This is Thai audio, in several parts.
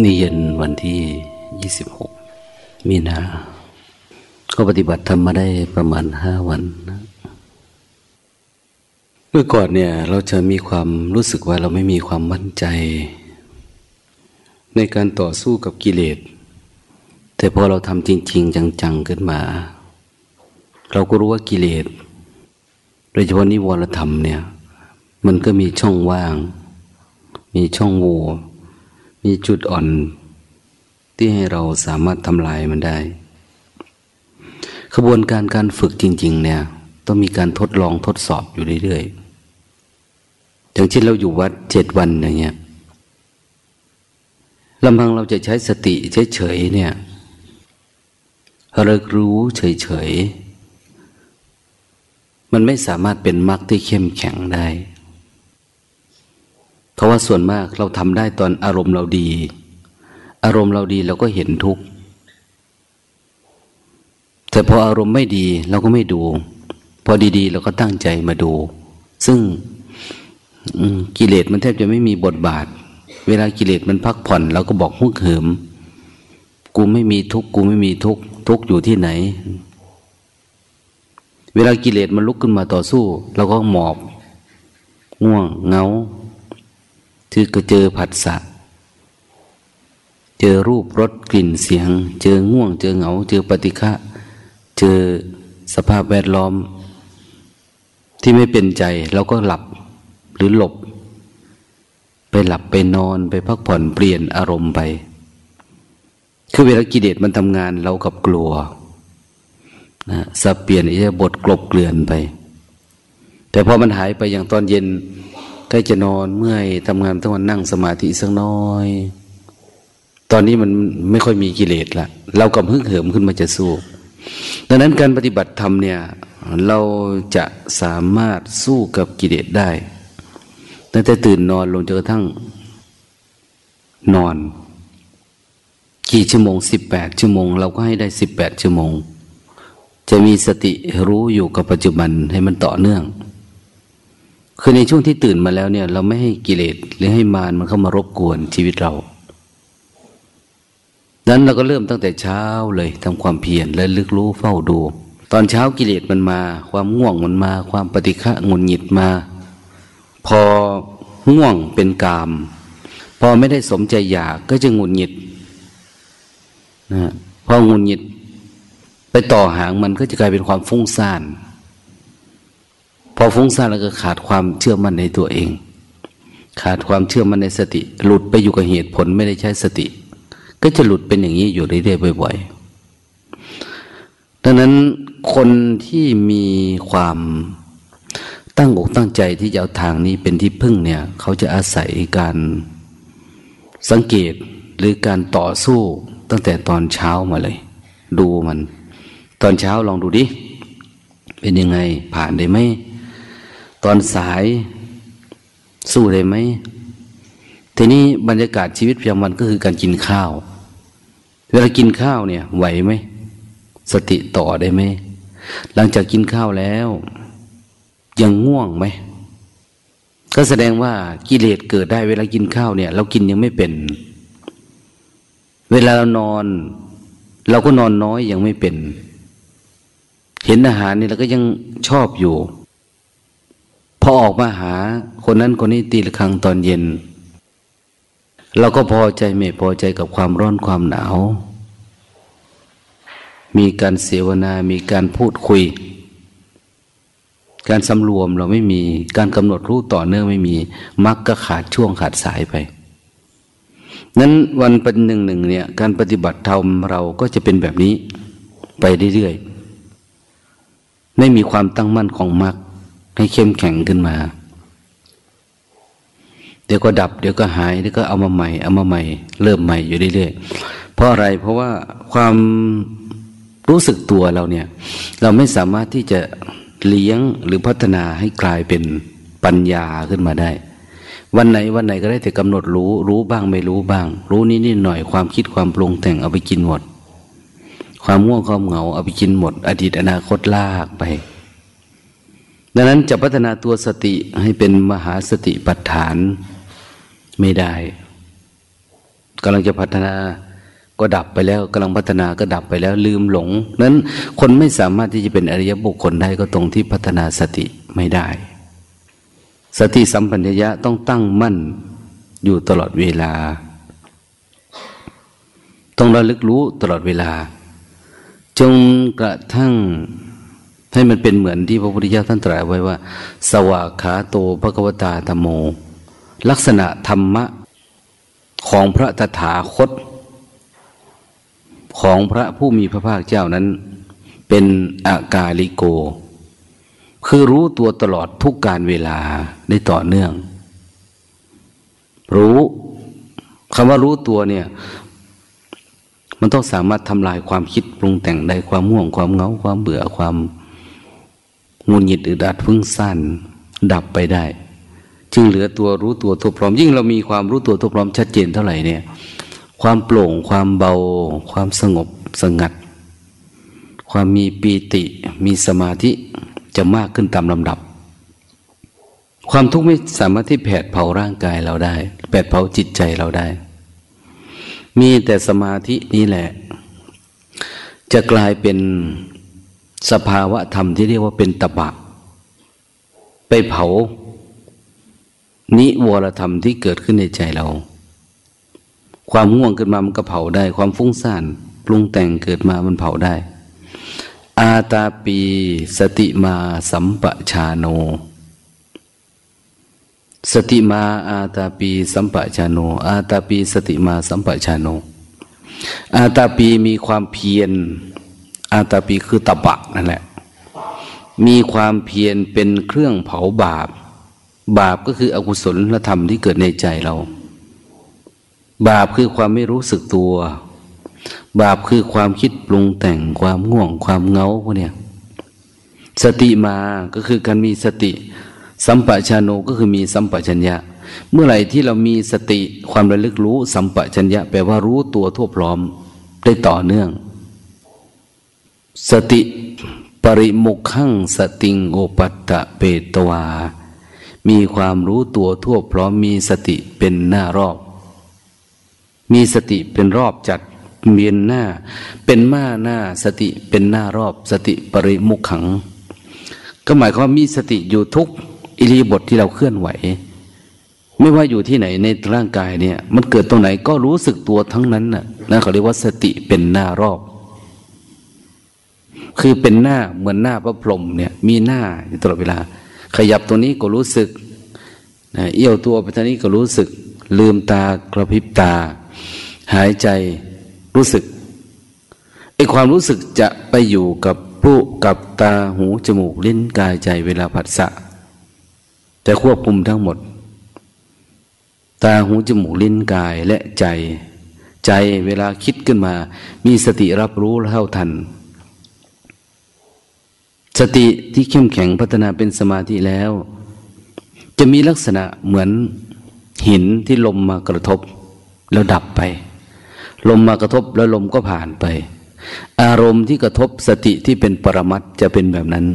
นี่เย็นวันที่ยี่สิบหกมีนา ก็ปฏิบัติทำมาได้ประมาณห้าวัน เมื่อก่อนเนี่ย เราจะมีความรู้สึกว่าเราไม่มีความมั่นใจ ในการต่อสู้กับกิเลส แต่พอเราทำจริง ๆ จัง ๆ ขึ้นมา เราก็รู้ว่ากิเลส โดยเฉพาะนิวรธรรมเนี่ย มันก็มีช่องว่าง มีช่องโหว่ มีจุดอ่อนที่ให้เราสามารถทำลายมันได้ ขบวนการการฝึกจริง ๆ เนี่ย ต้องมีการทดลองทดสอบอยู่เรื่อยๆอย่างเช่นเราอยู่วัดเจ็ดวันอย่างเงี้ยลำพังเราจะใช้สติเฉยๆเนี่ยเรารู้เฉยๆมันไม่สามารถเป็นมรรคที่เข้มแข็งได้ เพราะว่าส่วนมากเราทำได้ตอนอารมณ์เราดี อารมณ์เราดีเราก็เห็นทุกข์แต่พออารมณ์ไม่ดีเราก็ไม่ดู พอดี ๆ เราก็ตั้งใจมาดู ซึ่งกิเลสมันแทบจะไม่มีบทบาท เวลากิเลสมันพักผ่อนเราก็บอกหุกเหิม กูไม่มีทุกข์กูไม่มีทุกข์ทุกข์อยู่ที่ไหน เวลากิเลสมันลุกขึ้นมาต่อสู้เราก็หมอบ ง่วงเงา คือก็เจอผัสสะเจอรูปรสกลิ่นเสียง เจอง่วง เจอเหงา เจอปฏิฆะเจอสภาพแวดล้อม ที่ไม่เป็นใจเราก็หลับหรือหลบ ไปหลับไปนอนไปพักผ่อนเปลี่ยนอารมณ์ไป คือเวลากิเลสมันทำงานเรากับกลัวนะสับเปลี่ยนอิริยาบถกลบเกลื่อนไป แต่พอมันหายไปอย่างตอนเย็น ใกล้จะนอนเมื่อยทำงานทั้งวันนั่งสมาธิสักน้อย ตอนนี้มันไม่ค่อยมีกิเลสละเรากำฮึกเหิมขึ้นมาจะสู้ดังนั้นการปฏิบัติธรรมเนี่ย เราจะสามารถสู้กับกิเลสได้ตั้งแต่ตื่นนอนลงจนกระทั่งนอน กี่ชั่วโมงสิบแปดชั่วโมง เราก็ให้ได้สิบแปดชั่วโมง จะมีสติรู้อยู่กับปัจจุบันให้มันต่อเนื่อง คือในช่วงที่ตื่นมาแล้วเนี่ย เราไม่ให้กิเลสหรือให้มารมันเข้ามารบกวนชีวิตเราดังนั้นเราก็เริ่มตั้งแต่เช้าเลยทำความเพียรและลึกรู้เฝ้าดู ตอนเช้ากิเลสมันมา ความง่วงมันมา ความปฏิฆะงุนหงิดมา พอง่วงเป็นกาม พอไม่ได้สมใจอยากก็จะงุนหงิดนะพองุนหงิด ไปต่อหางมันก็จะกลายเป็นความฟุ้งซ่าน อฟุ้งซ่านแล้วก็ขาดความเชื่อมั่นในตัวเอง ขาดความเชื่อมั่นในสติ หลุดไปอยู่กับเหตุผลไม่ได้ใช้สติ ก็จะหลุดเป็นอย่างนี้อยู่เรื่อยๆบ่อยๆดังนั้นคนที่มีความตั้งอกตั้งใจที่จะเอาทางนี้เป็นที่พึ่งเนี่ย เขาจะอาศัยการสังเกตหรือการต่อสู้ตั้งแต่ตอนเช้ามาเลย ดูมัน ตอนเช้าลองดูดิ เป็นยังไงผ่านได้ไหม ตอนสายสู้ได้ไหม ทีนี้บรรยากาศชีวิตประจำวันก็คือการกินข้าว เวลากินข้าวเนี่ยไหวไหม สติต่อได้ไหม หลังจากกินข้าวแล้ว ยังง่วงไหม ก็แสดงว่ากิเลสเกิดได้เวลากินข้าวเนี่ย เรากินยังไม่เป็น เวลาเรานอน เราก็นอนน้อยยังไม่เป็น เห็นอาหารนี่เราก็ยังชอบอยู่ พอออกมาหาคนนั้นคนนี้ตีละครังตอนเย็น เราก็พอใจไม่พอใจกับความร้อนความหนาว มีการเสวนา มีการพูดคุย การสำรวมเราไม่มี การกำหนดรู้ต่อเนื่องไม่มี มักก็ขาดช่วงขาดสายไป นั้นวันเป็นหนึ่งหนึ่งเนี่ย การปฏิบัติธรรมเราก็จะเป็นแบบนี้ไปเรื่อยๆ ไม่มีความตั้งมั่นของมรรค ให้เข้มแข็งขึ้นมา เดี๋ยวก็ดับ เดี๋ยวก็หายเดี๋ยวก็เอามาใหม่ เอามาใหม่ เริ่มใหม่อยู่เรื่อยๆเพราะอะไรเพราะว่าความรู้สึกตัวเราเนี่ย เราไม่สามารถที่จะเลี้ยงหรือพัฒนาให้กลายเป็นปัญญาขึ้นมาได้ วันไหนวันไหนก็ได้แต่กำหนดรู้ รู้บ้างไม่รู้บ้าง รู้นิดนิดหน่อยความคิดความปรุงแต่งเอาไปกินหมด ความง่วงความเหงาเอาไปกินหมด อดีตอนาคตลากไป ดังนั้นจะพัฒนาตัวสติให้เป็นมหาสติปัฏฐานไม่ได้กำลังจะพัฒนาก็ดับไปแล้วกำลังพัฒนาก็ดับไปแล้วลืมหลงนั้นคนไม่สามารถที่จะเป็นอริยบุคคลได้ก็ตรงที่พัฒนาสติไม่ได้ สติสัมปัญญะต้องตั้งมั่นอยู่ตลอดเวลา ต้องระลึกรู้ตลอดเวลาจงกระทั่ง ให้มันเป็นเหมือนที่พระพุทธเจ้าท่านตรัสไว้ว่า สวากขาโตภควตาธโม ลักษณะธรรมะของพระตถาคต ของพระผู้มีพระภาคเจ้านั้น เป็นอากาลิโก คือรู้ตัวตลอดทุกการเวลาได้ต่อเนื่อง รู้คำว่ารู้ตัวเนี่ยมันต้องสามารถทำลายความคิดปรุงแต่งได้ความม่วงความเงาความเบื่อความ งุนหงิดอึดอัดฟึ่งสั้นดับไปได้ จึงเหลือตัวรู้ตัวทั่วพร้อม ยิ่งเรามีความรู้ตัวทั่วพร้อมชัดเจนเท่าไหร่เนี่ย ความโปร่งความเบา ความสงบสงัด ความมีปีติ มีสมาธิจะมากขึ้นตามลำดับ ความทุกข์ไม่สามารถที่แผดเผาร่างกายเราได้ แผดเผาจิตใจเราได้ มีแต่สมาธินี่แหละ จะกลายเป็น สภาวะธรรมที่เรียกว่าเป็นตบะ ไปเผา นิวรธรรมที่เกิดขึ้นในใจเรา ความง่วงเกิดมามันก็เผาได้ ความฟุ้งซ่านปรุงแต่งเกิดมามันเผาได้ อาตาปี สติมาสัมปชาโน สติมาอาตาปีสัมปชาโน อาตาปีสติมาสัมปชาโน อาตาปีมีความเพียร อาตาปีคือตบะนั่นแหละ มีความเพียรเป็นเครื่องเผาบาป บาปก็คืออกุศลธรรมที่เกิดในใจเรา บาปคือความไม่รู้สึกตัว บาปคือความคิดปรุงแต่งความง่วงความเงาพวกเนี้ยสติมาก็คือการมีสติ สัมปชัญโนก็คือมีสัมปชัญญะ เมื่อไหร่ที่เรามีสติความระลึกรู้สัมปชัญญะแปลว่ารู้ตัวทั่วพร้อมได้ต่อเนื่อง สติปริมุขขังสติงโอปัตตะเปตวา มีความรู้ตัวทั่วพร้อมมีสติเป็นหน้ารอบ มีสติเป็นรอบจัดเมียนหน้า เป็นมาหน้าสติเป็นหน้ารอบ สติปริมุขขัง ก็หมายความมีสติอยู่ทุกอิริบทที่เราเคลื่อนไหว ไม่ว่าอยู่ที่ไหนในร่างกายเนี่ย มันเกิดตรงไหนก็รู้สึกตัวทั้งนั้นน่ะนะเขาเรียกว่าสติเป็นหน้ารอบ คือเป็นหน้าเหมือนหน้าพระพรหมเนี่ยมีหน้าอยู่ตลอดเวลา ขยับตัวนี้ก็รู้สึกนะเอี้ยวตัวไปทางนี้ก็รู้สึก ลืมตากระพริบตา หายใจรู้สึกไอความรู้สึกจะไปอยู่กับผู้กับตาหูจมูกลิ้นกายใจเวลาผัสสะจะควบคุมทั้งหมด ตาหูจมูกลิ้นกายและใจ ใจเวลาคิดขึ้นมา มีสติรับรู้เท่าทัน สติที่เข้มแข็งพัฒนาเป็นสมาธิแล้ว จะมีลักษณะเหมือนหินที่ลมมากระทบ แล้วดับไป ลมมากระทบแล้วลมก็ผ่านไป อารมณ์ที่กระทบสติที่เป็นปรมัตจะเป็นแบบนั้น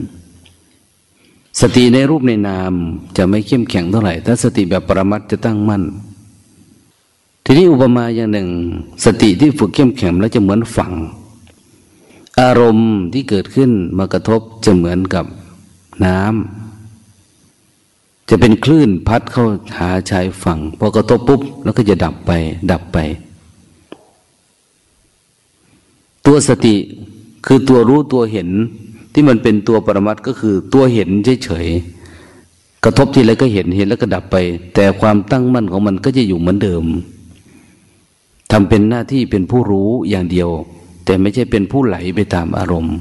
สติในรูปในนามจะไม่เข้มแข็งเท่าไหร่ ถ้าสติแบบปรมัตจะตั้งมั่น ทีนี้อุปมาอย่างหนึ่ง สติที่ฝึกเข้มแข็งแล้วจะเหมือนฝั่ง อารมณ์ที่เกิดขึ้นมากระทบจะเหมือนกับน้ำจะเป็นคลื่นพัดเข้าหาชายฝั่งพอกระทบปุ๊บแล้วก็จะดับไป ดับไป ตัวสติคือตัวรู้ตัวเห็นที่มันเป็นตัวปรมัตก็คือตัวเห็นเฉยๆกระทบทีไรก็เห็นเห็นแล้วก็ดับไป แต่ความตั้งมั่นของมันก็จะอยู่เหมือนเดิมทำเป็นหน้าที่เป็นผู้รู้อย่างเดียว แต่ไม่ใช่เป็นผู้ไหลไปตามอารมณ์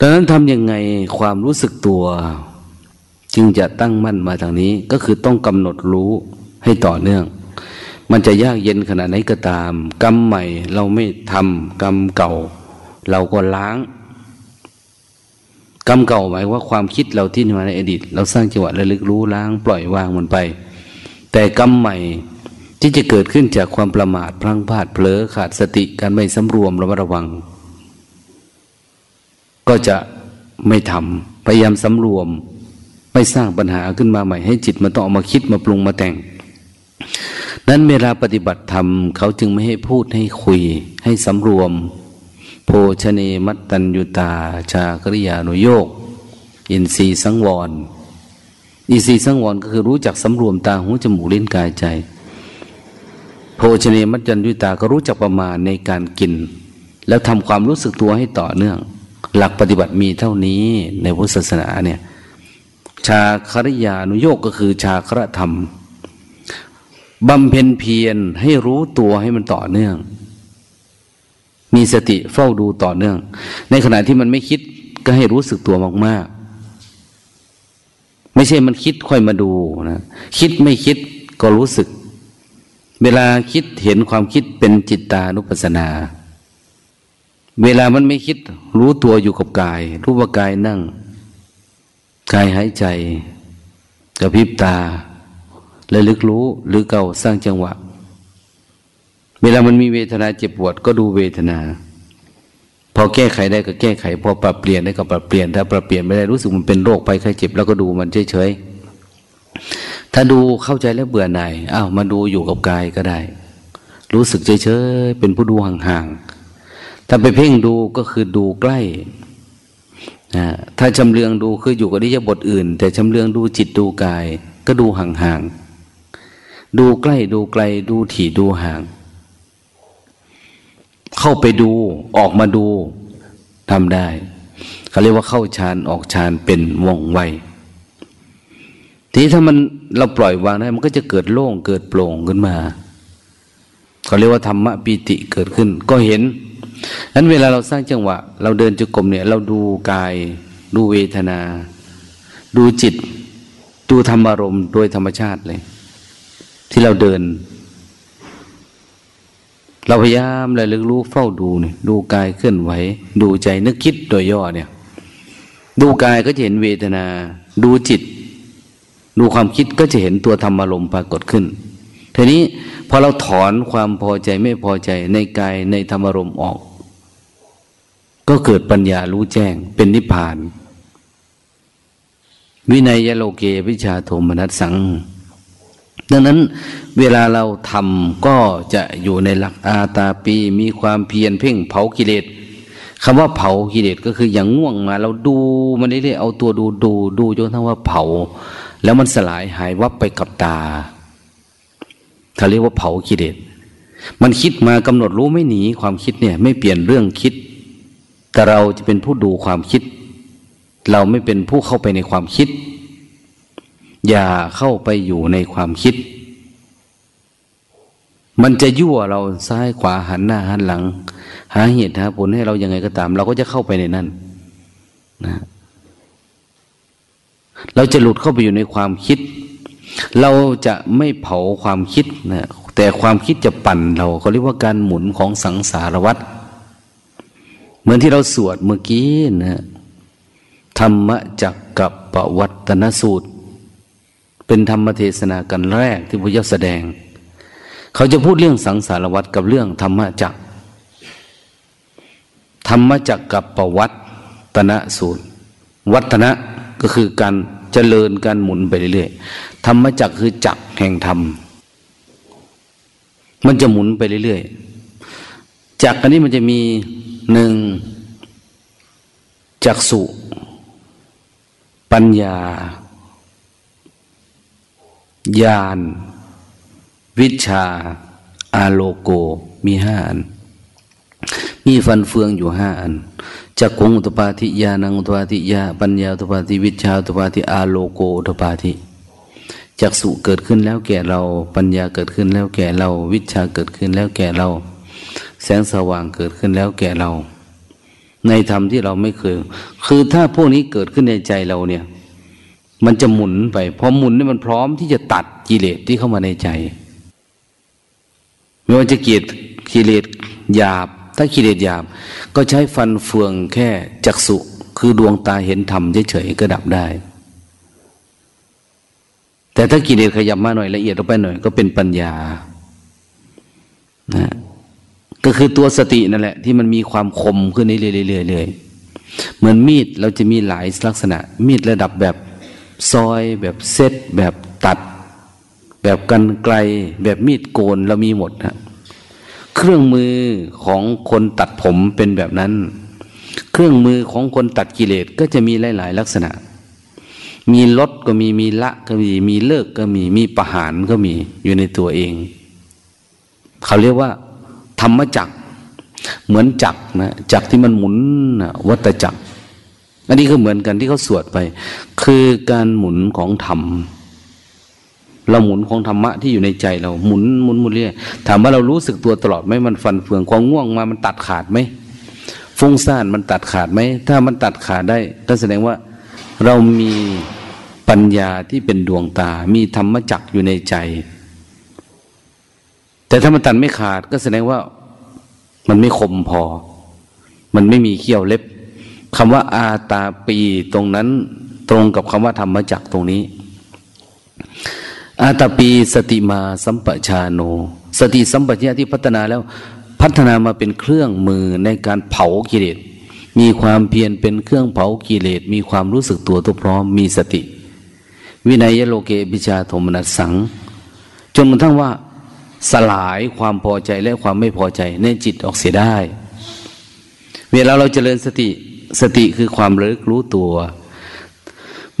ดังนั้นทำยังไงความรู้สึกตัว จึงจะตั้งมั่นมาทางนี้ ก็คือต้องกำหนดรู้ให้ต่อเนื่อง มันจะยากเย็นขนาดไหนก็ตาม กรรมใหม่เราไม่ทำกรรมเก่า เราก็ล้าง กรรมเก่าหมายว่าความคิดเราที่มาในอดีต เราสร้างจังหวะระลึกรู้ล้าง ปล่อยวางมันไป แต่กรรมใหม่ ที่จะเกิดขึ้นจากความประมาทพลั้งพลาดเผลอขาดสติการไม่สำรวมระมัดระวัง ก็จะไม่ทำพยายามสำรวม ไม่สร้างปัญหาขึ้นมาใหม่ให้จิตมันต้องออกมาคิดมาปรุงมาแต่ง นั้นเวลาปฏิบัติธรรมเขาจึงไม่ให้พูดให้คุย ให้สำรวม โภชเนมัตตัญยุตา ชากริยานุโยกอินทรีสังวรอินทรีสังวรก็คือรู้จักสำรวมตาหูจมูกลิ้นกายใจ โภชเนมัตตัญยุตาก็รู้จักประมาณในการกิน แล้วทำความรู้สึกตัวให้ต่อเนื่อง หลักปฏิบัติมีเท่านี้ในพุทธศาสนาเนี่ยชาคริยานุโยกก็คือชาครธรรมบำเพ็ญเพียรให้รู้ตัวให้มันต่อเนื่อง มีสติเฝ้าดูต่อเนื่อง ในขณะที่มันไม่คิดก็ให้รู้สึกตัวมากๆ ไม่ใช่มันคิดค่อยมาดูนะคิดไม่คิดก็รู้สึก เวลาคิดเห็นความคิดเป็นจิตตานุปัสนา เวลามันไม่คิดรู้ตัวอยู่กับกาย รู้ว่ากายนั่ง กายหายใจกระพริบตาและลึกรู้หรือเก่าสร้างจังหวะ เวลามันมีเวทนาเจ็บปวดก็ดูเวทนา พอแก้ไขได้ก็แก้ไข พอปรับเปลี่ยนได้ก็ปรับเปลี่ยนถ้าปรับเปลี่ยนไม่ได้รู้สึกมันเป็นโรคไปไข้เจ็บแล้วก็ดูมันเฉยๆ ถ้าดูเข้าใจแล้วเบื่อหน่ายอ้าวมาดูอยู่กับกายก็ได้ รู้สึกเฉยๆเป็นผู้ดูห่างๆถ้าไปเพ่งดูก็คือดูใกล้ถ้าชำเลืองดูคืออยู่กับนิยบทอื่น แต่ชำเลืองดูจิตดูกาย ก็ดูห่างๆดูใกล้ดูไกลดูถี่ดูห่าง เข้าไปดูออกมาดูทำได้เขาเรียกว่าเข้าฌานออกฌานเป็นว่องไว ทีนี้ถ้ามันเราปล่อยวางได้มันก็จะเกิดโล่งเกิดโปร่งขึ้นมาเขาเรียกว่าธรรมะปีติเกิดขึ้น ก็เห็นนั้นเวลาเราสร้างจังหวะ เราเดินจุกรมเนี่ย เราดูกาย ดูเวทนา ดูจิต ดูธรรมารมณ์โดยธรรมชาติเลย ที่เราเดิน เราพยายามระลึกรู้เฝ้าดูเนี่ยดูกายเคลื่อนไหว ดูใจนึกคิดโดยย่อเนี่ย ดูกายก็จะเห็นเวทนา ดูจิต ดูความคิดก็จะเห็นตัวธรรมารมณ์ปรากฏขึ้นทีนี้พอเราถอนความพอใจไม่พอใจในกายในธรรมารมณ์ออก ก็เกิดปัญญารู้แจ้งเป็นนิพพาน วินัยยโลเกวิชาโทมนัสสัง ดังนั้นเวลาเราทำก็จะอยู่ในหลักอาตาปีมีความเพียรเพ่งเผากิเลสคำว่าเผากิเลสก็คืออย่างง่วงมา เราดูมันได้เอาตัวดูดูดูจนทั้งว่าเผา แล้วมันสลายหายวับไปกับตาเขาเรียกว่าเผากิเลสมันคิดมากำหนดรู้ไม่หนีความคิดเนี่ย ไม่เปลี่ยนเรื่องคิด แต่เราจะเป็นผู้ดูความคิด เราไม่เป็นผู้เข้าไปในความคิด อย่าเข้าไปอยู่ในความคิด มันจะยั่วเราซ้ายขวาหันหน้าหันหลัง หาเหตุหาผลให้เรายังไงก็ตาม เราก็จะเข้าไปในนั้นนะ เราจะหลุดเข้าไปอยู่ในความคิด เราจะไม่เผาความคิดนะแต่ความคิดจะปั่นเราเขาเรียกว่าการหมุนของสังสารวัฏเหมือนที่เราสวดเมื่อกี้นะธรรมจักกับปวัตนสูตร เป็นธรรมเทศนากันแรกที่พระเจ้าแสดง เขาจะพูดเรื่องสังสารวัตรกับเรื่องธรรมจักธรรมจักกับประวัตนสูตร วัฒนะ ก็คือการเจริญการหมุนไปเรื่อยๆธรรมจักคือจักแห่งธรรม มันจะหมุนไปเรื่อยๆจักอันนี้มันจะมีหนึ่งจักสุปัญญาญาณวิชา อาโลโกมีห้าอัน มีฟันเฟืองอยู่ห้าอัน จักคงอุตปาทิญาณังอุตปาทิยาปัญญาอุตปาทิวิชาอุตปาทิอาโลโกอุตปาทิจักสุเกิดขึ้นแล้วแก่เรา ปัญญาเกิดขึ้นแล้วแก่เรา วิชาเกิดขึ้นแล้วแก่เรา แสงสว่างเกิดขึ้นแล้วแก่เรา ในธรรมที่เราไม่เคย คือถ้าพวกนี้เกิดขึ้นในใจเราเนี่ย มันจะหมุนไปพอหมุนนี่มันพร้อมที่จะตัดกิเลสที่เข้ามาในใจ ไม่ว่าจะเกียดกิเลสหยาบ ถ้ากิเลสหยาบก็ใช้ฟันเฟืองแค่จักสุคือดวงตาเห็นธรรมเฉยๆก็ดับได้ แต่ถ้ากิเลสขยับมาหน่อยละเอียดลงไปหน่อย ก็เป็นปัญญานะก็คือตัวสตินั่นแหละ ที่มันมีความคมขึ้นเรื่อยๆเหมือนมีดเราจะมีหลายลักษณะ มีดระดับแบบซอยแบบเซตแบบตัด แบแบบกันไกล แบบมีดโกนเรามีหมดนะ เครื่องมือของคนตัดผมเป็นแบบนั้น เครื่องมือของคนตัดกิเลสก็จะมีหลาย ๆ ลักษณะ มีลดก็มีมีละก็มีมีเลิกก็มีมีประหารก็มีอยู่ในตัวเอง เขาเรียกว่า ธรรมจักรเหมือนจักรนะจักรที่มันหมุนนะวัตจักรอันนี้ก็เหมือนกันที่เขาสวดไป คือการหมุนของธรรม เราหมุนของธรรมะที่อยู่ในใจเราหมุนหมุนหมุนเรื่อยถามว่าเรารู้สึกตัวตลอดไหมมันฟันเฟืองความง่วงมามันตัดขาดไหมฟุ้งซ่านมันตัดขาดไหมถ้ามันตัดขาดได้ก็แสดงว่าเรามีปัญญาที่เป็นดวงตา มีธรรมจักอยู่ในใจ แต่ถ้ามันตัดไม่ขาดก็แสดงว่ามันไม่คมพอ มันไม่มีเขี้ยวเล็บคำว่าอาตาปีตรงนั้นตรงกับคำว่าธรรมจักตรงนี้ อาตาปีสติมาสัมปชาโน สติสัมปชัญญะที่พัฒนาแล้วพัฒนามาเป็นเครื่องมือในการเผากิเลสมีความเพียรเป็นเครื่องเผากิเลสมีความรู้สึกตัวตัวพร้อมมีสติ วินัยโลเกปิชาโทมนัสสัง จนกระทั่งว่าสลายความพอใจและความไม่พอใจในจิตออกเสียได้ เวลาเราเจริญสติสติคือความระลึกรู้ตัว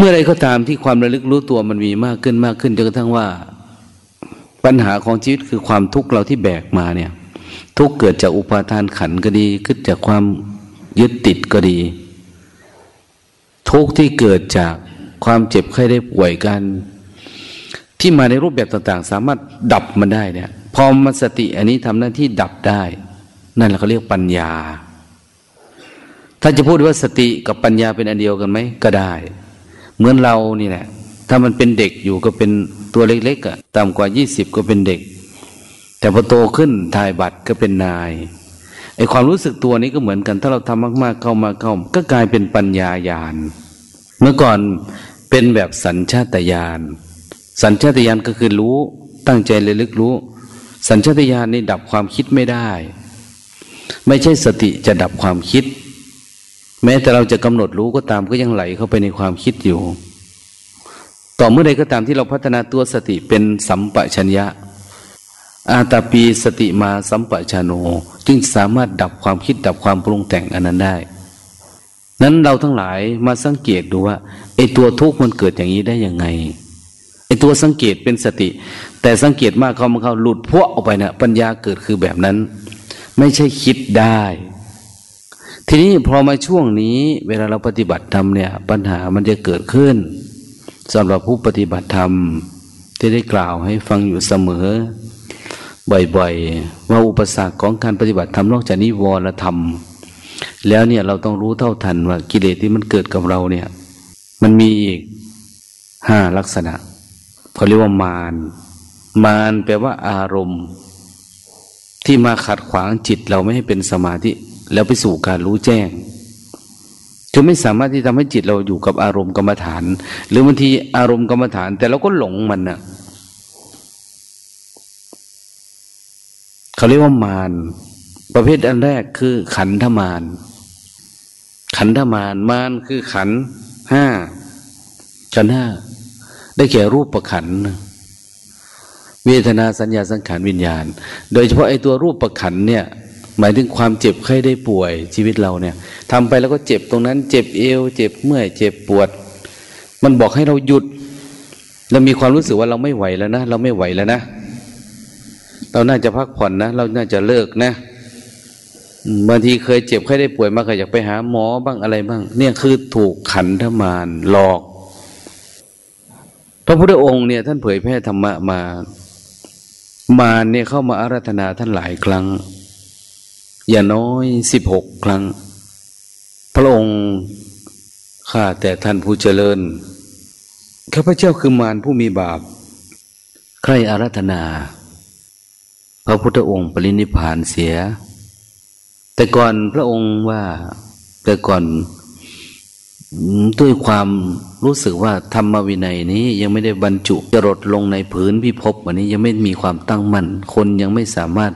เมื่อไรก็ตามที่ความระลึกรู้ตัวมันมีมากขึ้นมากขึ้นจนกระทั่งว่า ปัญหาของชีวิตคือความทุกข์เราที่แบกมาเนี่ย ทุกเกิดจากอุปาทานขันก็ดีขึ้นจากความยึดติดก็ดี ทุกที่เกิดจากความเจ็บไข้ได้ป่วยกัน ที่มาในรูปแบบต่างๆ สามารถดับมันได้เนี่ยพอมาสติอันนี้ทำหน้าที่ดับได้ นั่นแหละเขาเรียกปัญญา ถ้าจะพูดว่าสติกับปัญญาเป็นอันเดียวกันไหมก็ได้ เหมือนเรานี่แหละ ถ้ามันเป็นเด็กอยู่ก็เป็นตัวเล็กๆอะ่ะต่ำกว่ายี่สิบก็เป็นเด็ก แต่พอโตขึ้นถ่ายบัตรก็เป็นนายไอความรู้สึกตัวนี้ก็เหมือนกัน ถ้าเราทำมาก ๆ เข้ามาเข้า ก็กลายเป็นปัญญาญาณเมื่อก่อนเป็นแบบสัญชาตญาณสัญชาตญาณก็คือรู้ตั้งใจเลยลึกรู้ สัญชาตญาณนี่ดับความคิดไม่ได้ ไม่ใช่สติจะดับความคิด แม้แต่เราจะกำหนดรู้ก็ตามก็ยังไหลเข้าไปในความคิดอยู่ ต่อเมื่อใดก็ตามที่เราพัฒนาตัวสติเป็นสัมปชัญญะ อาตาปีสติมาสัมปชานโนจึงสามารถดับความคิดดับความปรุงแต่งอันนั้นได้ นั้นเราทั้งหลายมาสังเกตดูว่าไอ้ตัวทุกข์มันเกิดอย่างนี้ได้ยังไงไอ้ตัวสังเกตเป็นสติ แต่สังเกตมากเขามาเขาหลุดพวกออกไปนะปัญญาเกิดคือแบบนั้น ไม่ใช่คิดได้ ทีนี้พอมาช่วงนี้ เวลาเราปฏิบัติธรรมเนี่ย ปัญหามันจะเกิดขึ้นสำหรับผู้ปฏิบัติธรรม ที่ได้กล่าวให้ฟังอยู่เสมอ บ่อยๆ ว่าอุปสรรคของการปฏิบัติธรรมนอกจากนิวรธรรม แล้วเนี่ยเราต้องรู้เท่าทันว่ากิเลสที่มันเกิดกับเราเนี่ย มันมีอีกห้าลักษณะเขาเรียกว่ามารมารแปลว่าอารมณ์ ที่มาขัดขวางจิตเราไม่ให้เป็นสมาธิ แล้วไปสู่การรู้แจ้งคือไม่สามารถที่ทำให้จิตเราอยู่กับอารมณ์กรรมฐาน หรือบางทีอารมณ์กรรมฐาน แต่เราก็หลงมันนะ่ะเขาเรียกว่ามารประเภทอันแรกคือขันธมารขันธมารมารคือขันห้าขันห้าได้แก่รูปประขันเวทนาสัญญาสังขารวิญญาณ โดยเฉพาะไอ้ตัวรูปประขันเนี่ย หมายถึงความเจ็บไข้ได้ป่วยชีวิตเราเนี่ยทำไปแล้วก็เจ็บตรงนั้น เจ็บเอว เจ็บเมื่อย เจ็บปวด มันบอกให้เราหยุด เรามีความรู้สึกว่าเราไม่ไหวแล้วนะ เราไม่ไหวแล้วนะ เราน่าจะพักผ่อนนะ เราน่าจะเลิกนะบางทีเคยเจ็บไข้ได้ป่วยมาก็อยากไปหาหมอบ้างอะไรบ้าง เนี่ยคือถูกขันธมารหลอก พระพุทธองค์เนี่ย ท่านเผยแพร่ธรรมะมา มารเนี่ยเข้ามาอาราธนาท่านหลายครั้ง อย่าน้อยสิบหกครั้ง พระองค์ข้าแต่ท่านผู้เจริญข้าพเจ้าคือมารผู้มีบาป ใครอารัธนา พระพุทธองค์ปรินิพานเสีย แต่ก่อนพระองค์ว่าแต่ก่อนด้วยความรู้สึกว่าธรรมวินัยนี้ยังไม่ได้บรรจุจรดลงในผืนพิภพวันนี้ยังไม่มีความตั้งมั่น คนยังไม่สามารถ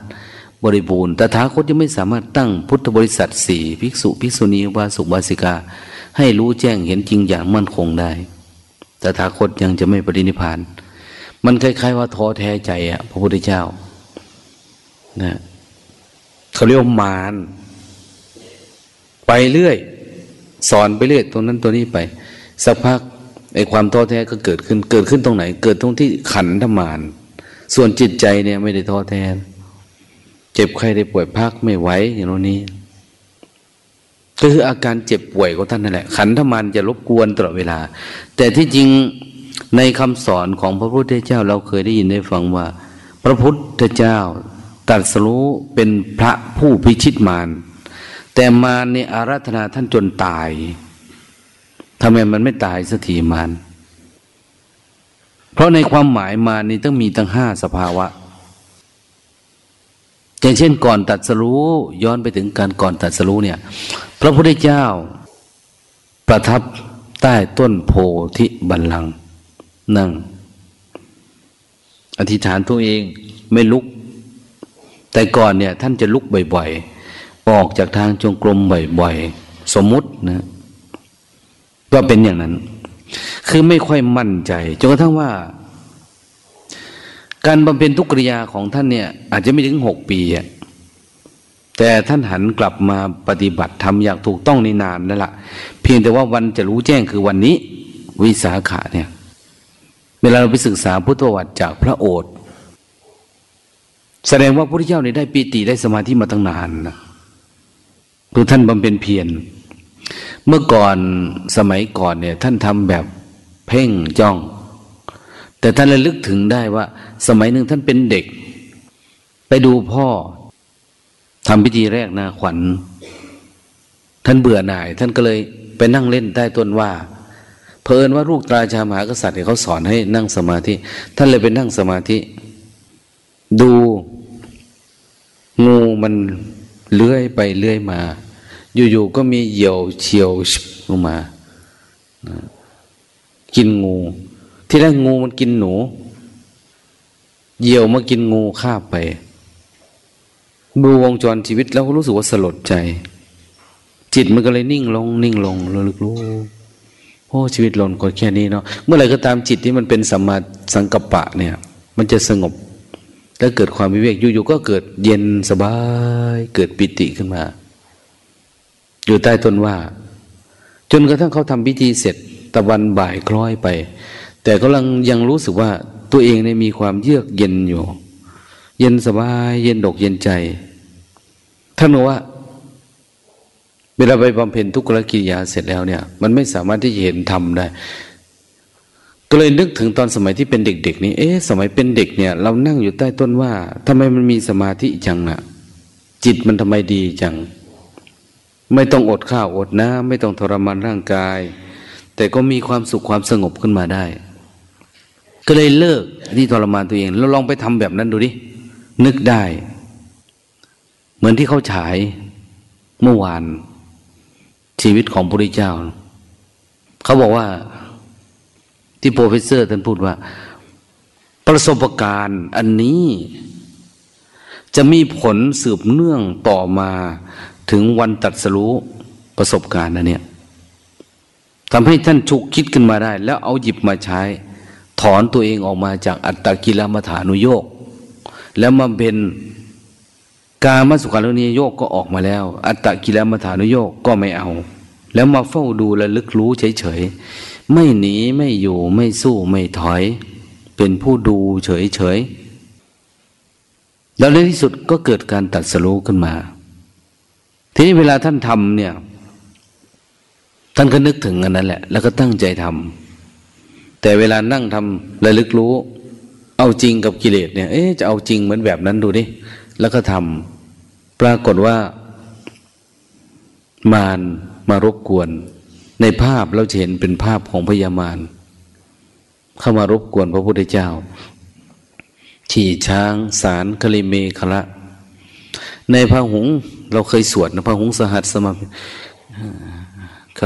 บริบูรณ์ตถาคตยังไม่สามารถตั้งพุทธบริษัทสี่ภิกษุภิกษุณีวาสุวาสิกา ให้รู้แจ้งเห็นจริงอย่างมั่นคงได้ตถาคตยังจะไม่ปรินิพาน มันคล้ายๆว่าท้อแท้ใจอะพระพุทธเจ้านะเขาเรียกว่ามารไปเรื่อย สอนไปเรื่อยตรงนั้นตัวนี้ไป สักพักไอ้ความท้อแท้ก็เกิดขึ้น เกิดขึ้นตรงไหน เกิดตรงที่ขันธมารส่วนจิตใจเนี่ยไม่ได้ท้อแท้ เจ็บใครได้ป่วยพักไม่ไหวอย่างนี้ก็คืออาการเจ็บป่วยของท่านนั่นแหละ ขันธมารจะรบกวนตลอดเวลา แต่ที่จริงในคำสอนของพระพุทธเจ้าเราเคยได้ยินได้ฟังว่า พระพุทธเจ้าตัดสรู้เป็นพระผู้พิชิตมารแต่มารในอารัธนาท่านจนตายทำไมมันไม่ตายสักทีมารเพราะในความหมายมารนี่ต้องมีตั้งห้าสภาวะ อย่างเช่นก่อนตัดสรู้ย้อนไปถึงการก่อนตัดสรู้เนี่ย พระพุทธเจ้าประทับใต้ต้นโพธิบัลลังก์นั่ง อธิษฐานตัวเองไม่ลุก แต่ก่อนเนี่ย ท่านจะลุกบ่อยๆ ออกจากทางจงกรมบ่อยๆ สมมุตินะก็เป็นอย่างนั้น คือไม่ค่อยมั่นใจจนกระทั่งว่า การบำเพ็ญทุกริยาของท่านเนี่ย อาจจะไม่ถึงหกปีอะแต่ท่านหันกลับมาปฏิบัติทำอย่างถูกต้องในนานนั่นแหละเพียงแต่ว่าวันจะรู้แจ้งคือวันนี้วิสาขะเนี่ย เวลาเราไปศึกษาพุทธวัตรจากพระโอษฐ์แสดงว่าพระพุทธเจ้าเนี่ยได้ปีติได้สมาธิมาตั้งนานนะคือท่านบำเพ็ญเพียรเมื่อก่อนสมัยก่อนเนี่ย ท่านทำแบบเพ่งจ้อง แต่ท่านระลึกถึงได้ว่า สมัยหนึ่งท่านเป็นเด็ก ไปดูพ่อทำพิธีแรกนาขวัญ ท่านเบื่อหน่าย ท่านก็เลยไปนั่งเล่นใต้ต้นว่า เพลินว่าลูกตราชามหากษัตริย์เขาสอนให้นั่งสมาธิ ท่านเลยไปนั่งสมาธิ ดูงูมันเลื้อยไปเลื้อยมา อยู่ๆก็มีเหยี่ยวเฉียวลงมา กินงู ที่แรกงูมันกินหนู เหยี่ยวมากินงูฆ่าไป ดูวงจรชีวิตแล้วก็รู้สึกว่าสลดใจ จิตมันก็เลยนิ่งลง นิ่งลงระลึกรู้โอ้ชีวิตหล่นก็แค่นี้เนาะเมื่อไหร่ก็ตามจิตที่มันเป็นสัมมาสังกัปปะเนี่ย มันจะสงบแล้วเกิดความวิเวกอยู่ๆก็เกิดเย็นสบาย เกิดปิติขึ้นมา อยู่ใต้ต้นว่า จนกระทั่งเขาทำพิธีเสร็จตะวันบ่ายคล้อยไป แต่กำลังยังรู้สึกว่าตัวเองเนี่ยมีความเยือกเย็นอยู่ เย็นสบาย เย็นดกเย็นใจ ท่านบอกว่า เวลาไปบำเพ็ญทุกขกิริยาเสร็จแล้วเนี่ย มันไม่สามารถที่จะเห็นธรรมได้ ก็เลยนึกถึงตอนสมัยที่เป็นเด็ก ๆ นี่เอ๊ะสมัยเป็นเด็กเนี่ย เรานั่งอยู่ใต้ต้นว่าทำไมมันมีสมาธิจังอะจิตมันทำไมดีจัง ไม่ต้องอดข้าวอดน้ำไม่ต้องทรมานร่างกาย แต่ก็มีความสุขความสงบขึ้นมาได้ ก็เลยเลิกที่ทรมานตัวเอง แล้วลองไปทำแบบนั้นดูดิ นึกได้ เหมือนที่เขาฉายเมื่อวาน ชีวิตของพระพุทธเจ้า เขาบอกว่าที่ professor ท่านพูดว่า ประสบการณ์อันนี้ จะมีผลสืบเนื่องต่อมาถึงวันตรัสรู้ประสบการณ์นั้นเนี่ยทำให้ท่านฉุกคิดขึ้นมาได้ แล้วเอาหยิบมาใช้ ถอนตัวเองออกมาจากอัตตกิลมถานุโยคแล้วมาเป็นกามสุขัลลิกานุโยคก็ออกมาแล้ว อัตตกิลมถานุโยคก็ไม่เอา แล้วมาเฝ้าดูและลึกรู้เฉยๆไม่หนีไม่อยู่ไม่สู้ไม่ถอย เป็นผู้ดูเฉยๆแล้วในที่สุดก็เกิดการตัดสรู้ขึ้นมา ทีนี้เวลาท่านทำเนี่ย ท่านก็นึกถึงอันนั้นแหละ แล้วก็ตั้งใจทำ แต่เวลานั่งทำระลึกรู้ เอาจริงกับกิเลสเนี่ยเอ๊ะจะเอาจริงเหมือนแบบนั้นดูดิแล้วก็ทำปรากฏว่ามารมารบกวน ในภาพเราเห็นเป็นภาพของพญามารเข้ามารบกวนพระพุทธเจ้าขี่ช้าง สารคลิเมคละ ในพระหงเราเคยสวดนะพระหงสหัสสมา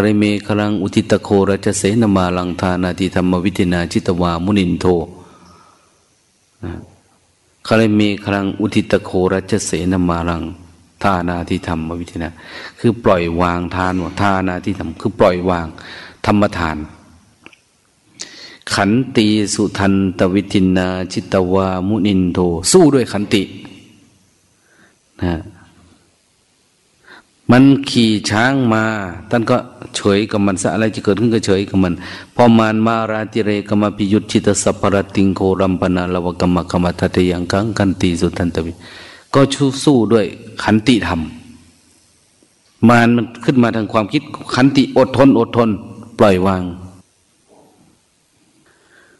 ริเมคลังอุทิตโครัจเสนมาลังทานาติธรรมวิตินาจิตวามุนินโทคาริเมคลังอุทิตโครัจเสนมาลังทานาที่ทำวิธีนะคือปล่อยวางทานทานาที่ทำคือปล่อยวาง ธรรมทาน ขันตีสุทันตวิตินา จิตวามุนินโท สู้ด้วยขันตินะ มันขี่ช้างมาท่านก็เฉยกับมันซะอะไรจะเกิดขึ้นก็เฉยกับมันพอมานมาราติเรกมาพิยุตชิตสัพรติงโครัมปนาลวกรรมกรรมทัตยังกังกันตีสุทันตวิก็ชูสู้ด้วยขันติธรรมมานมันขึ้นมาทางความคิดขันติอดทนอดทน ปล่อยวาง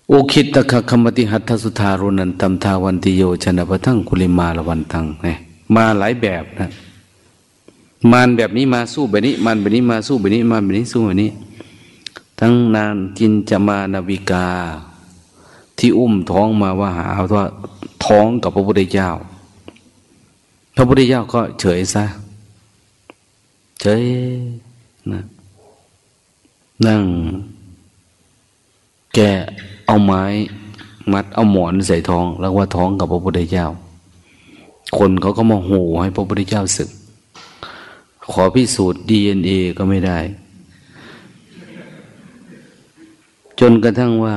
โอคิตตะคะคมติหัตถสุธารุนันตัมทาวันติโยชนะพะทั้งคุลิมาละวันตังเนี่ยมาหลายแบบนะ มานแบบนี้มาสู้แบบนี้มานแบบนี้มาสู้แบบนี้มานแบบนี้สู้แบบนี้ ทั้งนานจินจมานาวิกา ที่อุ้มท้องมาว่าหาเอาว่าท้องกับพระพุทธเจ้า พระพุทธเจ้าก็เฉยซะ เฉยนะนั่ง แกเอาไม้ มัดเอาหมอนใส่ท้อง แล้วว่าท้องกับพระพุทธเจ้า คนเขาก็มาโห่ให้พระพุทธเจ้าศึก ขอพิสูจน์ดีเอ็นเอก็ไม่ได้ จนกระทั่งว่า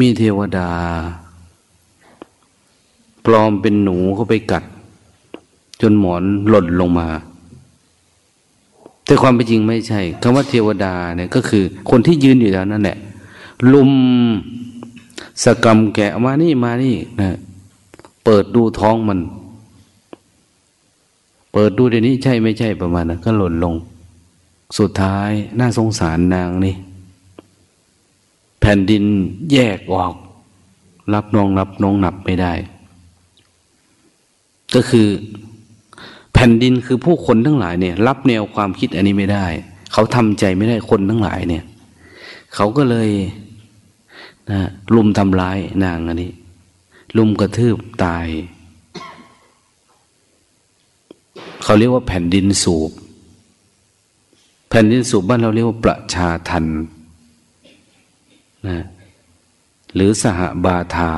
มีเทวดา ปลอมเป็นหนูเขาไปกัด จนหมอนหล่นลงมา แต่ความเป็นจริงไม่ใช่คำว่าเทวดาเนี่ยก็คือ คนที่ยืนอยู่แล้วนั่นแหละลุมสกรรมแกะมานี่มานี่นะเปิดดูท้องมัน เปิดดูเดี๋ยวนี้ใช่ไม่ใช่ประมาณนั้นก็หล่นลง สุดท้ายน่าสงสารนางนี่ แผ่นดินแยกออก รับน้องรับน้องหนับไม่ได้ ก็คือ แผ่นดินคือผู้คนทั้งหลายเนี่ย รับแนวความคิดอันนี้ไม่ได้ เขาทำใจไม่ได้คนทั้งหลายเนี่ย เขาก็เลยนะลุมทำร้ายนางอันนี้ ลุมกระทืบตาย เขาเรียกว่าแผ่นดินสูบ แผ่นดินสูบบ้านเราเรียกว่าประชาทันนะหรือสหบาทา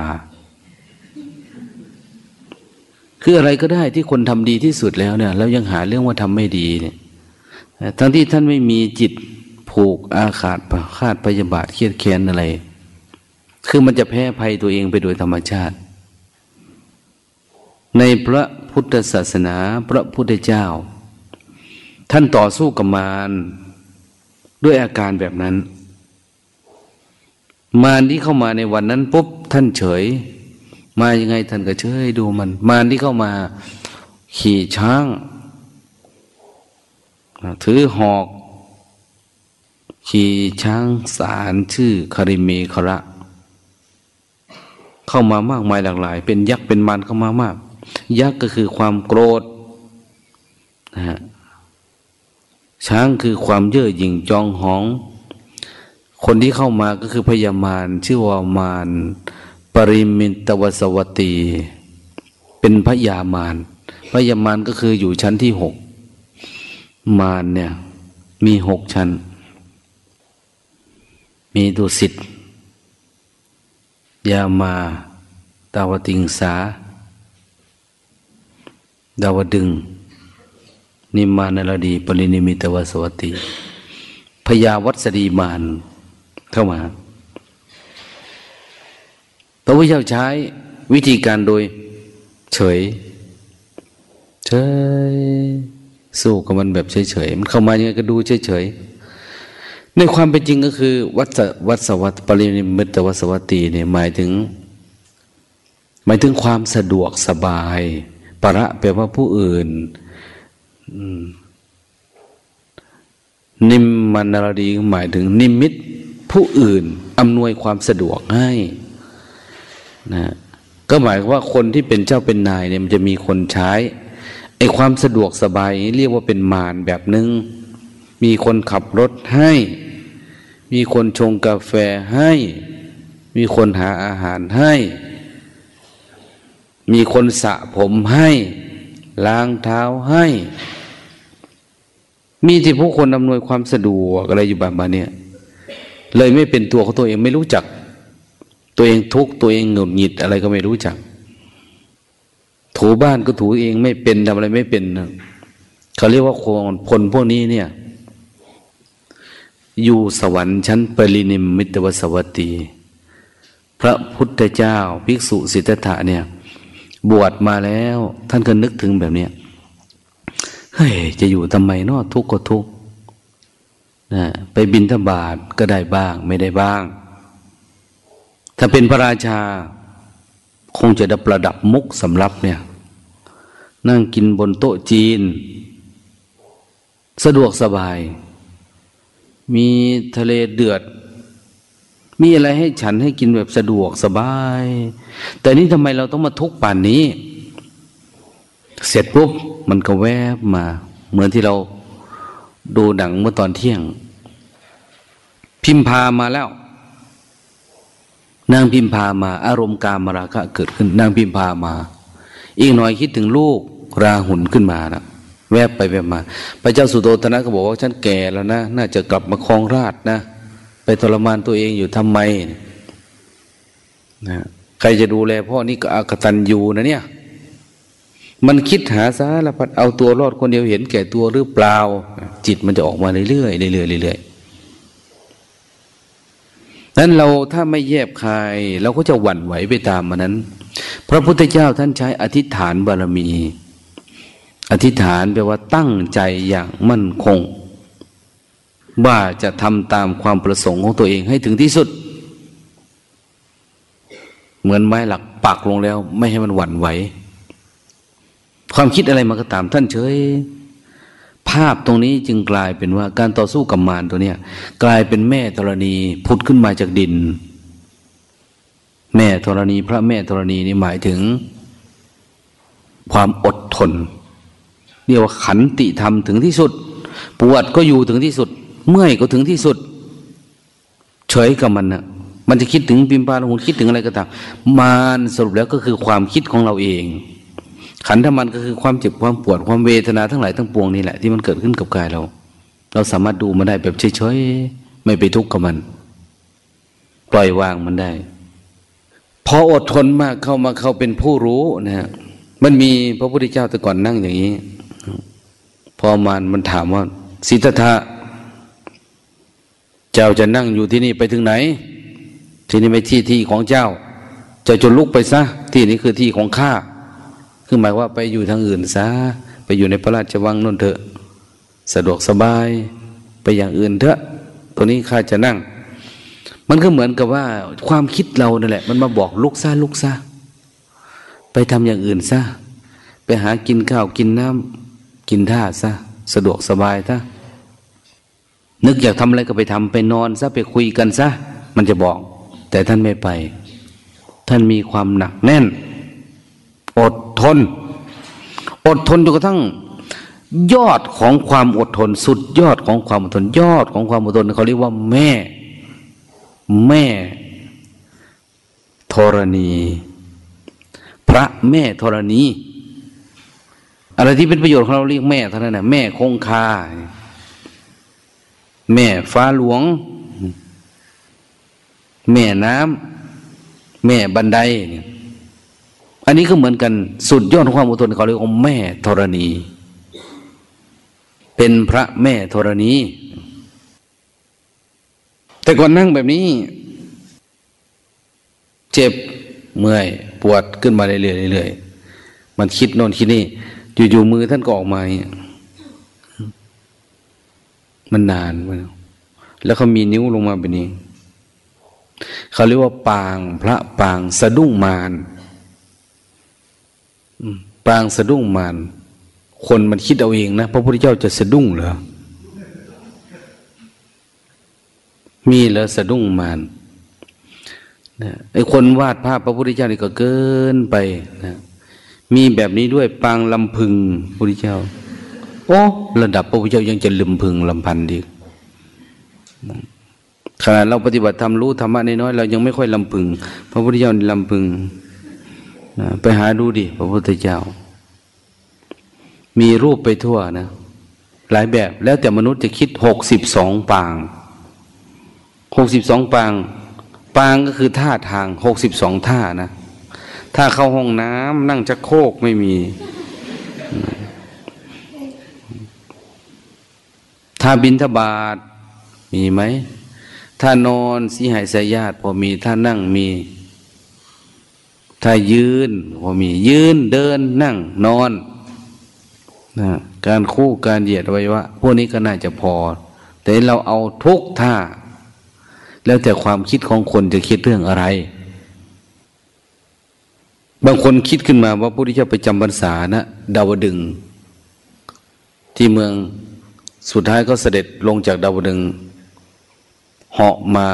คืออะไรก็ได้ที่คนทำดีที่สุดแล้วเนี่ยแล้วยังหาเรื่องว่าทำไม่ดีเนี่ยทั้งที่ท่านไม่มีจิตผูกอาขาดคาดพยาบาทเครียดแค้นอะไร คือมันจะแพ้ภัยตัวเองไปโดยธรรมชาติ ในพระ พุทธศาสนาพระพุทธเจ้า ท่านต่อสู้กับมารด้วยอาการแบบนั้น มารที่เข้ามาในวันนั้นปุ๊บท่านเฉย มายังไงท่านก็เฉยดูมัน มารที่เข้ามาขี่ช้าง ถือหอก ขี่ช้างสารชื่อคาริเมคระ เข้ามามากมายหลากหลาย เป็นยักษ์เป็นมารเข้ามามาก ยักษ์ก็คือความโกรธนะฮะช้างคือความเย่อหยิ่งจองหอง คนที่เข้ามาก็คือพญามารชื่อว่ามารปริมินตวสวตี เป็นพญามารพญามารก็คืออยู่ชั้นที่หกมารเนี่ยมีหกชั้น มีดุสิตยามาดาวติงสา ดาวดึง นิมานลดี ปรินิมิตวสวัติพยาวัสดีมานเข้ามา พระพุทธเจ้าใช้วิธีการโดย เฉย เฉย สู้กับมันแบบเฉยๆมันเข้ามายังไงก็ดูเฉยๆในความเป็นจริงก็คือ วัฏวัสวัตปรินิมิตวัสวัตีเนี่ยหมายถึง หมายถึงความสะดวกสบาย ประแปลว่าผู้อื่นนิมมันนรดีหมายถึง นิมิตผู้อื่นอำนวยความสะดวกให้นะก็หมายว่าคนที่เป็นเจ้าเป็นนายเนี่ยมันจะมีคนใช้ไอ้ความสะดวกสบายเรียกว่าเป็นมารแบบหนึง่งมีคนขับรถให้ มีคนชงกาแฟให้ มีคนหาอาหารให้ มีคนสระผมให้ ล้างเท้าให้ มีที่ผู้คนอำนวยความสะดวกอะไรอยู่แบบนี้เลยไม่เป็นตัวของตัวเองไม่รู้จัก ตัวเองทุกตัวเองหงุดหงิดอะไรก็ไม่รู้จัก ถูบ้านก็ถูเองไม่เป็นทำอะไรไม่เป็นเขาเรียกว่าคนคนพวกนี้เนี่ย อยู่สวรรค์ชั้นปรินิมมิตวสวัตีพระพุทธเจ้า ภิกษุสิทธะเนี่ย บวชมาแล้ว ท่านก็นึกถึงแบบเนี้ยเฮ้ยจะอยู่ทำไมนอทุกข์ก็ทุกข์นะไปบินทบาทก็ได้บ้าง ไม่ได้บ้าง ถ้าเป็นพระราชา คงจะดับประดับมุกสำรับเนี่ย นั่งกินบนโต๊ะจีน สะดวกสบาย มีทะเลเดือด มีอะไรให้ฉันให้กินแบบสะดวกสบาย แต่นี่ทำไมเราต้องมาทุกข์ป่านนี้ เสร็จปุ๊บมันก็แวบมา เหมือนที่เราดูหนังเมื่อตอนเที่ยง พิมพามาแล้ว นางพิมพามา อารมณ์การมราคะเกิดขึ้น นางพิมพามา อีกหน่อยคิดถึงลูกราหุนขึ้นมานะแวบไปแวบมา พระเจ้าสุโธทนะก็บอกว่าฉันแก่แล้วนะ น่าจะกลับมาครองราชนะ ไปทรมานตัวเองอยู่ทำไมนะใครจะดูแลพ่อนี่ก็อากตันยูนะเนี่ย มันคิดหาสารพัดเอาตัวรอดคนเดียวเห็นแก่ตัวหรือเปล่า จิตมันจะออกมาเรื่อยๆเรื่อยๆเรื่อยๆนั้นเราถ้าไม่แยบคาย เราก็จะหวั่นไหวไปตามมันนั้น พระพุทธเจ้าท่านใช้อธิษฐานบารมี อธิษฐานแปลว่าตั้งใจอย่างมั่นคง ว่าจะทำตามความประสงค์ของตัวเองให้ถึงที่สุด เหมือนไม้หลักปักลงแล้ว ไม่ให้มันหวั่นไหว ความคิดอะไรมาก็ตามท่านเฉย ภาพตรงนี้จึงกลายเป็นว่าการต่อสู้กับมารตัวเนี้ย กลายเป็นแม่ธรณีพุดขึ้นมาจากดิน แม่ธรณี พระแม่ธรณีนี่หมายถึง ความอดทนเรียกว่าขันติธรรมถึงที่สุดปวดก็อยู่ถึงที่สุด เมื่อยก็ถึงที่สุด เฉยกับมันนะมันจะคิดถึงปิมพาลหุนคิดถึงอะไรก็ตามมารสรุปแล้วก็คือความคิดของเราเอง ขันธมันก็คือความเจ็บความปวดความเวทนาทั้งหลายทั้งปวงนี่แหละที่มันเกิดขึ้นกับกายเรา เราสามารถดูมันได้แบบเฉยๆไม่ไปทุกข์กับมัน ปล่อยวางมันได้ พออดทนมากเข้ามาเขาเป็นผู้รู้นะฮะมันมีพระพุทธเจ้าแต่ก่อนนั่งอย่างนี้ พอมานมันถามว่าสิทธะ เจ้าจะนั่งอยู่ที่นี่ไปถึงไหน ที่นี่ไม่ที่ที่ของเจ้าจะจนลุกไปซะ ที่นี้คือที่ของข้าคือหมายว่าไปอยู่ทางอื่นซะ ไปอยู่ในพระราชวังนนเถอะ สะดวกสบายไปอย่างอื่นเถอะ ตัวนี้ข้าจะนั่ง มันก็เหมือนกับว่าความคิดเรานั่นแหละ มันมาบอกลุกซะลุกซะไปทำอย่างอื่นซะ ไปหากินข้าวกินน้ำกินท่าซะ สะดวกสบายซะ นึกอยากทำอะไรก็ไปทำไปนอนซะไปคุยกันซะมันจะบอก แต่ท่านไม่ไป ท่านมีความหนักแน่น อดทน อดทนจนกระทั่ง ยอดของความอดทน สุดยอดของความอดทน ยอดของความอดทนเขาเรียกว่า แม่ แม่ธรณี พระแม่ธรณี อะไรที่เป็นประโยชน์ของเราเรียกแม่เท่านั้นนะแม่คงคา แม่ฟ้าหลวง แม่น้ำแม่บันได อันนี้ก็เหมือนกันสุดยอดของความอดทนเขาเรียกว่าแม่ธรณี เป็นพระแม่ธรณี แต่ก่อนนั่งแบบนี้ เจ็บเมื่อยปวดขึ้นมาเรื่อยๆมันคิดโน่นคิดนี่ อยู่ๆมือท่านก็ออกมา มันนานมแล้วเขามีนิ้วลงมาแบบนี้ เขาเรียกว่าปางพระปางสะดุ้งมารปางสะดุ้งมานคนมันคิดเอาเองนะพระพุทธเจ้าจะสะดุ้งเหรอ มีเหรอสะดุ้งมานนะไอ้คนวาดภาพพระพุทธเจ้านี่ก็เกินไปนะมีแบบนี้ด้วยปางลำพึงพระพุทธเจ้า โอ้ระดับพระพุทธเจ้ายังจะลืมพึงลำพันดีขณะเราปฏิบัติธรรมรู้ธรรมะน้อยเรายังไม่ค่อยลำพึง พระพุทธเจ้าลำพึงไปหาดูดิพระพุทธเจ้า มีรูปไปทั่วนะ หลายแบบแล้วแต่มนุษย์จะคิดหกสิบสองปางหกสิบสองปาง ปางก็คือท่าทางหกสิบสองท่านะ ถ้าเข้าห้องน้ำนั่งจะโคกไม่มี ถ้าบินทบาทมีไหม ถ้านอนสีหายสายาตพอมีถ้านั่งมี ถ้ายืนก็มียืนเดินนั่งนอนนะการคู่การเหยียดไว้ว่าพวกนี้ก็น่าจะพอ แต่เราเอาทุกท่า แล้วแต่ความคิดของคนจะคิดเรื่องอะไร บางคนคิดขึ้นมาว่าพระพุทธเจ้าไปจำพรรษานะดาวดึง ที่เมือง สุดท้ายก็เสด็จลงจากดาวดึงเหาะมา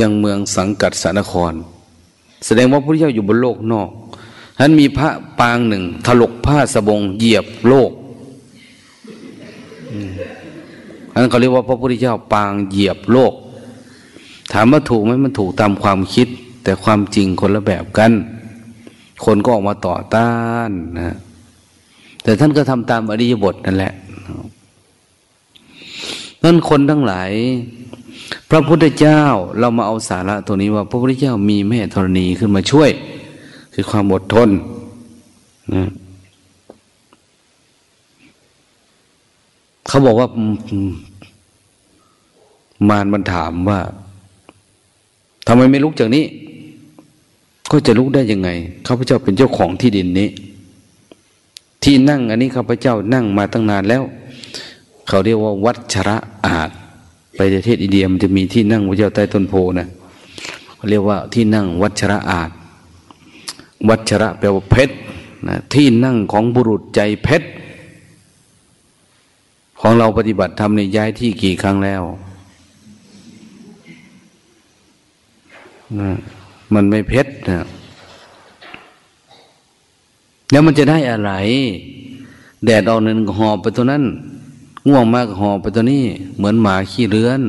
ยังเมืองสังกัดสานคร แสดงว่าพระพุทธเจ้าอยู่บนโลกนอกท่านมีพระปางหนึ่ง ถลกผ้าสบงเหยียบโลกอันเขาเรียกว่าพระพุทธเจ้าปางเหยียบโลก ถามว่าถูกไหมมันถูกตามความคิด แต่ความจริงคนละแบบกัน คนก็ออกมาต่อต้านนะแต่ท่านก็ทำตามอริยบทนั่นแหละ นั่นคนทั้งหลาย พระพุทธเจ้าเรามาเอาสาระตัวนี้ว่า พระพุทธเจ้ามีแม่ธรณีขึ้นมาช่วย คือความอดทนนะเขาบอกว่ามารมันถามว่าทำไมไม่ลุกจากนี้ ก็จะลุกได้ยังไงข้าพเจ้าเป็นเจ้าของที่ดินนี้ ที่นั่งอันนี้ข้าพเจ้านั่งมาตั้งนานแล้ว เขาเรียกว่าวัชระอาจไปประเทศอินเดียมันจะมีที่นั่งพระเจ้าใต้ต้นโพนะเขาเรียกว่าที่นั่งวัชระอาจวัชระแปลว่าเพชรนะที่นั่งของบุรุษใจเพชรของเราปฏิบัติทำในย้ายที่กี่ครั้งแล้วนะมันไม่เพชรนะแล้วมันจะได้อะไร แดดออกนึงหอบไปตัวนั้น ง่วงมากหอบไปตัวนี้ เหมือนหมาขี้เลื้อน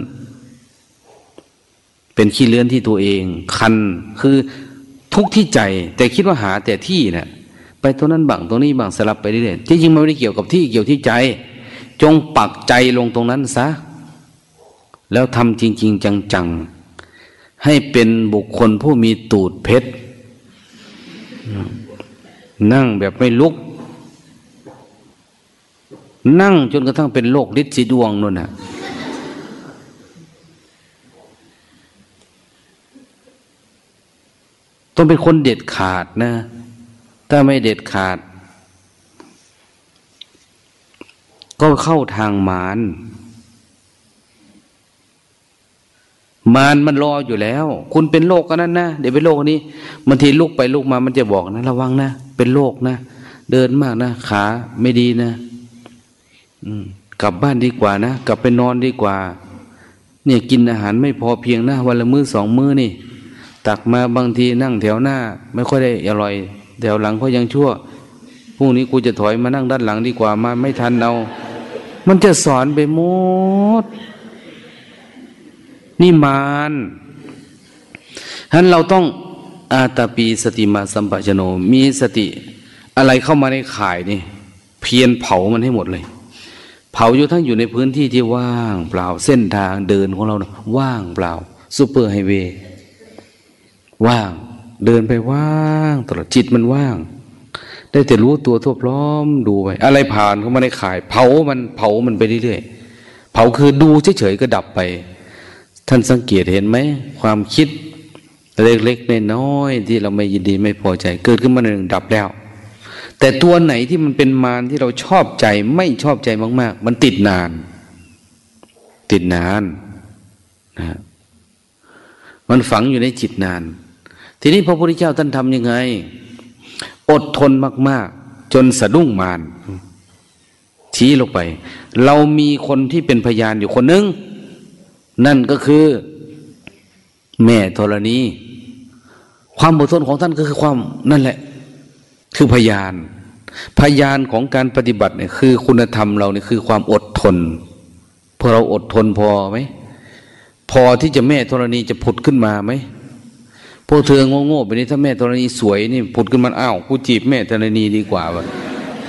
เป็นขี้เลื้อนที่ตัวเอง คันคือทุกที่ใจ แต่คิดว่าหาแต่ที่เนะี่ยไปตัวนั้นบังตรงนี้บังสลับไปเรื่อยๆที่จริงมันไม่ได้เกี่ยวกับที่เกี่ยวที่ใจ จงปักใจลงตรงนั้นซะ แล้วทำจริง ๆ จังๆ ให้เป็นบุคคลผู้มีตูดเพชรนั่งแบบไม่ลุก นั่งจนกระทั่งเป็นโรคฤทธิ์สีดวงนั่นน่ะต้องเป็นคนเด็ดขาดนะ ถ้าไม่เด็ดขาด ก็เข้าทางมารมารมันรออยู่แล้ว คุณเป็นโรคกันนั้นนะเดี๋ยวเป็นโรคนี้บางทีลุกไปลุกมามันจะบอกนะ ระวังนะ เป็นโรคนะ เดินมากนะ ขาไม่ดีนะ กลับบ้านดีกว่านะกลับไปนอนดีกว่า เนี่ยกินอาหารไม่พอเพียงนะวันละมือ้อสองมื้อนี่ ตักมาบางทีนั่งแถวหน้า ไม่ค่อยได้อร่อยแถวหลังก็ยังชั่วพรุ่งนี้กูจะถอยมานั่งด้านหลังดีกว่ามาไม่ทันเอา มันจะสอนไปหมดนี่มานฉะนั้นเราต้องอาตาปีสติมาสัมปชโนมีสติอะไรเข้ามาในข่ายนี่ เพียนเผามันให้หมดเลย เผาอยู่ทั้งอยู่ในพื้นที่ที่ว่างเปล่าเส้นทางเดินของเรานะว่างเปล่าซูเปอร์ไฮเวย์ว่าง เดินไปว่างตลอดจิตมันว่าง ได้แต่รู้ตัวทั่วพร้อมดูไปอะไรผ่านเข้ามาในข่าย เผามันเผามันไปเรื่อยๆเผาคือดูเฉยๆก็ดับไป ท่านสังเกตเห็นไหมความคิดเล็กๆน้อยๆที่เราไม่ยินดีไม่พอใจ เกิดขึ้นมาหนึ่งดับแล้ว แต่ตัวไหนที่มันเป็นมารที่เราชอบใจไม่ชอบใจมาก ๆ มันติดนาน ติดนานนะมันฝังอยู่ในจิตนาน ทีนี้พระพุทธเจ้าท่านทำยังไง อดทนมาก ๆ จนสะดุ้งมารชี้ลงไป เรามีคนที่เป็นพยานอยู่คนหนึ่งนั่นก็คือ แม่ธรณี ความอดทนของท่านก็คือความนั่นแหละ คือพยาน พยานของการปฏิบัติเนี่ยคือคุณธรรมเราเนี่ยคือความอดทนพอเราอดทนพอไหมพอที่จะแม่ธรณีจะผุดขึ้นมาไหมพวกเธอโง่ๆไปนี้ถ้าแม่ธรณีสวยนี่ผุดขึ้นมาอ้าวกูจีบแม่ธรณีดีกว่า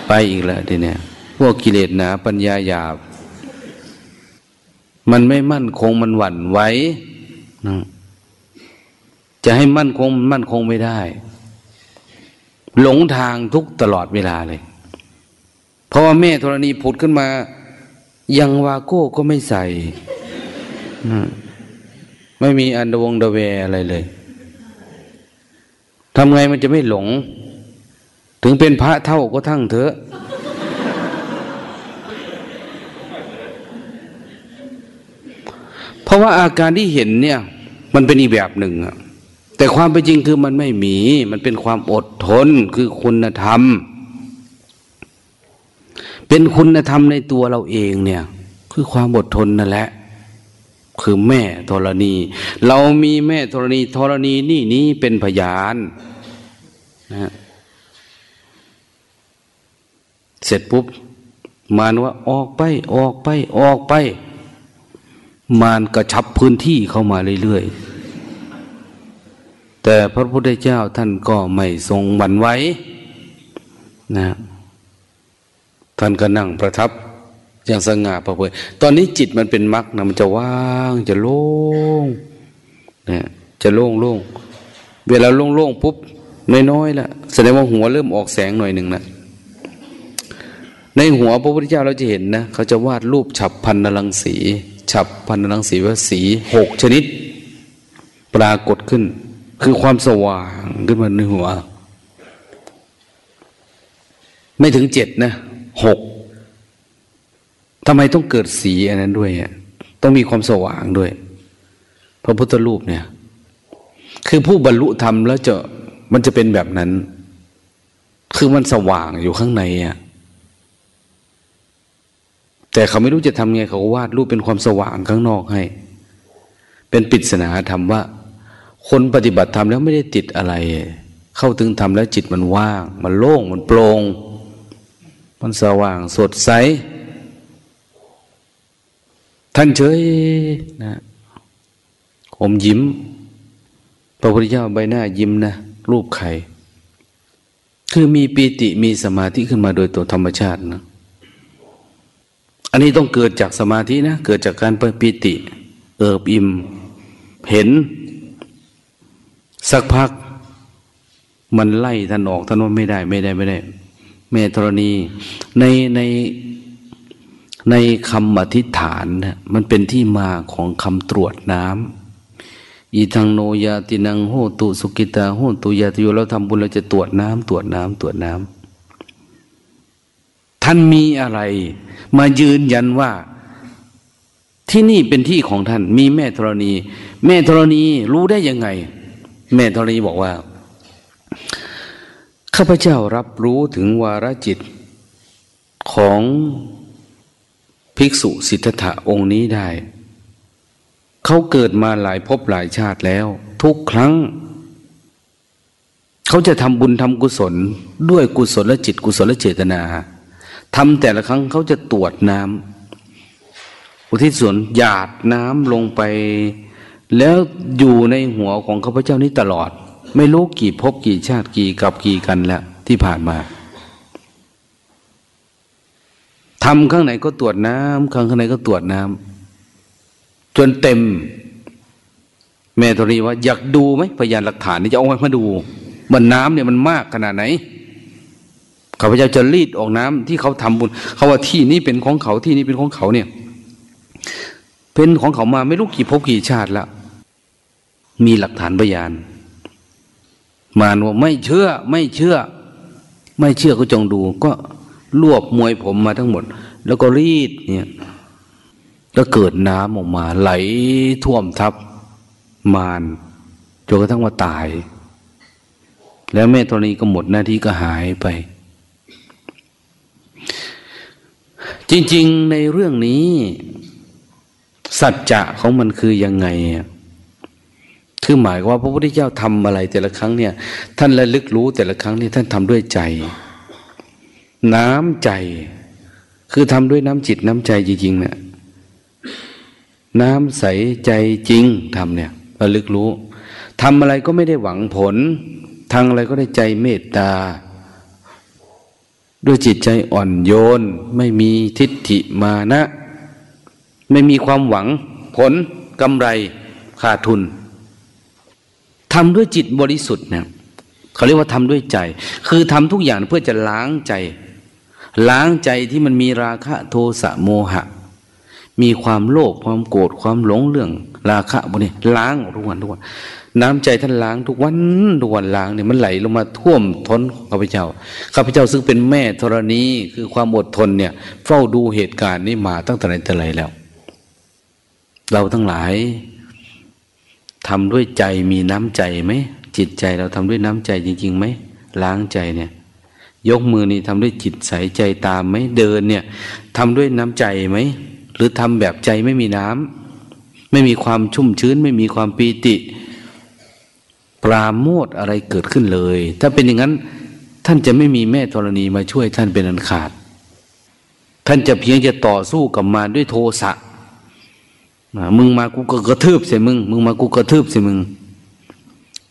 ไปอีกแล้วทีเนี้ยพวกกิเลสหนาปัญญาหยาบ มันไม่มั่นคงมันหวั่นไหวจะให้มั่นคงมั่นคงไม่ได้ หลงทางทุกตลอดเวลาเลย เพราะว่าแม่ธรณีผุดขึ้นมา ยังวาโก้ก็ไม่ใส่ ไม่มีอันดวงดเวอะไรเลยทำไงมันจะไม่หลง ถึงเป็นพระเท่าก็ทั้งเถอะเพราะว่าอาการที่เห็นเนี่ย มันเป็นอีกแบบหนึ่งอะ แต่ความเป็นจริงคือมันไม่มี มันเป็นความอดทนคือคุณธรรม เป็นคุณธรรมในตัวเราเองเนี่ย คือความอดทนนั่นแหละ คือแม่ธรณี เรามีแม่ธรณีธรณีนี่นี้เป็นพยานนะเสร็จปุ๊บ มานว่าออกไปออกไปออกไป มานกระชับพื้นที่เข้ามาเรื่อยๆ แต่พระพุทธเจ้าท่านก็ไม่ทรงหวั่นไหวนะท่านก็นั่งประทับอย่างสง่าประเผยตอนนี้จิตมันเป็นมรรคนะมันจะว่างจะโล่งนะจะโล่งโล่งเวลาโล่งโล่งปุ๊บน้อยๆละแสดงว่าหัวเริ่มออกแสงหน่อยหนึ่งนะในหัวพระพุทธเจ้าเราจะเห็นนะเขาจะวาดรูปฉับพันนลังสี ฉับพันนลังสีว่าสีหกชนิด ปรากฏขึ้น คือความสว่างขึ้นมาในหัว ไม่ถึงเจ็ดนะหกทำไมต้องเกิดสีอันนั้นด้วยต้องมีความสว่างด้วย พระพุทธรูปเนี่ย คือผู้บรรลุธรรมแล้วจะมันจะเป็นแบบนั้น คือมันสว่างอยู่ข้างในอะแต่เขาไม่รู้จะทำไงเขาวาดรูปเป็นความสว่างข้างนอกให้ เป็นปริศนาธรรมว่า คนปฏิบัติธรรมแล้วไม่ได้ติดอะไร เข้าถึงธรรมแล้วจิตมันว่าง มันโล่งมันโปร่งมันสว่างสดใส ท่านเฉยนะผมยิ้ม พระพุทธเจ้าใบหน้ายิ้มนะรูปไข่คือมีปีติมีสมาธิขึ้นมาโดยตัวธรรมชาตินะ อันนี้ต้องเกิดจากสมาธินะ เกิดจากการปีติ เอิบอิ่ม เห็น สักพักมันไล่ท่านออกท่านว่าไม่ได้ไม่ได้ไม่ได้เมตรณีในในในคำอธิษฐานนะมันเป็นที่มาของคำตรวจน้ำอีทางโนยาตินังโหตุสุกิตาโหตุยาติโยเราทำบุญเราจะตรวจน้ำตรวจน้ำตรวจน้ำท่านมีอะไร มายืนยันว่า ที่นี่เป็นที่ของท่าน มีแม่ธรณี แม่ธรณีรู้ได้ยังไง แม่ธรณีบอกว่า ข้าพเจ้ารับรู้ถึงวาระจิตของภิกษุสิทธัตถะองค์นี้ได้ เขาเกิดมาหลายภพหลายชาติแล้ว ทุกครั้ง เขาจะทำบุญทำกุศล ด้วยกุศลและจิต กุศลและเจตนาทำแต่ละครั้งเขาจะตรวจน้ำอุทิศส่วนหยาดน้ำลงไป แล้วอยู่ในหัวของข้าพเจ้านี้ตลอด ไม่รู้กี่ภพกี่ชาติกี่กับกี่กันแล้วที่ผ่านมาทำข้างไหนก็ตรวจน้ำข้างข้างในก็ตรวจน้ำจนเต็ม แม่ธรีว่า อยากดูไหมพยานหลักฐานนี่จะเอาไว้มาดูมันน้ำเนี่ยมันมากขนาดไหนข้าพเจ้าจะรีดออกน้ำที่เขาทำบุญเขาว่าที่นี้เป็นของเขาที่นี้เป็นของเขาเนี่ย เป็นของเขามาไม่รู้กี่ภพกี่ชาติแล้ว มีหลักฐานพยาน มานว่าไม่เชื่อ ไม่เชื่อ ไม่เชื่อก็จงดู ก็รวบมวยผมมาทั้งหมด แล้วก็รีดเนี่ยแล้วเกิดน้ำออกมา ไหลท่วมทับมานจนกระทั่งว่าตาย แล้วแม่ตอนนี้ก็หมดหน้าที่ก็หายไป จริง ๆ ในเรื่องนี้ สัจจะของมันคือยังไง คือหมายว่าพระพุทธเจ้าทำอะไรแต่ละครั้งเนี่ย ท่านระลึกรู้แต่ละครั้งนี่ท่านทำด้วยใจ น้ำใจ คือทำด้วยน้ำจิตน้ำใจจริงๆเนะี่ยน้ำใสใจจริงทำเนี่ยระลึกรู้ทำอะไรก็ไม่ได้หวังผลทางอะไรก็ได้ใจเมตตา ด้วยจิตใจอ่อนโยน ไม่มีทิฏฐิมานะ ไม่มีความหวังผลกำไรขาดทุน ทำด้วยจิตบริสุทธิ์เนี่ยเขาเรียกว่าทำด้วยใจ คือทำทุกอย่างเพื่อจะล้างใจ ล้างใจที่มันมีราคะโทสะโมหะ มีความโลภความโกรธความหลงเรื่อง ราคะพวกนี้ล้างทุกวันทุกวันน้ำใจท่านล้างทุกวันทุกวันล้างเนี่ยมันไหลลงมาท่วมท้นข้าพเจ้าข้าพเจ้าซึ่งเป็นแม่ธรณีคือความอดทนเนี่ย เฝ้าดูเหตุการณ์นี้มาตั้งแต่ไหนแต่ไรแล้ว เราทั้งหลาย ทำด้วยใจมีน้ำใจไหมจิตใจเราทำด้วยน้ำใจจริงๆไหมล้างใจเนี่ย ยกมือนี่ทำด้วยจิตใสใจตามไหมเดินเนี่ยทำด้วยน้ำใจไหมหรือทำแบบใจไม่มีน้ำไม่มีความชุ่มชื้น ไม่มีความปีติ ปราโมทอะไรเกิดขึ้นเลย ถ้าเป็นอย่างนั้น ท่านจะไม่มีแม่ธรณีมาช่วยท่านเป็นอันขาด ท่านจะเพียงจะต่อสู้กับมาด้วยโทสะ มึงมากูก็กระทืบใส่มึง มึงมากูกระทืบใส่มึง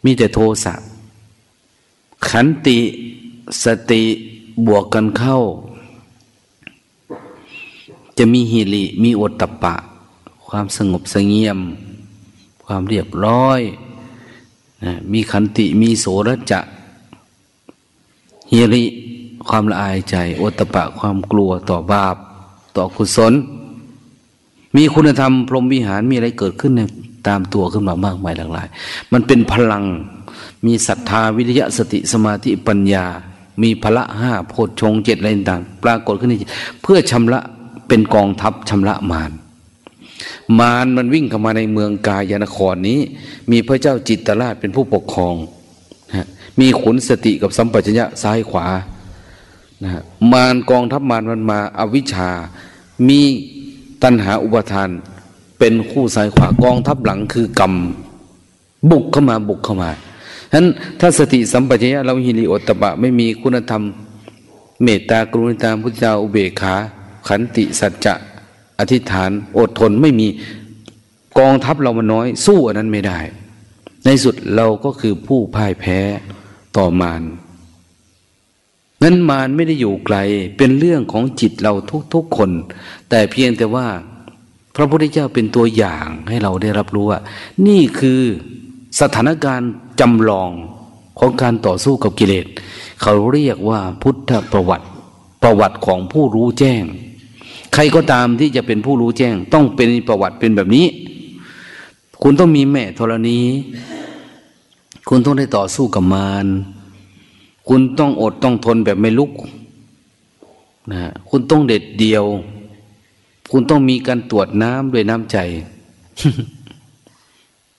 มีแต่โทสะ ขันติสติบวกกันเข้า จะมีฮิริมีอดตปะ ความสงบสงเงียม ความเรียบร้อยนะมีขันติมีโสรจะฮิริความละอายใจอดตปะความกลัวต่อบาป ต่อกุศล มีคุณธรรม พรหมวิหารมีอะไรเกิดขึ้นในตามตัวขึ้นมามากมายหลากหลาย มันเป็นพลังมีศรัทธาวิริยะสติสมาธิปัญญา มีพละห้าโพชฌงเจ็ดอะไรต่างปรากฏขึ้นในจิตเพื่อชำระเป็นกองทัพชำระมารมารมันวิ่งเข้ามาในเมืองกายนครนี้ มีพระเจ้าจิตตราชเป็นผู้ปกครองนะมีขุนสติกับสัมปชัญญะซ้ายขวานะมารกองทัพมารมันมาอาวิชามี ตัณหาอุปทานเป็นคู่ซ้ายขวากองทัพหลังคือกรรมบุกเข้ามาบุกเข้ามาฉะนั้นถ้าสติสัมปชัญญะเราหิริโอตบะไม่มีคุณธรรม เมตตากรุณาพุทธเจ้าอุเบกขา ขันติสัจจะอธิษฐานอดทนไม่มีกองทัพเรามันน้อย สู้อันนั้นไม่ได้ ในสุดเราก็คือผู้พ่ายแพ้ต่อมาร นั้นมารไม่ได้อยู่ไกลเป็นเรื่องของจิตเราทุกๆคน แต่เพียงแต่ว่า พระพุทธเจ้าเป็นตัวอย่างให้เราได้รับรู้ว่า นี่คือสถานการณ์จำลองของการต่อสู้กับกิเลส เขาเรียกว่าพุทธประวัติ ประวัติของผู้รู้แจ้ง ใครก็ตามที่จะเป็นผู้รู้แจ้ง ต้องเป็นประวัติเป็นแบบนี้ คุณต้องมีแม่ธรณี คุณต้องได้ต่อสู้กับมาร คุณต้องอดต้องทนแบบไม่ลุกนะคุณต้องเด็ดเดียว คุณต้องมีการตรวจน้ำด้วยน้ำใจ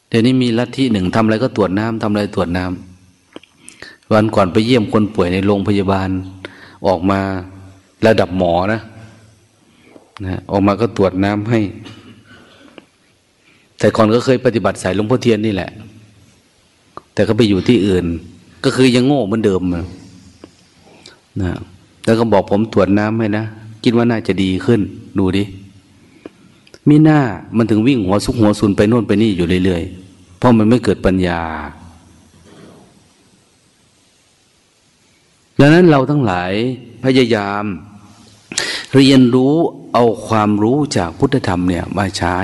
เดี๋ยวนี้มีลัทธิหนึ่งทำอะไรก็ตรวจน้ำทำอะไรตรวจน้ำวันก่อนไปเยี่ยมคนป่วยในโรงพยาบาล ออกมาระดับหมอนะนะออกมาก็ตรวจน้ำให้ แต่ก่อนก็เคยปฏิบัติสายหลวงพ่อเทียนนี่แหละ แต่ก็ไปอยู่ที่อื่น ก็คือยังโง่เหมือนเดิมนะแล้วก็บอกผมตรวจน้ำให้นะคิดว่าน่าจะดีขึ้น ดูดิมีหน้ามันถึงวิ่งหัวซุกหัวซุนไปโน่นไปนี่อยู่เรื่อยๆ เพราะมันไม่เกิดปัญญา ดังนั้นเราทั้งหลายพยายาม เรียนรู้เอาความรู้จากพุทธธรรมเนี่ยมาใช้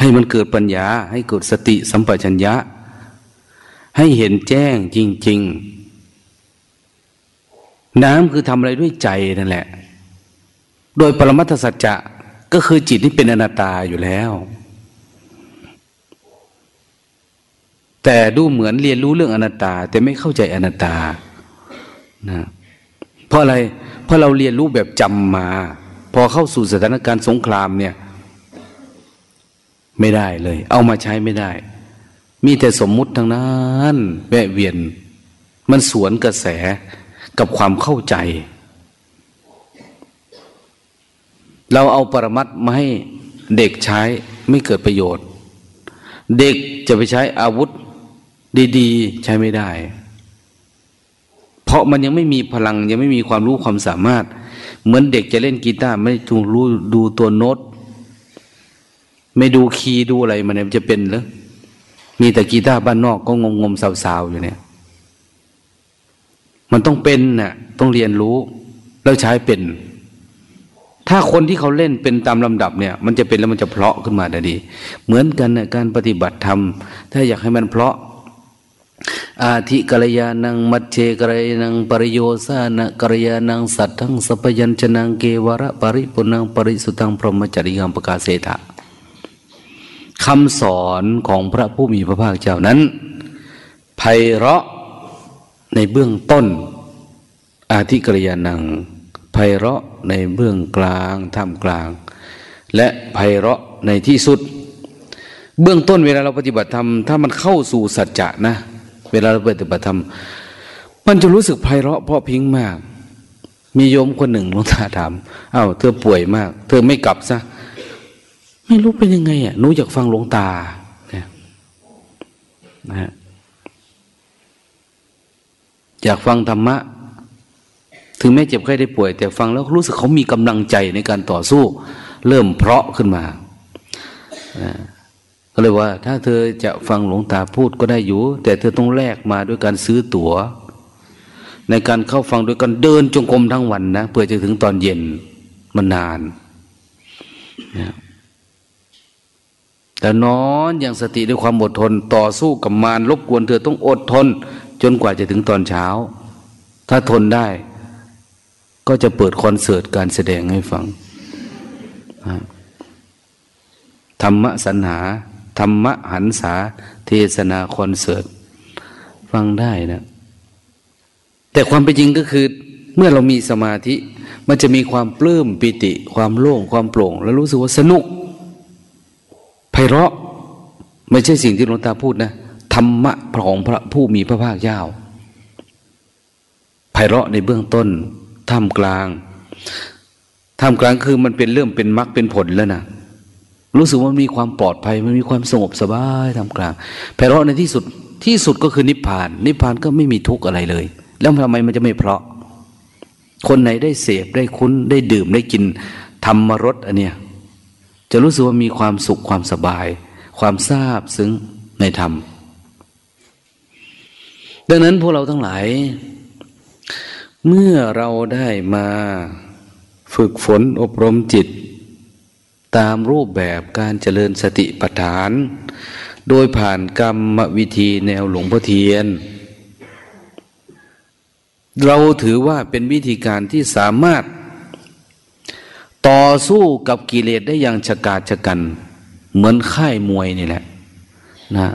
ให้มันเกิดปัญญา ให้เกิดสติสัมปชัญญะ ให้เห็นแจ้งจริง ๆ น้ำคือทำอะไรด้วยใจนั่นแหละ โดยปรมัตถสัจจะก็คือจิตที่เป็นอนัตตาอยู่แล้ว แต่ดูเหมือนเรียนรู้เรื่องอนัตตา แต่ไม่เข้าใจอนัตตานะเพราะอะไร เพราะเราเรียนรู้แบบจำมา พอเข้าสู่สถานการณ์สงครามเนี่ย ไม่ได้เลย เอามาใช้ไม่ได้ มีแต่สมมุติทั้งนั้นแวะเวียน มันสวนกระแสกับความเข้าใจ เราเอาปรมัตมาให้เด็กใช้ไม่เกิดประโยชน์ เด็กจะไปใช้อาวุธดีๆ ใช้ไม่ได้ เพราะมันยังไม่มีพลังยังไม่มีความรู้ความสามารถ เหมือนเด็กจะเล่นกีตาร์ไม่ถูกรู้ดูตัวโน้ต ไม่ดูคีย์ดูอะไรมันจะเป็นหรือ มีแต่กีตาร์บ้านนอกก็งงงมสาวๆอยู่เนี่ย มันต้องเป็นนะ่ะต้องเรียนรู้ แล้วใช้เป็น ถ้าคนที่เขาเล่นเป็นตามลำดับเนี่ย มันจะเป็นแล้วมันจะเพลาะขึ้นมาได้ดี เหมือนกันนะการปฏิบัติธรรม ถ้าอยากให้มันเพลาะอาธิกรยานังมัจเจกรยานังปริโยสานะกรยานังสัตทังสัพยัญชนะเกวระปริปุนังปริสุตังพรหมจริยังประกาศเสถะ คำสอนของพระผู้มีพระภาคเจ้านั้นไพเราะในเบื้องต้น อาธิกริยานังไพเราะในเบื้องกลางท่ามกลาง และไพเราะในที่สุด เบื้องต้นเวลาเราปฏิบัติธรรมถ้ามันเข้าสู่สัจจะนะ เวลาเราปฏิบัติธรรม มันจะรู้สึกไพเราะเพราะพิงมาก มีโยมคนหนึ่งหลวงตาถามอา้าวเธอป่วยมาก เธอไม่กลับซะ ไม่รู้เป็นยังไงอะหนูอยากฟังหลวงตาเนี่ยนะฮะอยากฟังธรรมะ ถึงแม้เจ็บไข้ได้ป่วย แต่ฟังแล้วรู้สึกเขามีกำลังใจในการต่อสู้ เริ่มเพราะขึ้นมาก็เลยว่า ถ้าเธอจะฟังหลวงตาพูดก็ได้อยู่ แต่เธอต้องแลกมาด้วยการซื้อตัว๋ว ในการเข้าฟังโดยการเดินจงกรมทั้งวันนะเพื่อจะถึงตอนเย็นมันนานนะ แต่นอนอย่างสติด้วยความอดทน ต่อสู้กับมารรบกวนเธอต้องอดทน จนกว่าจะถึงตอนเช้า ถ้าทนได้ ก็จะเปิดคอนเสิร์ตการแสดงให้ฟังธรรมะสัญหา ธรรมะหันษา เทศนาคอนเสิร์ต ฟังได้นะ แต่ความเป็นจริงก็คือ เมื่อเรามีสมาธิ มันจะมีความปลื้มปิติ ความโล่งความโปร่ง แล้วรู้สึกว่าสนุก เราะไม่ใช่สิ่งที่หลวงตาพูดนะธรรมะของพระผู้มีพระภาคเจ้าไพเราะในเบื้องต้นท่ามกลางท่ามกลางคือมันเป็นเรื่องเป็นมรรคเป็นผลแล้วนะรู้สึกว่ามีความปลอดภัยมันมีความสงบสบายท่ามกลางไพเราะในที่สุดที่สุดก็คือนิพพาน นิพพานก็ไม่มีทุกข์อะไรเลย แล้วทำไมมันจะไม่เพราะ คนไหนได้เสพได้คุ้นได้ดื่มได้กินธรรมรสอันเนี้ย จะรู้สึกว่ามีความสุขความสบาย ความทราบซึ้งในธรรม ดังนั้นพวกเราทั้งหลาย เมื่อเราได้มาฝึกฝนอบรมจิต ตามรูปแบบการเจริญสติปัฏฐาน โดยผ่านกรรมวิธีแนวหลวงพ่อเทียน เราถือว่าเป็นวิธีการที่สามารถ ต่อสู้กับกิเลสได้อย่างฉกาจฉกัน เหมือนค่ายมวยนี่แหละนะ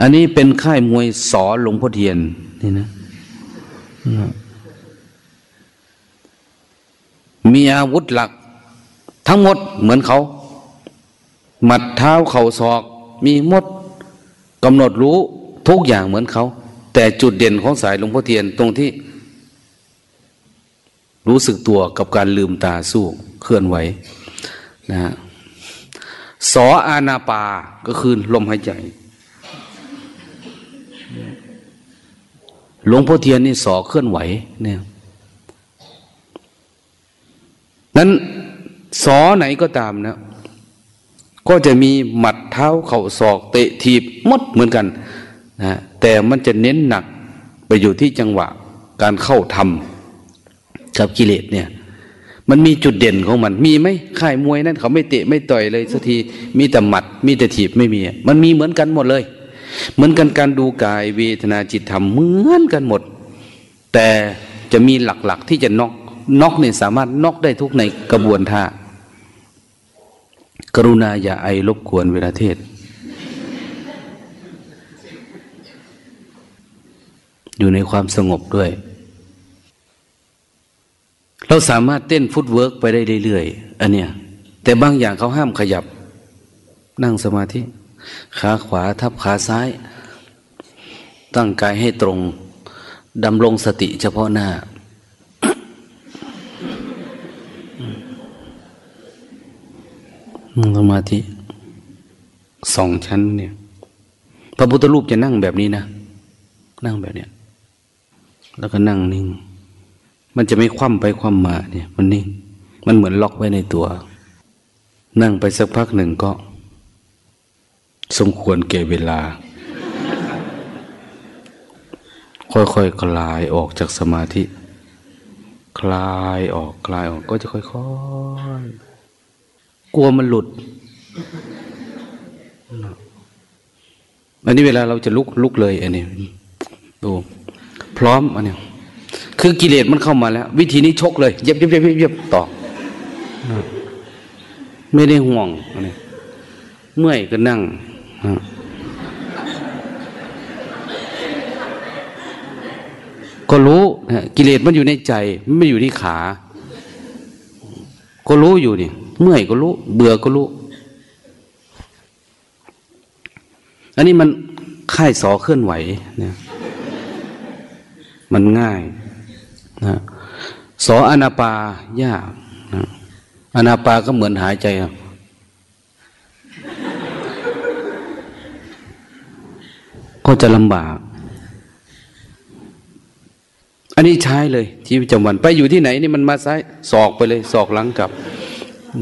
อันนี้เป็นค่ายมวยสอนหลวงพ่อเทียนนี่นะนะมีอาวุธหลัก ทั้งหมดเหมือนเขาหมัดเท้าเข่าศอก มีมดกำหนดรู้ทุกอย่างเหมือนเขา แต่จุดเด่นของสายหลวงพ่อเทียนตรงที่ รู้สึกตัวกับการลืมตาสู้เคลื่อนไหวนะฮะสออานาปาก็คือลมหายใจ หลวงพ่อเทียนนี่สอเคลื่อนไหวเนี่ยนั้นสอไหนก็ตามนะก็จะมีหมัดเท้าเข่าศอกเตะทีบมดเหมือนกันนะแต่มันจะเน้นหนักไปอยู่ที่จังหวะการเข้าทำ กับกิเลสเนี่ย มันมีจุดเด่นของมัน มีไหมค่ายมวยนั่นเขาไม่เตะไม่ต่อยเลยสักทีมีแต่หมัด มีแต่ถีบไม่มี มันมีเหมือนกันหมดเลย เหมือนกันการดูกายเวทนาจิตธรรมเหมือนกันหมด แต่จะมีหลักๆที่จะน็อกน็อกเนี่ยสามารถน็อกได้ทุกในกระบวนท่ากรุณาอย่าไอรบกวนเวลาเทศน์ อยู่ในความสงบด้วย เราสามารถเต้น footwork ไปได้เรื่อยๆอันเนี้ยแต่บางอย่างเขาห้ามขยับ นั่งสมาธิ ขาขวาทับขาซ้าย ตั้งกายให้ตรงดำรงสติเฉพาะหน้านั่งสมาธิสองชั้นเนี่ย พระพุทธรูปจะนั่งแบบนี้นะ นั่งแบบเนี้ย แล้วก็นั่งนิ่ง มันจะไม่คว่ำไปคว่ำมาเนี่ย มันนิ่ง มันเหมือนล็อกไว้ในตัว นั่งไปสักพักหนึ่งก็ สมควรเก็บเวลา ค่อยๆคคลายออกจากสมาธิ คลายออกคลายออกก็จะค่อยๆกลัวมันหลุดอันนี้เวลาเราจะลุกลุกเลยอันนี้ดูพร้อมอันนี้ คือกิเลสมันเข้ามาแล้ว วิธีนี้ชกเลยเย็บเย็บเย็บเย็บต่อไม่ได้ห่วงเมื่อยก็นั่งก็รู้นะกิเลสมันอยู่ในใจมันไม่อยู่ที่ขา ก็รู้อยู่นี่เมื่อยก็รู้ เบื่อก็รู้ อันนี้มันค่ายสอเคลื่อนไหวเนี่ยมันง่าย นะสออนาปายากนะอนาปาก็เหมือนหายใจก็จะลำบาก อันนี้ใช้เลยที่ประจำวัน ไปอยู่ที่ไหนนี่มันมาซ้ายศอกไปเลยศอกหลังกลับ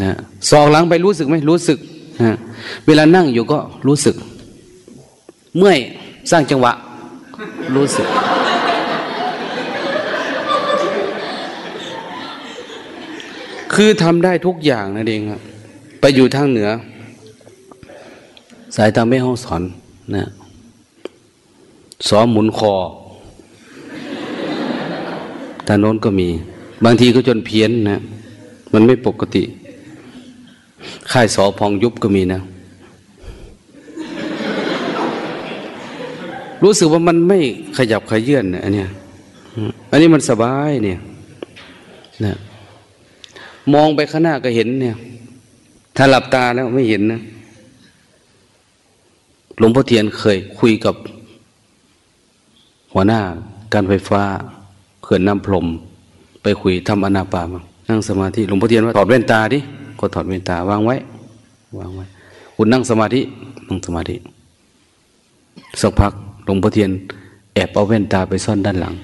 นะศอกหลังไปรู้สึกไหมรู้สึกนะเวลานั่งอยู่ก็รู้สึก เมื่อยสร้างจังหวะ รู้สึก คือทำได้ทุกอย่างนั่นเองครับไปอยู่ทางเหนือ สายตาไม่ห้องสอนนะสอหมุนคอทางโน้นก็มี บางทีก็จนเพี้ยนนะ มันไม่ปกติ ค่ายสอพองยุบก็มีนะ รู้สึกว่ามันไม่ขยับขยื่นนะอันเนี้ยอันนี้มันสบายเนี่ยนะ มองไปข้างหน้าก็เห็นเนี่ย ถ้าหลับตาแล้วไม่เห็นนะหลวงพ่อเทียนเคยคุยกับ หัวหน้าการไฟฟ้าเขื่อนน้ำพรมไปคุยทำอนาปามานั่งสมาธิหลวงพ่อเทียนว่าถอดแว่นตาดิก็ถอดแว่นตาวางไว้ วางไว้ คุณนั่งสมาธินั่งสมาธิสักพักหลวงพ่อเทียน แอบเอาแว่นตาไปซ่อนด้านหลัง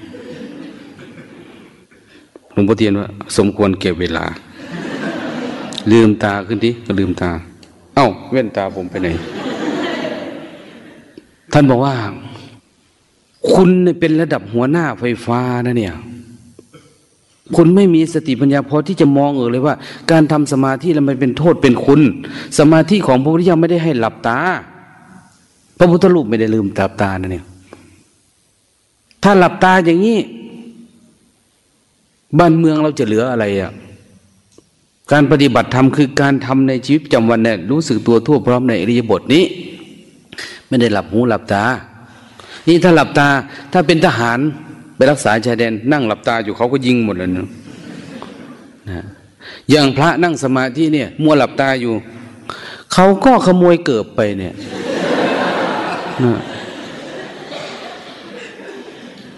หลวงพ่อเทียนว่า สมควรเก็บเวลา ลืมตาขึ้นดิก็ลืมตา เอ้าแว่นตาผมไปไหน ท่านบอกว่า คุณเป็นระดับหัวหน้าไฟฟ้านะเนี่ย คุณไม่มีสติปัญญาพอที่จะมองเออเลยว่า การทำสมาธิแล้วมันเป็นโทษเป็นคุณ สมาธิของพระพุทธเจ้าไม่ได้ให้หลับตา พระพุทธรูปไม่ได้ลืมตาตานะเนี่ย ถ้าหลับตาอย่างนี้ บ้านเมืองเราจะเหลืออะไรอะ่ะ การปฏิบัติธรรมคือการทำในชีวิตประจำวันเนี่ยรู้สึกตัวทั่วพร้อมในอริยบทนี้ ไม่ได้หลับหูหลับตา นี่ถ้าหลับตาถ้าเป็นทหารไปรักษาชายแดนนั่งหลับตาอยู่เขาก็ยิงหมดเลยนะนะอย่างพระนั่งสมาธิเนี่ย มัวหลับตาอยู่ เขาก็ขโมยเกิบไปเนี่ยนะ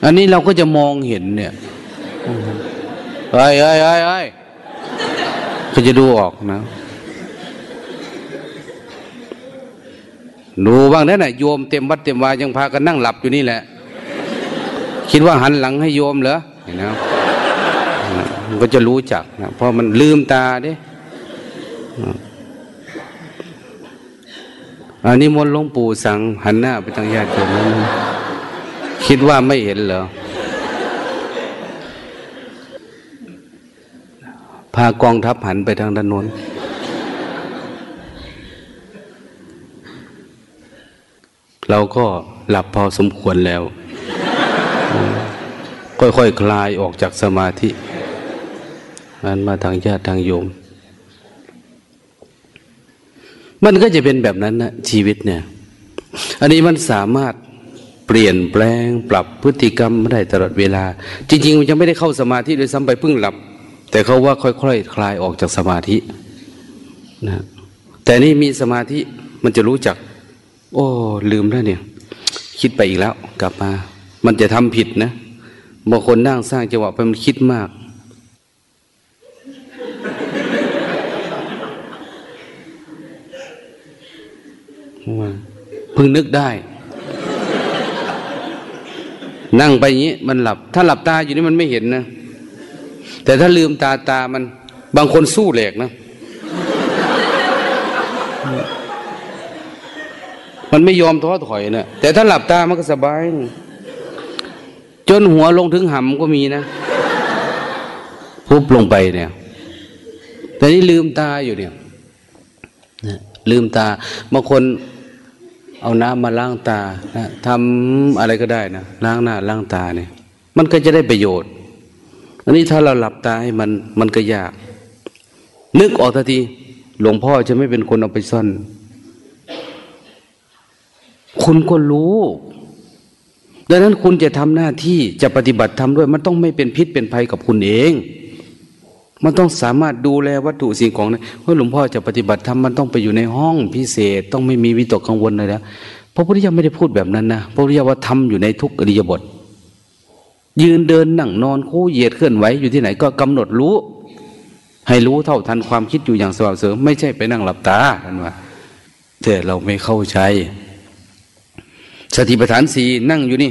อันนี้เราก็จะมองเห็นเนี่ยไอ้ไอ้ไอ้ไอ้เขาจะดูออกนะ ดูบ้างนั่นน่ะโยมเต็มวัดเต็มวายังพากันนั่งหลับอยู่นี่แหละ คิดว่าหันหลังให้โยมเหรอเห็นไหมก็จะรู้จักนะเพราะมันลืมตาด้อันนี้มนหลวงปู่สั่งหันหน้าไปทางญาติโยมคิดว่าไม่เห็นเหรอ พากองทัพหันไปทางด้านโน้นเราก็หลับพอสมควรแล้ว ค่อยๆคคลายออกจากสมาธิมันมาทางญาติทางโยม มันก็จะเป็นแบบนั้นนะชีวิตเนี่ย อันนี้มันสามารถเปลี่ยนแปลงปรับพฤติกรรมไมได้ตลอดเวลา จริง ๆ มันยังไม่ได้เข้าสมาธิโดยซ้ำไปเพิ่งหลับ แต่เขาว่าค่อยๆคคลายออกจากสมาธินะแต่นี่มีสมาธิมันจะรู้จัก โอ้ ลืมแล้วเนี่ย คิดไปอีกแล้ว กลับมา มันจะทำผิดนะบางคนนั่งสร้างจังหวะไปมันคิดมาก เพิ่งนึกได้ นั่งไปอย่างนี้มันหลับ ถ้าหลับตาอยู่นี่มันไม่เห็นนะ แต่ถ้าลืมตาตามันบางคนสู้แหล็กนะ มันไม่ยอมท้อถอยนะแต่ถ้าหลับตามันก็สบาย จนหัวลงถึงหำก็มีนะพุบลงไปเนี่ย แต่นี่ลืมตาอยู่เนี่ยลืมตาบางคนเอาน้ำมาล้างตาทำอะไรก็ได้นะล้างหน้าล้างตาเนี่ย มันก็จะได้ประโยชน์ อันนี้ถ้าเราหลับตาให้มันมันก็ยาก นึกออกทันที หลวงพ่อจะไม่เป็นคนเอาไปซ่อน คุณก็รู้ดังนั้นคุณจะทำหน้าที่จะปฏิบัติทำด้วย มันต้องไม่เป็นพิษเป็นภัยกับคุณเอง มันต้องสามารถดูแลวัตถุสิ่งของนะเพราะหลวงพ่อจะปฏิบัติทำมันต้องไปอยู่ในห้องพิเศษ ต้องไม่มีวิตกกังวลเลยนะพระพุทธเจ้าไม่ได้พูดแบบนั้นนะพระพุทธเจ้าว่าทำอยู่ในทุกอริยบท ยืนเดินนั่งนอนคู่เหยียดเคลื่อนไหวอยู่ที่ไหนก็กำหนดรู้ ให้รู้เท่าทันความคิดอยู่อย่างสม่ำเสมอไม่ใช่ไปนั่งหลับตาท่านว่าแต่เราไม่เข้าใจสติปัฏฐานสี่นั่งอยู่นี่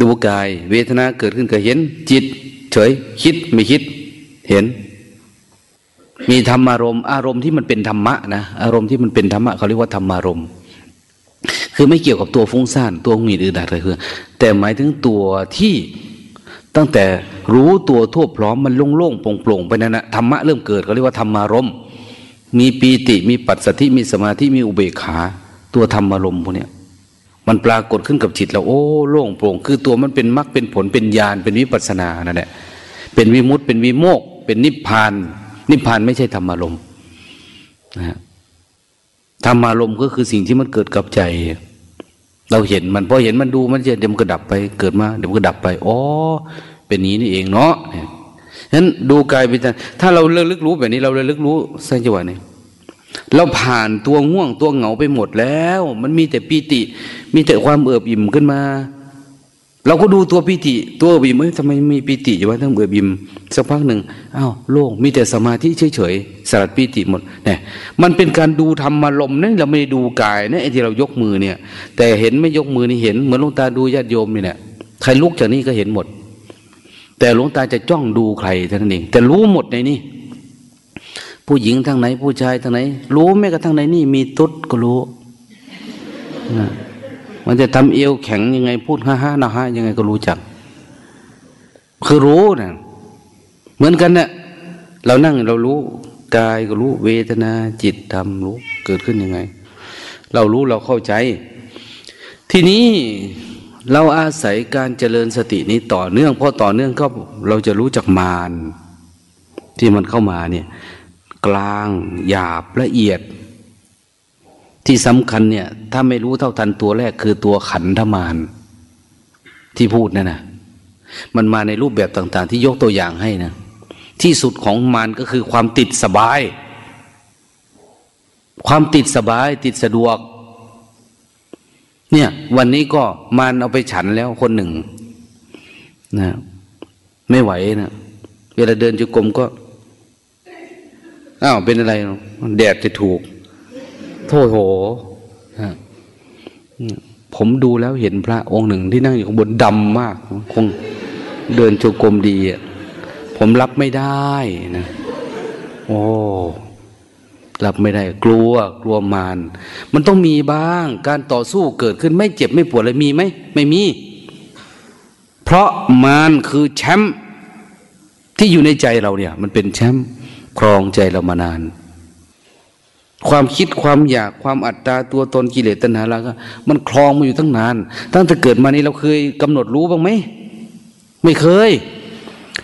ดูกาย เวทนาเกิดขึ้นก็เห็น จิต เฉยคิดไม่คิด เห็น มีธรรมารมณ์ อารมณ์ที่มันเป็นธรรมะนะอารมณ์ที่มันเป็นธรรมะเขาเรียกว่าธรรมารมณ์ คือไม่เกี่ยวกับตัวฟุ้งซ่านตัวหงุดหงิดอะไรคือ แต่หมายถึงตัวที่ตั้งแต่รู้ตัวทั่วพร้อมมันโล่งๆโปร่งๆไปนั่นนะธรรมะเริ่มเกิดเขาเรียกว่าธรรมารมมีปีติมีปัสสติมีสมาธิมีอุเบกขา ตัวธรรมารมพวกนี้มันปรากฏขึ้นกับจิตเราโอ้โล่งโปร่ง คือตัวมันเป็นมรรคเป็นผลเป็นญาณเป็นวิปัสสนานั่นแหละเป็นวิมุตต์เป็นวิโมก เป็นนิพพาน นิพพานไม่ใช่ธรรมารมณ์นะ ธรรมารมก็คือสิ่งที่มันเกิดกับใจ เราเห็นมันพอเห็นมันดูมันจะเดี๋ยวมันก็ดับไปเกิดมาเดี๋ยวมันก็ดับไปอ๋อเป็นนี้นี่เองเนาะฉะนั้นดูกายเป็นถ้าเราเลิกลึกรู้แบบนี้ เราเลิกลึกรู้สังจังหวะนี้เราผ่านตัวง่วงตัวเหงาไปหมดแล้ว มันมีแต่ปีติ มีแต่ความเอือบอิ่มขึ้นมา เราก็ดูตัวปีติ ตัวเอือบอิ่มเอ้ยทำไมมีปีติอยู่ว่าทั้งเอือบิมสักพักหนึ่งอ้าวโล่งมีแต่สมาธิเฉยๆสลัดปีติหมดเนี่ยมันเป็นการดูธรรมารมณ์นั่นเราไม่ได้ดูกายนะไอ้ที่เรายกมือเนี่ย แต่เห็นไม่ยกมือนี่เห็นเหมือนลงตาดูญาติโยมนี่แหละใครลุกจากนี้ก็เห็นหมด แต่หลวงตาจะจ้องดูใครเท่านั้นเองแต่รู้หมดในนี้ผู้หญิงทางไหนผู้ชายทางไหน รู้แม้กระทั่งในนี่มีตุ๊ดก็รู้นะ มันจะทำเอวแข็งยังไงพูดฮ่าฮ่านาฮ่ายังไงก็รู้จัก คือรู้นะเหมือนกันเนะ่ยเรานั่งเรารู้กายก็รู้เวทนาจิตธรรมรู้เกิดขึ้นยังไง เรารู้เราเข้าใจ ทีนี้เราอาศัยการเจริญสตินี้ต่อเนื่องเพราะต่อเนื่องก็เราจะรู้จักมารที่มันเข้ามาเนี่ย กลางหยาบละเอียด ที่สำคัญเนี่ย ถ้าไม่รู้เท่าทันตัวแรกคือตัวขันธมารที่พูดนั่นนะมันมาในรูปแบบต่าง ๆ ที่ยกตัวอย่างให้นะที่สุดของมารก็คือความติดสบาย ความติดสบาย ติดสะดวก เนี่ย วันนี้ก็มารเอาไปฉันแล้วคนหนึ่งนะไม่ไหวนะเวลาเดินจุกรมก็อ้าวเป็นอะไร แดดจะถูก โทษโหผมดูแล้วเห็นพระองค์หนึ่งที่นั่งอยู่ข้างบนดำมาก คงเดินโจกรมดีอะผมรับไม่ได้นะโอ้รับไม่ได้ กลัว กลัวมารมันต้องมีบ้าง การต่อสู้เกิดขึ้นไม่เจ็บไม่ปวดเลยมีไหมไม่มี เพราะมารคือแชมป์ที่อยู่ในใจเราเนี่ย มันเป็นแชมป์ครองใจเรามานาน ความคิดความอยากความอัตตาตัวตนกิเลสตัณหาเราก็มันคลองมาอยู่ตั้งนาน ตั้งแต่เกิดมานี้เราเคยกำหนดรู้บ้างไหมไม่เคย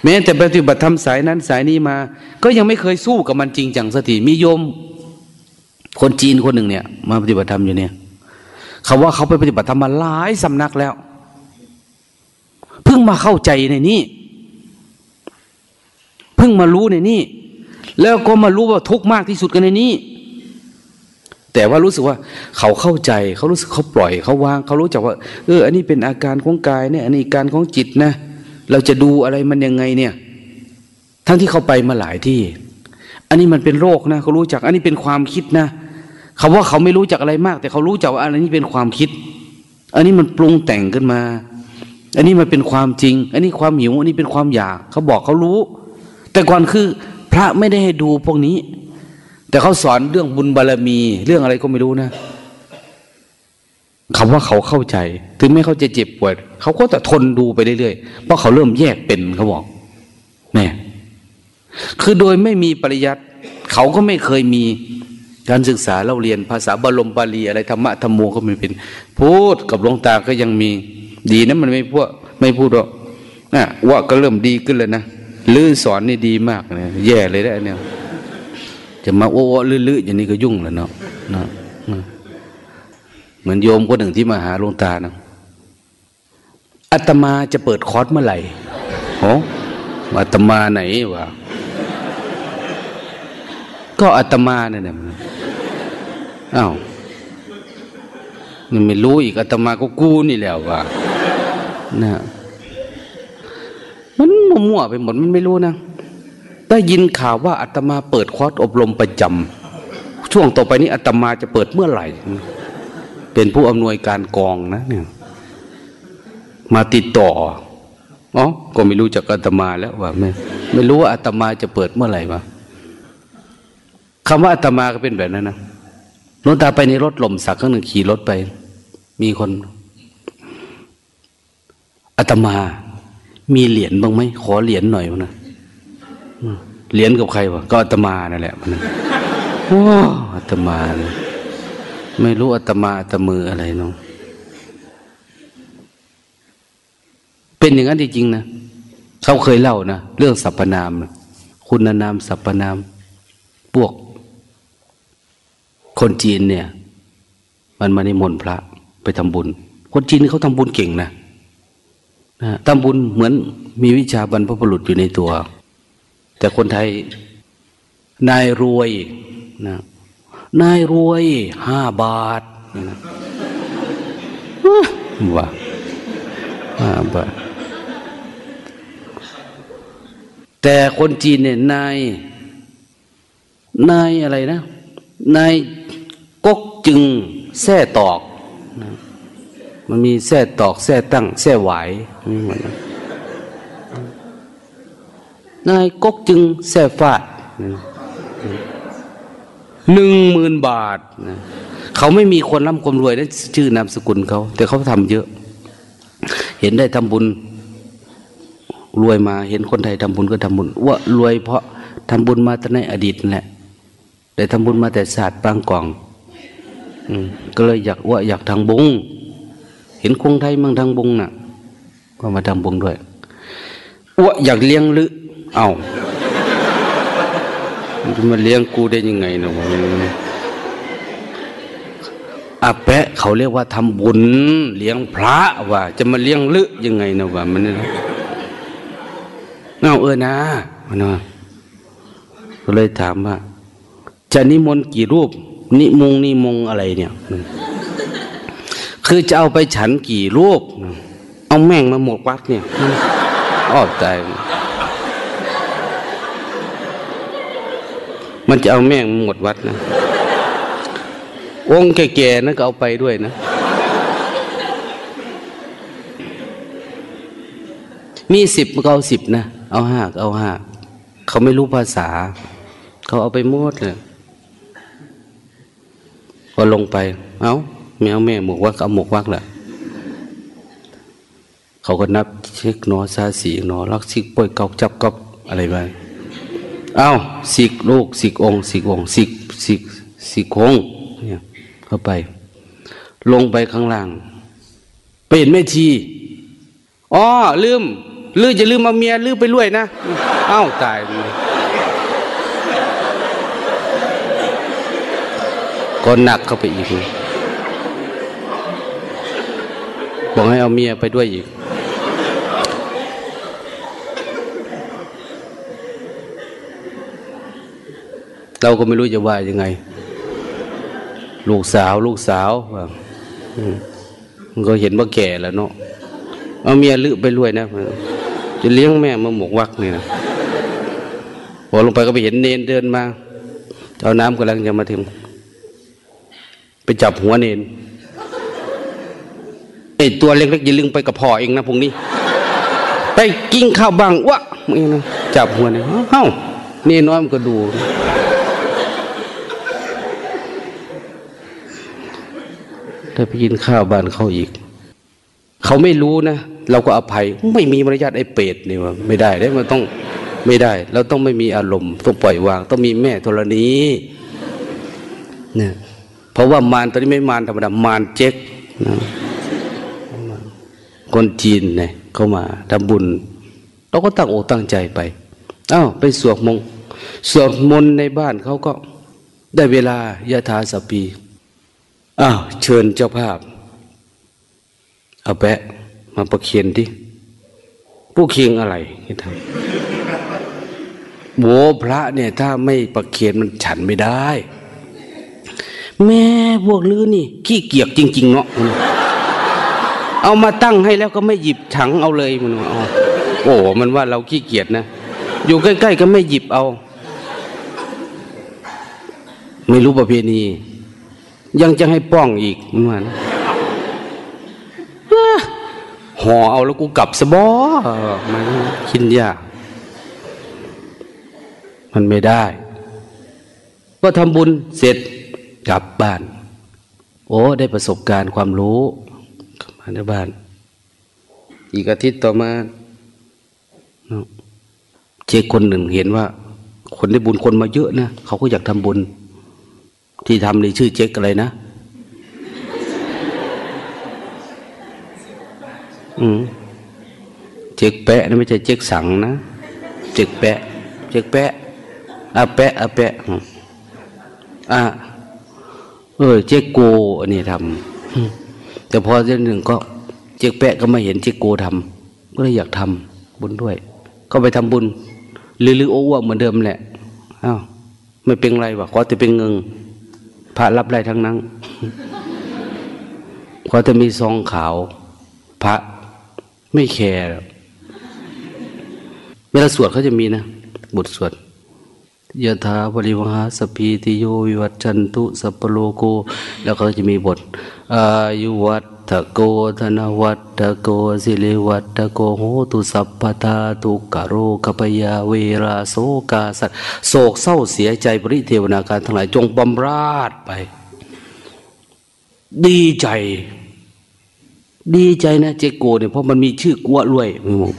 แม้แต่ปฏิบัติธรรมสายนั้นสายนี้มา ก็ยังไม่เคยสู้กับมันจริงจังสักทีมีโยม คนจีนคนหนึ่งเนี่ย มาปฏิบัติธรรมอยู่เนี่ยเขาว่าเขาไปปฏิบัติธรรมมาหลายสำนักแล้วเพิ่งมาเข้าใจในนี้เพิ่งมารู้ในนี้แล้วก็มารู้ว่าทุกข์มากที่สุดกันในนี้ แต่ว่ารู้สึกว่าเขาเข้าใจเขารู้สึกเขาปล่อยเขาวางเขารู้จักว่า เออ อันนี้เป็นอาการของกายเนี่ยอันนี้การของจิตนะ เราจะดูอะไรมันยังไงเนี่ย ทั้งที่เขาไปมาหลายที่ อันนี้มันเป็นโรคนะเขารู้จัก อันนี้เป็นความคิดนะเขาว่าเขาไม่รู้จักอะไรมาก แต่เขารู้จักว่าอันนี้เป็นความคิด อันนี้มันปรุงแต่งขึ้นมา อันนี้มันเป็นความจริง อันนี้ความหิว อันนี้เป็นความอยากเขาบอกเขารู้ แต่ก่อนคือพระไม่ได้ให้ดูพวกนี้ แต่เขาสอนเรื่องบุญบารรมีเรื่องอะไรก็ไม่รู้นะคำว่าเขาเข้าใจ ถึงไม่เขาจะเจ็บปวดเขาก็จะทนดูไปเรื่อยๆเพราะเขาเริ่มแยกเป็นเขาบอกแม่คือโดยไม่มีปริยัติเขาก็ไม่เคยมีการศึกษาเราเรียนภาษาบาลมบาลีอะไรธรรมะธรรมโมก็ไม่เป็น พูดกับหลวงตาก็ยังมีดีนะมันไม่พูดไม่พูดหรอกนะว่าก็เริ่มดีขึ้นเลยนะลื้อสอนนี่ดีมากเนี่ยแย่เลยได้เนี่ย จะมาโอ้ลื้อๆอย่างนี้ก็ยุ่งแล้วเนาะนะมือนโยมคนหนึ่งที่มาหาหลวงตานะอาตมาจะเปิดคอร์สเมื่อไหร่โอ้อาตมาไหนวะก็อาตมาเนี่ยนะอ้าวมันไม่รู้อีกอาตมาก็กูนี่แล้ววะนะมันมั่วไปหมดมันไม่รู้นะ ได้ยินข่าวว่าอาตมาเปิดคอร์สอบรมประจำช่วงต่อไปนี้อาตมาจะเปิดเมื่อไหร่ เป็นผู้อำนวยการกองนะเนี่ยมาติดต่ออ๋อก็ไม่รู้จักอาตมาแล้วว่าไม่ไม่รู้ว่าอาตมาจะเปิดเมื่อไหร่วะคำว่าอาตมาก็เป็นแบบนั้นนะหลวงตาไปในรถลมสักครั้งหนึ่งขี่รถไป มีคนอาตมา มีเหรียญบ้างไหมขอเหรียญหน่อยวะนะ เหรียญกับใครวะก็อาตมานั่นแหละมันโอ้อาตมาไม่รู้อาตมาอาตมืออะไรเนาะเป็นอย่างนั้นจริงๆนะเขาเคยเล่านะเรื่องสรรพนาม คุณนามสรรพนามพวก คนจีนเนี่ย มันมาในมนพระไปทำบุญ คนจีนเขาทำบุญเก่งนะนะทำบุญเหมือนมีวิชาบรรพบุรุษอยู่ในตัว แต่คนไทย นายรวยนะนายรวยห้าบาทนะว่าห้าบาท แต่คนจีนเนี่ยนายนายอะไรนะนายก๊กจึงแท่ตอกนะมันมีแท่ตอกแท่ตั้งแท่ไหวนี่หมดนะนายกกจึงแท่ฟาดหนึ่งหมื่นบาทนะเขาไม่มีคนร่ำคนรวยนั่นชื่อนามสกุลเขา แต่เขาทำเยอะ เห็นได้ทำบุญรวยมา เห็นคนไทยทำบุญก็ทำบุญว่ารวยเพราะทำบุญมาแต่ในอดีตแหละแต่ทำบุญมาแต่ศาสตร์ปางกล่องอก็เลยอยากว่าอยากทางบุญเห็นคงไทยมั่งทางบุญน่ะ ก็มาทำบุญด้วยว่าอยากเลี้ยงลึ เอาจะมาเลี้ยงกูได้ยังไงนะวะอาแปะเขาเรียกว่าทำบุญเลี้ยงพระว่า จะมาเลี้ยงลึยังไงนะวะมันนี่เอาเออนะนก็เลยถามว่า จะนิมนต์กี่รูป นิมงนิมงอะไรเนี่ย คือจะเอาไปฉันกี่รูป เอาแม่งมาหมดวัดเนี่ยอ้อใจ มันจะเอาแม่งมาหมดวัดนะองค์แก่ๆนั่นก็เอาไปด้วยนะ มีสิบก็เอาสิบนะ เอาห้าก็เอาห้า เขาไม่รู้ภาษา เขาเอาไปหมดเลยพอลงไป เอาแมวแม่หมกวักเอาหมกวักแหละเขาก็นับเช็คนอซาสีนอรักสิกป่วยเกาจับกับอะไรไป เอาสิกลูกสิกองสิกองสิกสิกสิกคงเนี่ยเข้าไป ลงไปข้างล่างเป็นไม่ทีอ๋อลืมลือจะลืมมาเมียลือไปรวยนะ เอ้าตายก็หนักเข้าไปอีกบอกให้เอาเมียไปด้วยอีก เราก็ไม่รู้จะว่ายังไง ลูกสาวลูกสาวมันก็เห็นว่าแก่แล้วเนาะเอาเมียลือไปรวยนะจะเลี้ยงแม่มาหมกวักนี่นะพอลงไปก็ไปเห็นเนนเดินมาเจ้าน้ำกำลังจะมาถึง ไปจับหัวเนนไอตัวเล็กๆอย่าลืมไปกับพ่อเองนะพวกนี้ ไปกินข้าวบังวะนี่นะจับหัวเนนเฮ้าเนนน้อยมันก็ดู ถ้ไปกินข้าวบ้านเขาอีก เขาไม่รู้นะเราก็อภัยไม่มีมารยาทไอ้เปรตนี่ว่าไม่ได้เลยมันต้องไม่ได้ เราต้องไม่มีอารมณ์ต้องปล่อยวาง ต้องมีแม่ธรณีเนี่ยเพราะว่ามารตอนนี้ไม่มารธรรมดามารเจ๊กนะคนจีนเนี่ยเข้ามาทำบุญเราก็ตั้งอกตั้งใจไปอ้าวไปสวดมงสวดมนต์ในบ้านเขาก็ได้เวลายะธาสปี อ้าวเชิญเจ้าภาพ เอาแปะ มาประเคียนที่ผู้เคียงอะไรที่ทำโวพระเนี่ยถ้าไม่ประเคียนมันฉันไม่ได้ แม่พวกลือนี่ ขี้เกียจจริง ๆ เนาะเอามาตั้งให้แล้วก็ไม่หยิบถังเอาเลยมันเอาโอ้มันว่าเราขี้เกียจนะ อยู่ใกล้ ๆ ก็ไม่หยิบเอา ไม่รู้ประเพณี ยังจะให้ป้องอีกมันว่านห่อเอาแล้วกูกลับสบอมันคิดยากมันไม่ได้ ก็ทำบุญเสร็จกลับบ้าน โอ้ได้ประสบการณ์ความรู้มาในบ้าน อีกอาทิตย์ต่อมาเจ๊คนหนึ่งเห็นว่า คนได้บุญคนมาเยอะนะเขาก็อยากทำบุญ ที่ทำในชื่อเจ๊กอะไรนะ อืมเจ๊กแปะนะไม่ใช่เจ๊กสังนะ เจ๊กแปะ เจ๊กแปะอาแปะอาแปะอ่าเออ เจ๊กโกอันนี้ทำแต่พอเรื่องหนึ่งก็ เจ๊กแปะก็มาเห็นเจ๊กโกทำก็เลยอยากทำบุญด้วย ก็ไปทำบุญลือๆโอ้วเหมือนเดิมแหละอ้าวไม่เป็นไรวะขอแต่เป็นเงิน พระรับได้ทั้งนั้นเขาจะมีซองขาว พระไม่แคร์เวลาสวดเขาจะมีนะบทสวด ยะถาบริวหาสพีติโยวิวัตจันตุสัพโลโก แล้วเขาจะมีบทอายุวัตถโกธนวัตถโกสิเลวัตถโกโหตุสัพพตาตุกะโรกปยาเวราโสกาสัตโศกเศร้าเสียใจปริเทวนาการทั้งหลายจงบำราดไป ดีใจ ดีใจนะเจโกเนี่ยเพราะมันมีชื่อกัวรวยมึง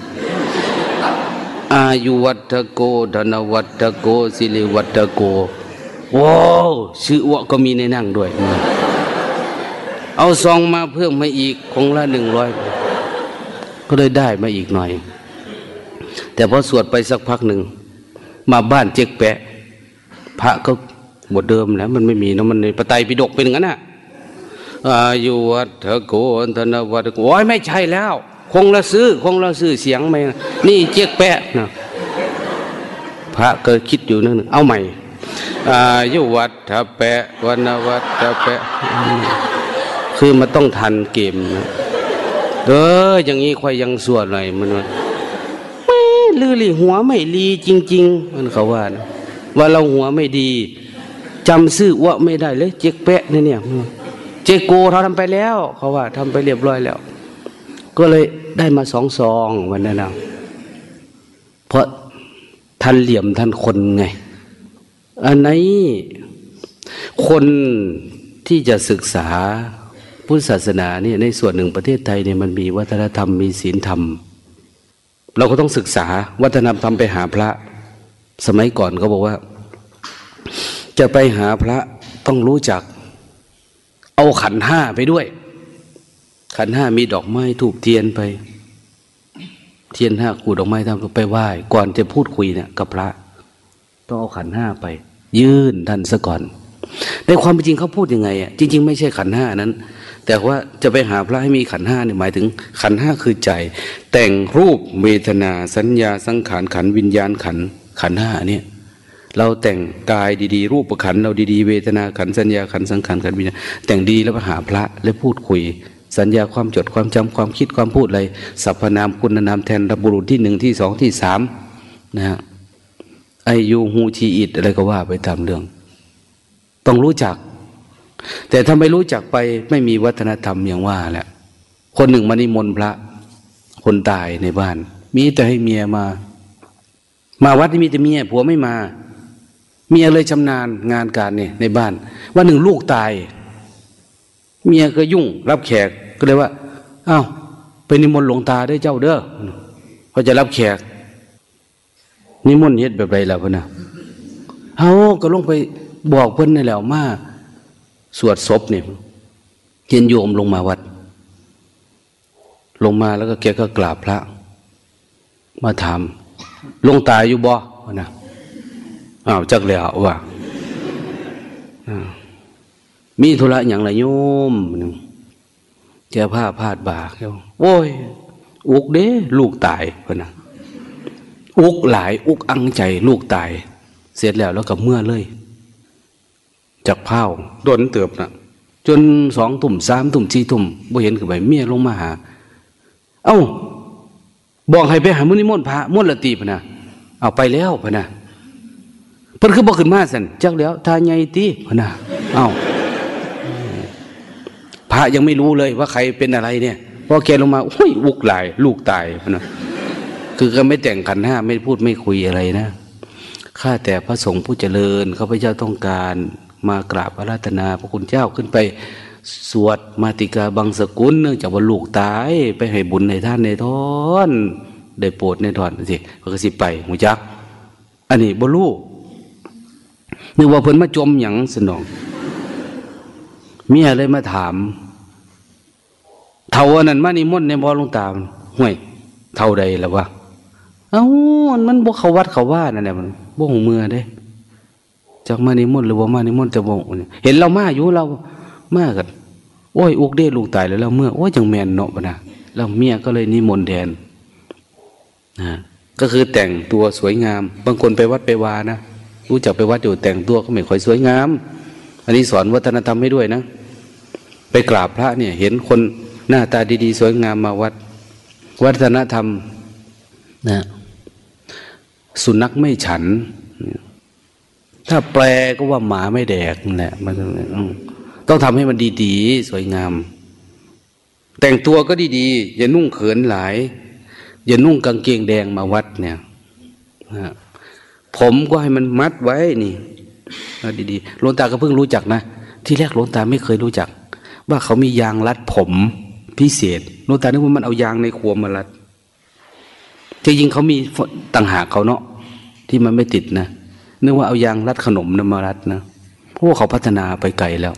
ยุวัตโก ธนวัตโก สิเลวัตโกว้าวชื่อวะก็มีในนั่งด้วย เอาซองมาเพิ่มมาอีกคงละหนึ่งร้อยก็เลยได้มาอีกหน่อย แต่พอสวดไปสักพักหนึ่ง มาบ้านเจ๊กแปะ พระก็บทเดิมแล้ว มันไม่มีนะมันในปไตยปิฎกเป็นงั้นอะอายุวัตโกธนวัตโกโอ้ยไม่ใช่แล้ว คงละซื้อคงละซื้อเสียงไหมนี่เจ๊กแปะนะพระก็คิดอยู่นึงเอาใหม่อายุวัดถแปะวันวัดถแปะ คือมันต้องทันเกมนะเอออย่างนี้ค่อยยังสวดหน่อยมันว่าไม่ลือหลีหัวไม่รีจริง ๆ มันเขาว่านะว่าเราหัวไม่ดีจำซื่อวะไม่ได้เลย เจ๊กแปะเนี่ยเนี่ยเจโกเราทำไปแล้ว เขาว่าทำไปเรียบร้อยแล้ว ก็เลยได้มาสองซองวันนั้นนะเพราะท่านเหลี่ยมท่านคนไง อันนี้คนที่จะศึกษาพุทธศาสนาเนี่ยในส่วนหนึ่งประเทศไทยเนี่ยมันมีวัฒนธรรมมีศีลธรรม เราก็ต้องศึกษาวัฒนธรรมไปหาพระ สมัยก่อนเขาบอกว่า จะไปหาพระต้องรู้จัก เอาขันห้าไปด้วย ขันห้ามีดอกไม้ถูกเทียนไป เทียนห้าขูดดอกไม้ทำไปไหว้ก่อนจะพูดคุยเนี่ยกับพระ ต้องเอาขันห้าไป ยื่นท่านซะก่อน ในความเป็นจริงเขาพูดยังไงอะจริง ๆ ไม่ใช่ขันห้านั้น แต่ว่าจะไปหาพระให้มีขันห้าเนี่ยหมายถึง ขันห้าคือใจ แต่งรูปเวทนาสัญญาสังขารขันวิญญาณขันขันห้าเนี่ยเราแต่งกายดีๆ รูปประขันเราดีๆ เวทนาขันสัญญาขันสังขารขันวิญญาณแต่งดีแล้วไปหาพระแล้วพูดคุย สัญญาความจดความจำความคิดความพูดอะไรสรรพนามคุณนามแทนระบุรุษที่หนึ่งที่สองที่สามนะฮะไอยูฮูชีอิดอะไรก็ว่าไปตามเรื่อง ต้องรู้จัก แต่ถ้าไม่รู้จักไปไม่มีวัฒนธรรมอย่างว่าแหละคนหนึ่งมานิมนต์พระ คนตายในบ้าน มีแต่ให้เมียมา มาวัดที่มีแต่เมียผัวไม่มา เมียเลยชำนาญงานการเนี่ยในบ้าน ว่าหนึ่งลูกตาย เมียก็ยุ่ง รับแขกก็เลยว่าอ้าวไปนิมนต์หลวงตาได้เจ้าเด้อเขาจะรับแขก นิมนต์เฮ็ดแบบไรล่ะพ่นนะเอาก็ลงไปบอกเพิ่นนี่แหล้วมาสวดศพเนี่ยเห็นโยมลงมาวัด ลงมาแล้วก็แกก็กราบพระ มาถามลงตายอยู่บ่นะอ้าวจักแล้วว่า มีธุระอย่างไรโยมแกผ้าพาดบากโอ้ย อุกเด้ ลูกตายพนะอุกหลาย อุกอังใจ ลูกตาย เสร็จแล้วแล้วก็เมื่อเลย จากเผาโดนเติบนะจนสองตุ่มสามตุ่มสี่ตุ่มบ่เห็นคือไปเมียลงมาหา เอ้า บอกให้ไปหามุนิมนต์พระมนละตีพนะเอาไปแล้วพนะเพิ่นคือบอกขึ้นมาสันจักแล้วทาใหญ่ตีพนะเอ้า พระยังไม่รู้เลยว่าใครเป็นอะไรเนี่ยพอแกลงมาโอ้ยอุกหลาย ลูกตายนะคือก็ไม่แต่งขันห้าไม่พูดไม่คุยอะไรนะข้าแต่พระสงฆ์ผู้เจริญข้าพเจ้าต้องการมากราบพระราตนาพระคุณเจ้าขึ้นไปสวดมาติกาบังสกุลเนื่องจากว่าลูกตายไปให้บุญในท่านในท่อนได้โปรดในท่อนสิเพื่อสิไปหูจัก อันนี้บลูนึกว่าเพิ่นมาจมอย่างสนอง เมียเลยมาถาม เท่านั้นมานี่มดในบ่อลงตามห่วย เท่าใดแล้ววะเอ้ามันบกเขาวัดเขาว่านั่นแหละมันบ่งมือเด้จากมานิมนต์หรือว่ามานิมนต์จะบอกเห็นเรามาอยู่เรามากันโอ้ยอุกเด้ลูกตายแล้วเราเมื่อโอ้ยจังแมนเนาะปะนะแล้วเมียก็เลยนิมนต์แทนนะก็คือแต่งตัวสวยงาม บางคนไปวัดไปวานะรู้จักไปวัดอยู่แต่งตัวก็ไม่ค่อยสวยงาม อันนี้สอนวัฒนธรรมให้ด้วยนะ ไปกราบพระเนี่ย เห็นคนหน้าตาดีๆ สวยงามมาวัด วัฒนธรรมนะสุนัขไม่ฉัน ถ้าแปลก็ว่าหมาไม่แดกนั่นแหละมันต้องทำให้มันดีๆ สวยงาม แต่งตัวก็ดีๆ อย่านุ่งเขินหลาย อย่านุ่งกางเกงแดงมาวัดเนี่ยผมก็ให้มันมัดไว้นี่ดีๆหลวงตาก็เพิ่งรู้จักนะ ที่แรกหลวงตาไม่เคยรู้จัก ว่าเขามียางรัดผมพิเศษหลวงตานึกว่ามันเอายางในขวมมารัดจริงๆเขามีต่างหากเขาเนาะที่มันไม่ติดนะนึกว่าเอายางรัดขนมนมารัดนะพวกเขาพัฒนาไปไกลแล้ว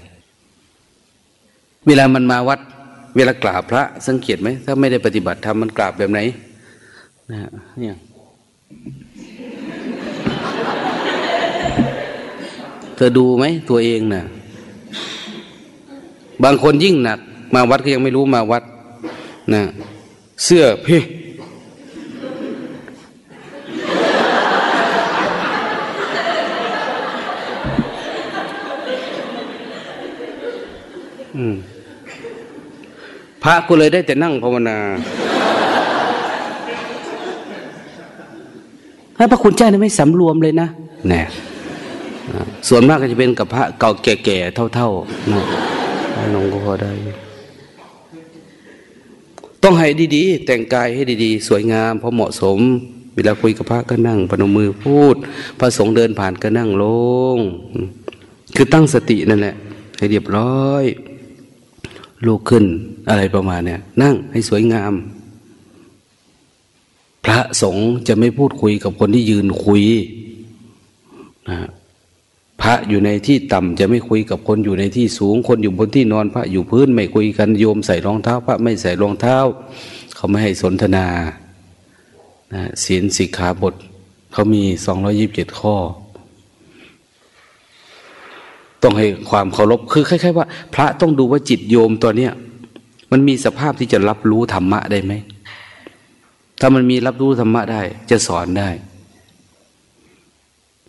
เวลามันมาวัด เวลากราบพระสังเกตไหมถ้าไม่ได้ปฏิบัติธรรมมันกราบแบบไหนนะเนี่ยเธอดูไหมตัวเองนะ่ะ บางคนยิ่งหนัก มาวัดก็ยังไม่รู้มาวัดนะเสื้อเพ่พระกูเลยได้แต่นั่งภาวนาถ้าพระคุณเจ้านี่ไม่สำรวมเลยนะแน่ส่วนมากก็จะเป็นกับพระเก่าแก่ๆเท่าๆนะ น้องก็พอได้ ต้องให้ดีๆ แต่งกายให้ดีๆ สวยงามพอเหมาะสม เวลาคุยกับพระก็นั่งพนมือพูด พระสงฆ์เดินผ่านก็นั่งลง คือตั้งสตินั่นแหละ ให้เรียบร้อยลุกขึ้นอะไรประมาณเนี้ยนั่งให้สวยงาม พระสงฆ์จะไม่พูดคุยกับคนที่ยืนคุยนะ พระอยู่ในที่ต่ำจะไม่คุยกับคนอยู่ในที่สูง คนอยู่บนที่นอนพระอยู่พื้นไม่คุยกันโยมใส่รองเท้า พระไม่ใส่รองเท้า เขาไม่ให้สนทนาศีลสิกขาบท เขามีสองร้อยิบเจ็ดข้อ ต้องให้ความเคารพคือคล้ายๆว่า พระต้องดูว่าจิตโยมตัวเนี้ยมันมีสภาพที่จะรับรู้ธรรมะได้ไหมถ้ามันมีรับรู้ธรรมะได้ จะสอนได้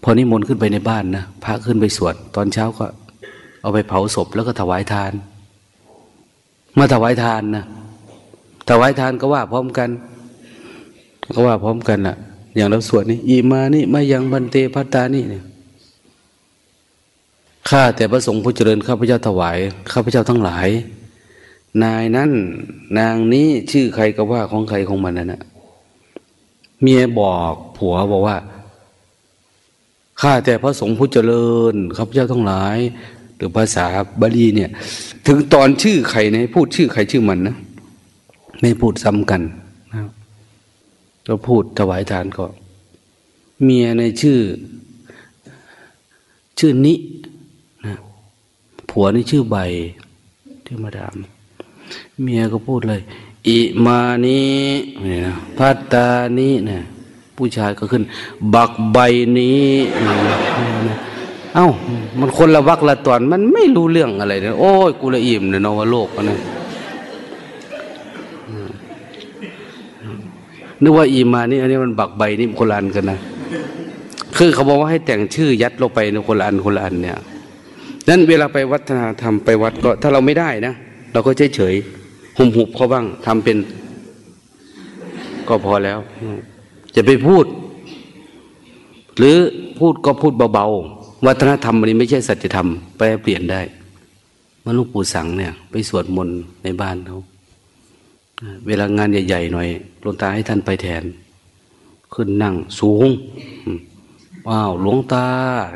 พอนิมนต์ขึ้นไปในบ้านนะพระขึ้นไปสวด ตอนเช้าก็ เอาไปเผาศพแล้วก็ถวายทาน มาถวายทานนะถวายทานก็ว่าพร้อมกัน ก็ว่าพร้อมกันล่ะ อย่างเราสวดนี่อีมานี่มายังบันเตพัตตานี่เนี่ยข้าแต่พระสงฆ์ผู้เจริญข้าพเจ้าถวายข้าพเจ้าทั้งหลาย นายนั้นนางนี้ชื่อใครก็ว่าของใครของมันนั่นนะเมียบอกผัวบอกว่า ข้าแต่พระสงฆ์ผู้เจริญข้าพเจ้าทั้งหลาย หรือภาษาบาลีเนี่ย ถึงตอนชื่อใครนะพูดชื่อใครชื่อมันนะไม่พูดซ้ำกันนะก็พูดถวายทานก็เมียในชื่อ ชื่อนินะผัวในชื่อใบที่มาดาม เมียก็พูดเลย อิมานีนะพัตตานี้นะ ผู้ชายก็ขึ้น บักใบนี้เอ้า มันคนละวักละตอน มันไม่รู้เรื่องอะไรเนี่ยโอ้ยกูละอิ่มเนี่ยนวโลกนะนึกว่าอีมานี่อันนี้มันบักใบนี่คนละอันกันนะคือเขาบอกว่าให้แต่งชื่อยัดลงไปในคนละอันคนละอันเนี่ยนั้นเวลาไปวัฒนธรรมไปวัดก็ ถ้าเราไม่ได้นะเราก็เฉยเฉยหุบหุบเขาบ้างทำเป็น ก็พอแล้ว จะไปพูด หรือพูดก็พูดเบาๆวัฒนธรรมมันนี้ไม่ใช่สัจธรรมแปลเปลี่ยนได้มาลูกปู่สังเนี่ย ไปสวดมนต์ในบ้านเขาเวลางานใหญ่ๆหน่อยหลวงตาให้ท่านไปแทน ขึ้นนั่งสูงว้าวหลวงตา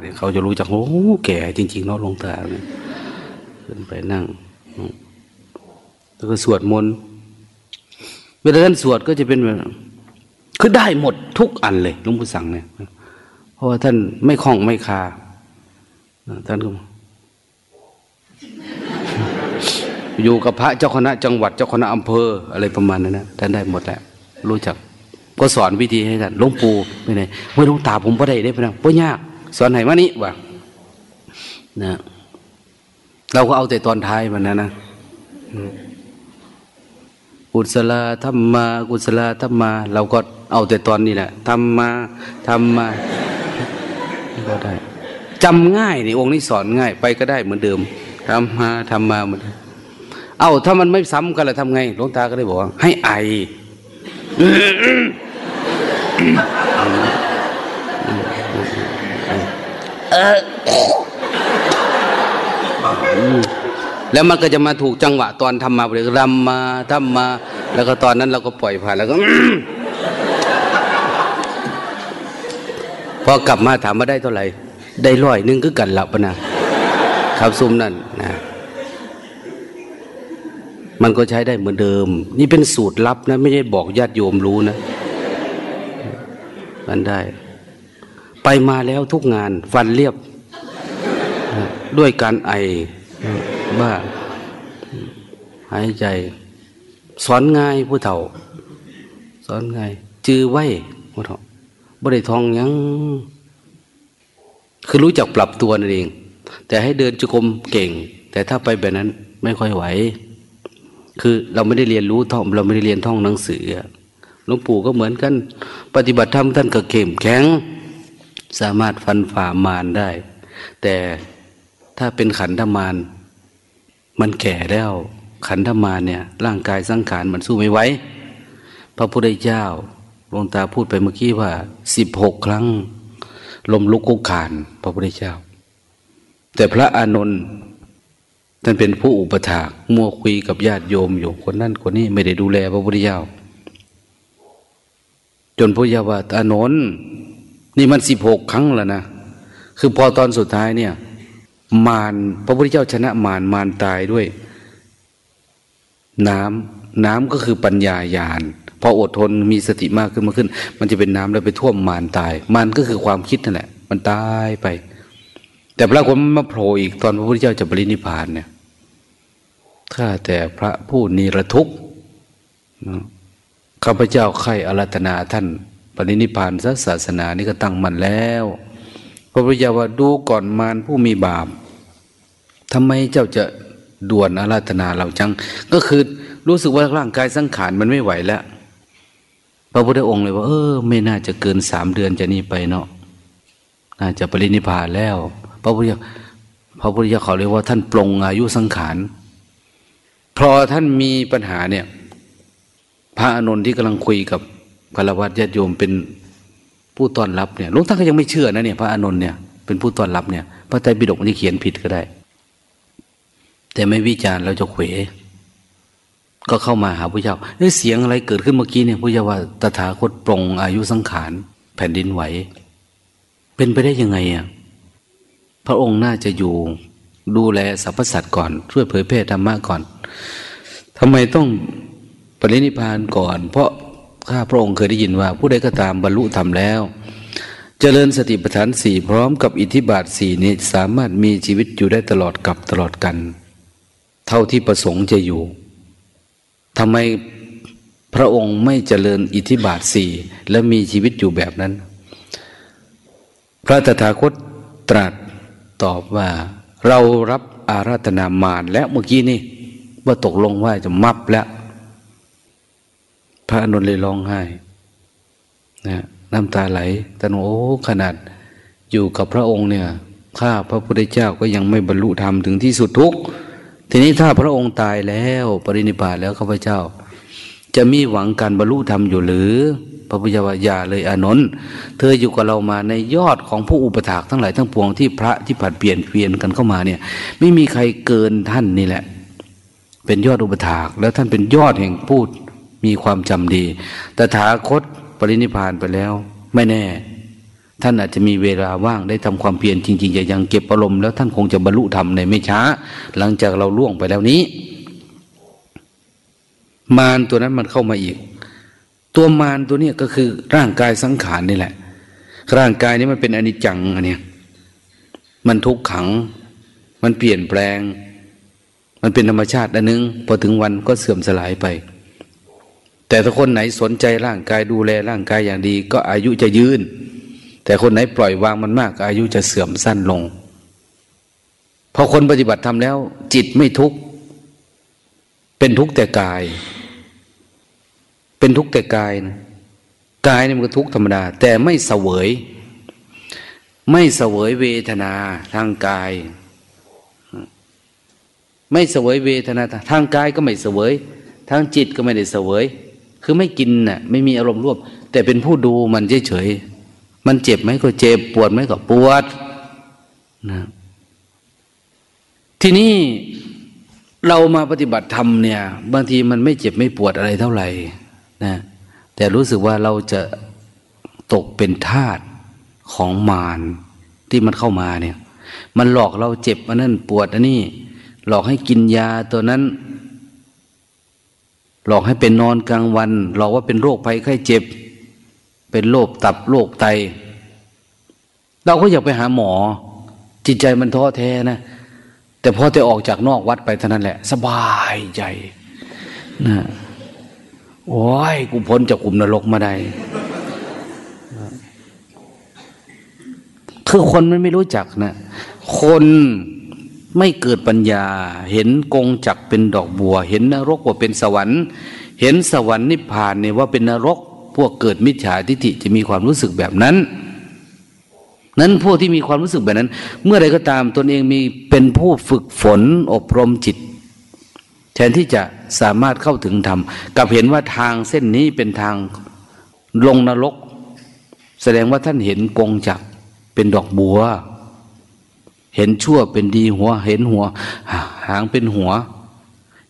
เนี่ยเขาจะรู้จักโอ้แก่จริง ๆ เนาะหลวงตาเนี่ยขึ้นไปนั่งแล้วก็สวดมนต์เวลาท่านสวดก็จะเป็นแบบ คือได้หมดทุกอันเลยลวงปู่สังเนี่ยเพราะว่าท่านไม่คล้องไม่คาท่านก็อยู่กับพระเจ้าคณะจังหวัดเจ้าคณะอำเภออะไรประมาณนั้นนะท่านได้หมดแหละรู้จัก ก็สอนวิธีให้ท่านหลวงปู่ไม่ไหนเมื่อหลวงตาผมก็ได้ได้ไปนะพ่ยากสอนไหนมานี้วะนะเราก็เอาแต่ตอนท้ายมันนะนะกุศลธรรมากุศลธรรมา เราก็ เอาแต่ตอนนี้แหละธรรมาธรรมาก็ได้จำง่ายนี่องค์นี้สอนง่าย ไปก็ได้เหมือนเดิมทำมาทำมาเหมือนเอาถ้ามันไม่ซ้ำกันแล้วทำไงหลวงตาก็ได้บอกว่าให้ไอแล้วมันก็จะมาถูกจังหวะตอนทำมาเลยรำมาทำมา แล้วก็ตอนนั้นเราก็ปล่อยผ่านแล้วก็ พอกลับมาถามมาได้เท่าไหร่ ได้ร้อยนึงก็กันหลับนะครับซุมนั่นนะมันก็ใช้ได้เหมือนเดิม นี่เป็นสูตรลับนะ ไม่ใช่บอกญาติโยมรู้นะ มันได้ ไปมาแล้วทุกงานฟันเรียบ ด้วยการไอบ้าหายใจ สอนง่ายผู้เฒ่า สอนง่ายจือไว้ผู้เฒ่า บริทองยัง คือรู้จักปรับตัวนั่นเอง แต่ให้เดินจุกรมเก่ง แต่ถ้าไปแบบนั้นไม่ค่อยไหว คือเราไม่ได้เรียนรู้ท่อง เราไม่ได้เรียนท่องหนังสือหลวงปู่ก็เหมือนกัน ปฏิบัติธรรมท่านก็เข้มแข็ง สามารถฟันฝ่ามารได้ แต่ถ้าเป็นขันธมารมันแก่แล้ว ขันธมารเนี่ย ร่างกายสังขารมันสู้ไม่ไหวพระพุทธเจ้า วงตาพูดไปเมื่อกี้ว่าสิบหกครั้ง ลมลุกคุกขาน พระพุทธเจ้า แต่พระอานนท์ท่านเป็นผู้อุปถากมัวคุยกับญาติโยมอยู่คนนั่นคนนี้ไม่ได้ดูแลพระพุทธเจ้า จนพระยาว่าอานนท์นี่มันสิบหกครั้งแล้วนะ คือพอตอนสุดท้ายเนี่ย มารพระพุทธเจ้าชนะมารมารตายด้วย น้ำน้ำก็คือปัญญายาณ พออดทนมีสติมากขึ้นมาขึ้น มันจะเป็นน้ำแล้วไปท่วมมารตายมารก็คือความคิดนั่นแหละ มันตายไป แต่พระคนมาโผล่อีกตอนพระพุทธเจ้าจะบริณิพานเนี่ยข้าแต่พระผู้นิรทุกข์ข้าพเจ้าใครอารัธนาท่านปณินิพานศาสนานี่ก็ตั้งมันแล้ว พระพุทธเจ้าว่าดูก่อนมารผู้มีบาปทำไมเจ้าจะด่วนอาราธนาเราจัง ก็คือรู้สึกว่าร่างกายสังขารมันไม่ไหวแล้ว ระพุทธองค์เลยว่าเออ ไม่น่าจะเกินสามเดือนจะนี่ไปเนาะน่าจะปรินิพานแล้ว พระพุทธเจ้าพระพุทธเจ้าเขาเรียกว่าท่านปรงอายุสังขารพอท่านมีปัญหาเนี่ย พระอนุนที่กำลังคุยกับคารวัตญาติโยมเป็นผู้ต้อนรับเนี่ยลุงท่านก็ยังไม่เชื่อนะเนี่ยพระอนุนเนี่ยเป็นผู้ต้อนรับเนี่ยพระไตรปิฎกนี่เขียนผิดก็ได้ แต่ไม่วิจารณ์เราจะเขว ก็เข้ามาหาพระเจ้าเอ้เสียงอะไรเกิดขึ้นเมื่อกี้เนี่ยพระเจ้าว่าตถาคตปรงอายุสังขารแผ่นดินไหว เป็นไปได้ยังไงอะพระองค์น่าจะอยู่ดูแลสรรพสัตว์ก่อน ช่วยเผยแพร่ธรรมะก่อนทำไมต้องปรินิพานก่อน เพราะข้าพระองค์เคยได้ยินว่า ผู้ใดก็ตามบรรลุธรรมแล้วจเจริญสติปัฏฐานสี่พร้อมกับอิทธิบาทสี่นี้สามารถมีชีวิตอยู่ได้ตลอดกับตลอดกัน เท่าที่ประสงค์จะอยู่ ทำไมพระองค์ไม่เจริญอิทธิบาทสี่และมีชีวิตอยู่แบบนั้น พระตถาคตตรัสตอบว่าเรารับอาราธนามารแล้วเมื่อกี้นี่ว่าตกลงว่าจะมับแล้ว พระอนุนเลยร้องไห้นะน้ำตาไหลแต่โอ้ขนาดอยู่กับพระองค์เนี่ย ข้าพระพุทธเจ้าก็ยังไม่บรรลุธรรมถึงที่สุดทุก ทีนี้ถ้าพระองค์ตายแล้วปรินิพพานแล้วข้าพเจ้า จะมีหวังการบรรลุธรรมอยู่หรือ พระพุทธเจ้าอย่าเลยอานนท์เธออยู่กับเรามาในยอดของผู้อุปถากทั้งหลายทั้งปวงที่พระที่ผัดเปลี่ยนเปลี่ยนกันเข้ามาเนี่ย ไม่มีใครเกินท่านนี่แหละ เป็นยอดอุปถากแล้วท่านเป็นยอดแห่งพูดมีความจำดี แต่ถาคตปรินิพานไปแล้ว ไม่แน่ ท่านอาจจะมีเวลาว่างได้ทำความเพียรจริงๆอย่ายังเก็บอารมณ์แล้วท่านคงจะบรรลุธรรมในไม่ช้า หลังจากเราล่วงไปแล้วนี้ มารตัวนั้นมันเข้ามาอีก ตัวมารตัวนี้ก็คือร่างกายสังขารนี่แหละ ร่างกายนี้มันเป็นอนิจจังอันเนี้ยมันทุกขัง มันเปลี่ยนแปลง มันเป็นธรรมชาติอันนึงพอถึงวันก็เสื่อมสลายไป แต่ถ้าคนไหนสนใจร่างกายดูแลร่างกายอย่างดี ก็อายุจะยืน แต่คนไหนปล่อยวางมันมาก อายุจะเสื่อมสั้นลง พอคนปฏิบัติทำแล้ว จิตไม่ทุกข์เป็นทุกข์แต่กาย เป็นทุกข์แต่กายนะกายนี่มันก็ทุกข์ธรรมดา แต่ไม่เสวย ไม่เสวยเวทนาทางกาย ไม่เสวยเวทนาทางกายก็ไม่เสวย ทางจิตก็ไม่ได้เสวย คือไม่กินน่ะ ไม่มีอารมณ์ร่วม แต่เป็นผู้ดูมันเฉยๆ มันเจ็บไหมก็เจ็บ ปวดไหมก็ปวดนะทีนี้เรามาปฏิบัติธรรมเนี่ย บางทีมันไม่เจ็บไม่ปวดอะไรเท่าไหร่นะแต่รู้สึกว่าเราจะตกเป็นทาสของมารที่มันเข้ามาเนี่ย มันหลอกเราเจ็บอันนั้นปวดอันนี้ หลอกให้กินยาตัวนั้น หลอกให้เป็นนอนกลางวัน หลอกว่าเป็นโรคภัยไข้เจ็บ เป็นโรคตับโรคไต เราก็อยากไปหาหมอ จิตใจมันท้อแท้นะแต่พอจะออกจากนอกวัดไปเท่านั้นแหละ สบายใจนะโอ้ยกูพ้นจากกลุ่มนรกมาได้คือคนมันไม่รู้จักนะ คนไม่เกิดปัญญา เห็นกงจักเป็นดอกบัว เห็นนรกว่าเป็นสวรรค์ เห็นสวรรค์นิพพานเนี่ยว่าเป็นนรก พวกเกิดมิจฉาทิฏฐิจะมีความรู้สึกแบบนั้น นั้นพวกที่มีความรู้สึกแบบนั้น เมื่อใดก็ตามตนเองมีเป็นผู้ฝึกฝนอบรมจิต แทนที่จะสามารถเข้าถึงธรรมกับเห็นว่าทางเส้นนี้เป็นทางลงนรก แสดงว่าท่านเห็นกงจักเป็นดอกบัว เห็นชั่วเป็นดีหัว เห็นหัว หางเป็นหัว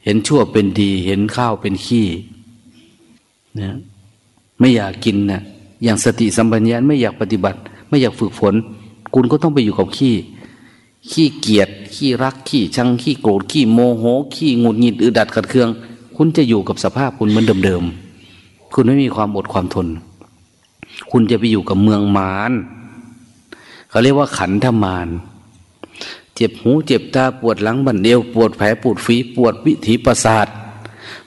เห็นชั่วเป็นดี เห็นข้าวเป็นขี้นะ ไม่อยากกินนะอย่างสติสัมปัญญาไม่อยากปฏิบัติ ไม่อยากฝึกฝน คุณก็ต้องไปอยู่กับขี้ ขี้เกียจขี้รักขี้ชังขี้โกรธขี้โมโหขี้งุดหงิดอึดัดขัดเคือง คุณจะอยู่กับสภาพคุณเหมือนเดิมๆคุณไม่มีความอดความทน คุณจะไปอยู่กับเมืองมารเขาเรียกว่าขันธมารเจ็บหูเจ็บตาปวดหลังบันเดียวปวดแผลปวดฝีปวดวิถีประสาท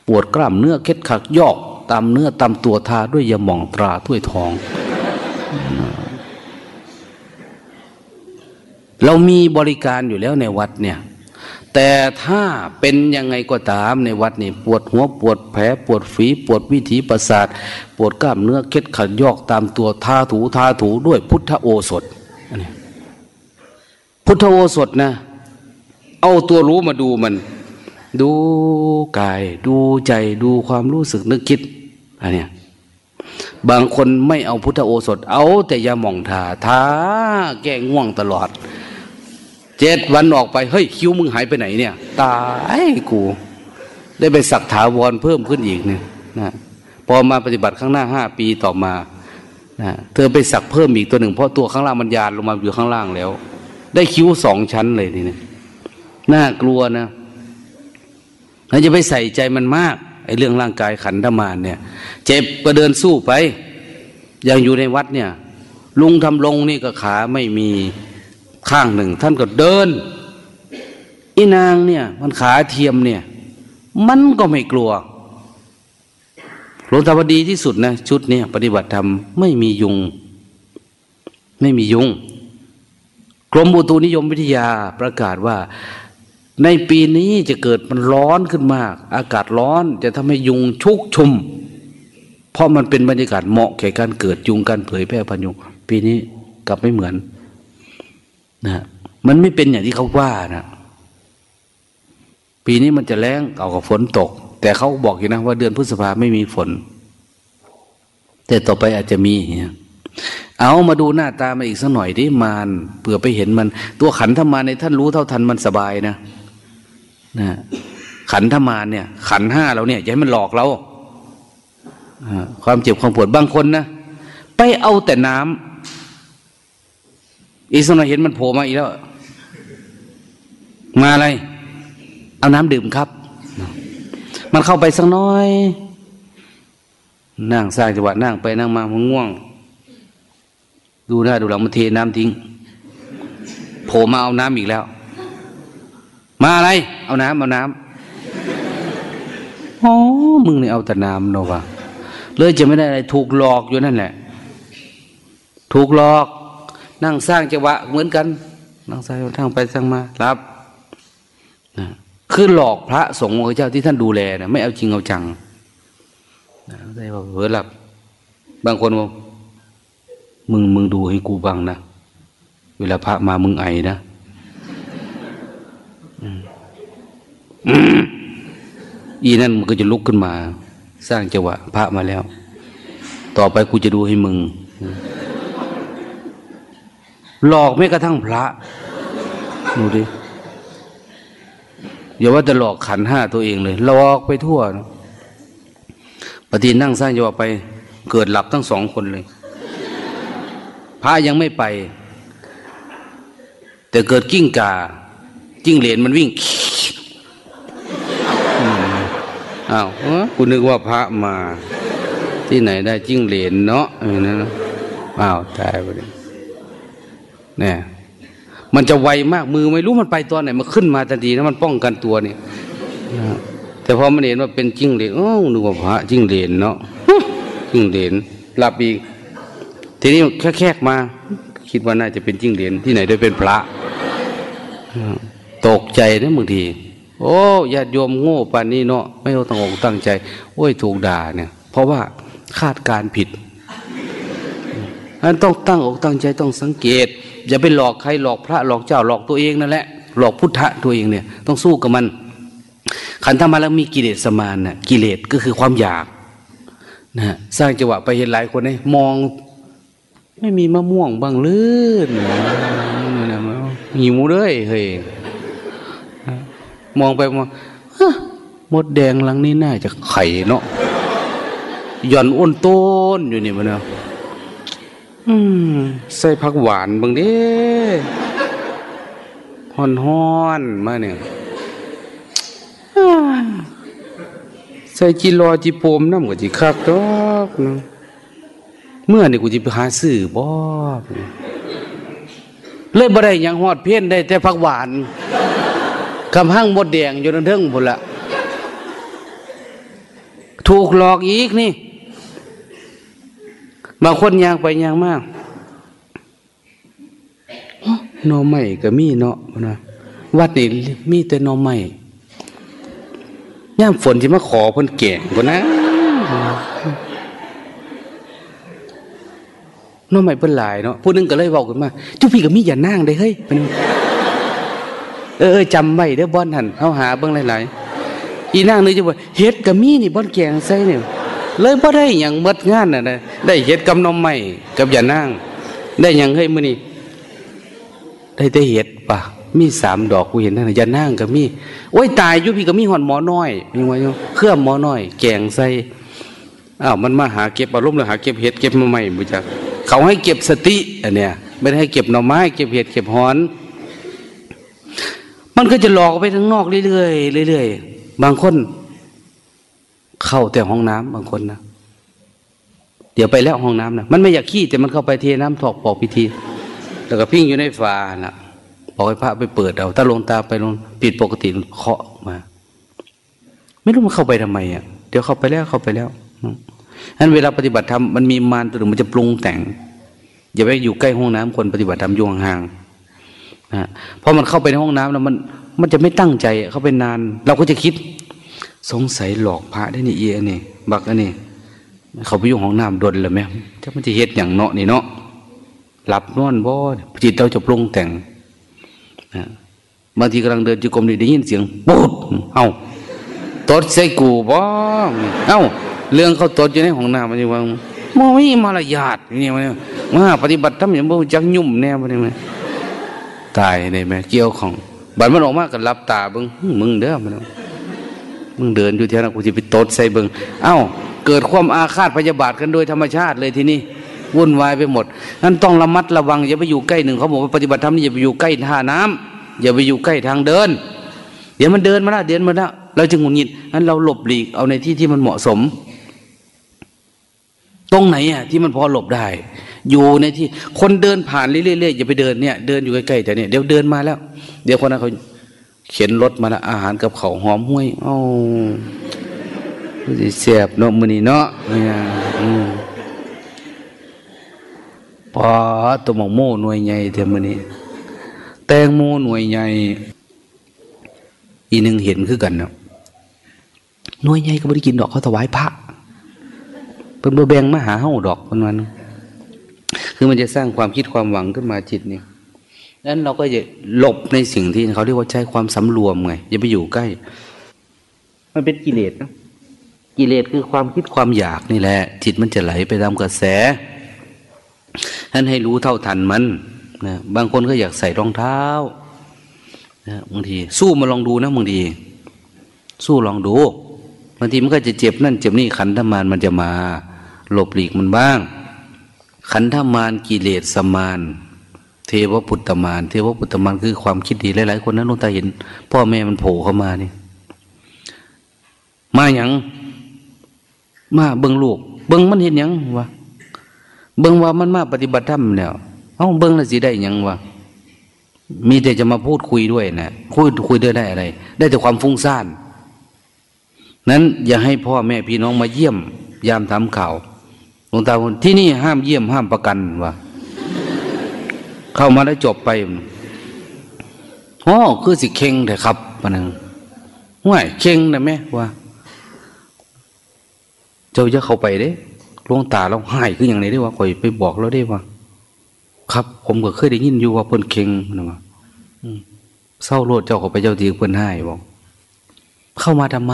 ปวดกล้ามเนื้อเคล็ดขักยอก ตามเนื้อตามตัวทาด้วยยาหม่องตราถ้วยทอง เรามีบริการอยู่แล้วในวัดเนี่ย แต่ถ้าเป็นยังไงก็ตามในวัดนี่ปวดหัวปวดแผลปวดฝี ปวดวิถีประสาท ปวดกล้ามเนื้อเคล็ดขัดยอกตามตัวทาถูทาถูด้วยพุทธโอสถพุทธโอสถนะ เอาตัวรู้มาดูมันดูกายดูใจดูความรู้สึกนึกคิด อันเนี้ยบางคนไม่เอาพุทธโอสถ เอาแต่ยาหม่องทาทาแก้ง่วงตลอด เจ็ดวันออกไป เฮ้ย คิ้วมึงหายไปไหนเนี่ย ตายกู ได้ไปสักถาวรเพิ่มขึ้นอีกเนี่ยนะพอมาปฏิบัติข้างหน้าห้าปีต่อมานะเธอไปสักเพิ่มอีกตัวหนึ่งเพราะตัวข้างล่างมันยานลงมาอยู่ข้างล่างแล้ว ได้คิ้วสองชั้นเลยทีนี้น่ากลัวนะเราจะไปใส่ใจมันมาก ไอ้เรื่องร่างกายขันธมานเนี่ย เจ็บก็เดินสู้ไป อย่างอยู่ในวัดเนี่ย ลุงทำลงนี่ก็ขาไม่มีข้างหนึ่ง ท่านก็เดินอีนางเนี่ย มันขาเทียมเนี่ย มันก็ไม่กลัวหลวงตาพดีที่สุดนะชุดเนี่ยปฏิบัติธรรมไม่มียุง ไม่มียุง กรมอุตุนิยมวิทยาประกาศว่า ในปีนี้จะเกิดมันร้อนขึ้นมาก อากาศร้อนจะทำให้ยุงชุกชุม เพราะมันเป็นบรรยากาศเหมาะแก่การเกิดยุงการเผยแพร่พันยุง ปีนี้กลับไม่เหมือนนะมันไม่เป็นอย่างที่เขาว่านะปีนี้มันจะแรงเอากับฝนตก แต่เขาบอกอยู่นะว่าเดือนพฤษภาไม่มีฝน แต่ต่อไปอาจจะมีเอามาดูหน้าตามาอีกสักหน่อยดิมานเผื่อไปเห็นมัน ตัวขันธมาในท่านรู้เท่าทันมันสบายนะ นะขันธมานเนี่ย ขันห้าเราเนี่ยอย่าให้มันหลอกเราความเจ็บความปวดบางคนนะไปเอาแต่น้ำอีสน่อยเห็นมันโผล่มาอีกแล้ว มาอะไร เอาน้ำดื่มครับ มันเข้าไปสักน้อย นั่งสร้างจังหวะนั่งไปนั่งมามันง่วง ดูหน้าดูหลังมันเทน้ำทิ้งโผล่มาเอาน้ำอีกแล้ว มาอะไร เอาน้ำเอาน้ำอ๋อมึงนี่เอาแต่น้ำเนาะวะเลยจะไม่ได้อะไรถูกหลอกอยู่นั่นแหละ ถูกหลอก นั่งสร้างจังหวะเหมือนกัน นั่งสร้างทางไปสร้างมารับนะคือหลอกพระสงฆ์ของเจ้าที่ท่านดูแลนะไม่เอาจริงเอาจังนะได้บอกเผลอหลับ บางคนบอกมึงมึงดูให้กูบังนะ เวลาพระมามึงไอนะ อีนั่นมันก็จะลุกขึ้นมา สร้างจังหวะพระมาแล้ว ต่อไปกูจะดูให้มึง หลอกไม่กระทั่งพระดูดิอย่าว่าจะหลอกขันห้าตัวเองเลยหลอกไปทั่วนะปฏินั่งสร้างจังหวะไป เกิดหลับทั้งสองคนเลย พระยังไม่ไป แต่เกิดกิ้งกา กิ้งเหรียญมันวิ่ง อ้าวคุณนึกว่าพระมา ที่ไหนได้จิ้งเหรียญเนาะอย่างนั้นอ้าวตายไปเลยเนี่ยมันจะไวมากมือไม่รู้มันไปตัวไหนมันขึ้นมาทันทีนะมันป้องกันตัวเนี่ยแต่พอมันเห็นว่าเป็นจิ้งเหลนโอ้นึกว่าพระจิ้งเหลนเนาะจิ้งเหลนหลับอีก ทีนี้แค่แคกมา คิดว่าน่าจะเป็นจิ้งเหลนที่ไหนได้เป็นพระตกใจนะบางที โอ้ญาติโยมโง่ป่านนี้เนาะไม่ต้องอกตั้งใจ โอ้ยถูกด่าเนี่ย เพราะว่าคาดการผิดอันต้องตั้งอกตั้งใจต้องสังเกต อย่าไปหลอกใครหลอกพระหลอกเจ้าหลอกตัวเองนั่นแหละหลอกพุทธะตัวเองเนี่ย ต้องสู้กับมัน ขันธมาแล้วมีกิเลสสมานน่ะกิเลสก็คือความอยากนะสร้างจังหวะไปเห็นหลายคนเนี่ยมอง ไม่มีมะม่วงบางลื่นหิวเลยเฮ้ย มองไปมองมดแดงหลังนี้น่าจะไข่เนาะหย่อนอ้นต้นอยู่นี่มันเนาะใส่ผักหวานบางด้ฮ้อนฮ้อนมาเนี่ยใส่จีรอจีโปมน้ำกับจีคักดอกนะเมื่อนี่กูจะไปหาซื้อบ่เลยบ่ได้ยังหอดเพี้ยนได้แต่ผักหวาน คำห้างหมดแดงอยู่นั่นเทิงหมดละถูกหลอกอีกนี่ บางคนยางไปยางมากนอใหม่ก็มีเนาะนะวัดนี่มีแต่นอใหม่ย่ามฝนที่มาขอพิ่นแก่งกว่านะนอใหม่เพิ่นหลายเนาะผู้นึงก็เลยบอกกันมาจุพี่ก็มีอย่านั่งได้เฮ้ย เออจำไว้เด้อบอนหันเขาหาเบิ่งหลายๆอีนั่งนึกจะว่าเฮ็ดก็มีนี่บอนแกงใส่เนี่ยเลยพอได้อย่างมดงานน่ะนะได้เห็ดกำนมใหม่กับอย่านั่งได้อย่างให้มือนี่ได้แต่เห็ดปะมีสามดอกกูเห็นนั่นอย่านั่งกับมีโอ้ยตายยุพี่ก็มีหอนหมอน้อยมีไว้เครื่องหมอน้อย แกงใส่อ้าวมันมาหาเก็บอารมณ์เลยหาเก็บเห็ดเก็บมาใหม่บุจักเขาให้เก็บสติอันเนี้ยไม่ได้ให้เก็บหน่อไม้เก็บเห็ดเก็บหอน มันก็จะหลอกไปทั้งนอกเรื่อยๆเรื่อยๆบางคน เข้าแต่ห้องน้ำบางคนนะเดี๋ยวไปแล้วห้องน้ำนะมันไม่อยากขี้แต่มันเข้าไปเทน้ำถอกปอกพิธี แล้วก็พิ้งอยู่ในฝานะบอกให้พระไปเปิดเอาถ้าลงตาไปลงปิดปกติเคาะมา ไม่รู้มันเข้าไปทำไมอะเดี๋ยวเข้าไปแล้วเข้าไปแล้วนั้นเวลาปฏิบัติธรรมมันมีมารตัวหนึ่งมันจะปรุงแต่ง อย่าไปอยู่ใกล้ห้องน้ำคนปฏิบัติธรรมอยู่ห่าง นะพอมันเข้าไปในห้องน้ำแล้วมันมันจะไม่ตั้งใจเข้าไปนาน เราก็จะคิด สงสัยหลอกพระได้นี่เอียนี่บักอันนี้เขาไปยุ่งห้องน้ำดนเลยไหมจะมันจะเฮ็ดอย่างเนาะนี่เนาะหลับนอนบ่จิตเราจะปรุงแต่งนะบางทีกำลังเดินจุกรมนี่ได้ยินเสียงปูดเอ้าตดใส่กูบ่เอ้า เรื่องเขาตดอยู่ในห้องน้ำมันจะว่าโมมีมารยาทนี่มันมาปฏิบัติทำอย่างบ่จักยุ่มแน่มันนี่ ตายได้ไหมเกี่ยวของบัดมันออกมากันรับตาเบิ้งมึงเด้อมันมึงเดินอยู่ที่นั้นกูจะไปตดใส่เบิ้งเอ้า เกิดความอาฆาตพยาบาทกันโดยธรรมชาติเลยทีนี้วุ่นวายไปหมดนั้นต้องระมัดระวังอย่าไปอยู่ใกล้หนึ่งเขาบอกว่าปฏิบัติธรรมนี่อย่าไปอยู่ใกล้ท่าน้ำอย่าไปอยู่ใกล้ทางเดิน เดี๋ยวมันเดินมาแล้วเดินมาแล้วเราจึงหงุดหงิดนั้นเราหลบหลีกเอาในที่ที่มันเหมาะสม ตรงไหนอะที่มันพอหลบได้ อยู่ในที่คนเดินผ่านเรื่อยๆอย่าไปเดินเนี่ยเดินอยู่ใกล้ๆแต่เนี่ยเดี๋ยวเดินมาแล้ว เดี๋ยวคนนั้นเขาเข็นรถมาแล้วอาหารกับเขาหอมห้วยอ๋อเสียบเนาะมือนี่เนาะเนี่ยปอตัวหมกโม่หน่วยใหญ่เท่ามือนี้ แตงโมหน่วยใหญ่อีนึงเห็นคือกันเนาะหน่วยใหญ่ก็ไม่ได้กินดอกเขาถวายพระเป็นบแบงมาหาเฮาดอกคนนั้น คือมันจะสร้างความคิดความหวังขึ้นมาจิตเนี่ยนั้นเราก็จะหลบในสิ่งที่เขาเรียกว่าใช้ความสำรวมไงอย่าไปอยู่ใกล้ มันเป็นกิเลสนะกิเลสคือความคิดความอยากนี่แหละ จิตมันจะไหลไปตามกระแสท่านให้รู้เท่าทันมันนะบางคนก็อยากใส่รองเท้านะบางที สู้มาลองดูนะบางทีสู้ลองดูบางทีมันก็จะเจ็บนั่นเจ็บนี่ขันธมารมันจะมา หลบหลีกมันบ้าง ขันธมารกิเลสสมานเทวปุตตมานเทวปุตตมานคือความคิดดีหลายๆคนนั้นลงตาเห็น พ่อแม่มันโผล่เข้ามานี่มาอย่างมาเบิ้งลูก เบิ้งมันเห็นยังวะเบิ้งว่ามันมาปฏิบัติธรรมแล้วเอ้าเบิ้งแล้วสิได้ยังวะมีแต่จะมาพูดคุยด้วยนะคุยคุยด้วยได้อะไร ได้แต่ความฟุ้งซ่านนั้นอย่าให้พ่อแม่พี่น้องมาเยี่ยม ยามทำข่าว หลวงตาที่นี่ห้ามเยี่ยมห้ามประกันวะเข้ามาแล้วจบไปอ๋อคือสิเข่งแต่ครับปนังห่วยเข่งนะแม่ว่า เจ้าจะเข้าไปเด้ลวงตาเราหายคืออย่างไรได้ว่าคอยไปบอกเราได้ว่าครับ ผมก็เคยได้ยินอยู่ว่าเพิ่นเข่งนะว่าเศร้าโลดเจ้าเขาไปเจ้าทีเพิ่นหายบอกเข้ามาทำไม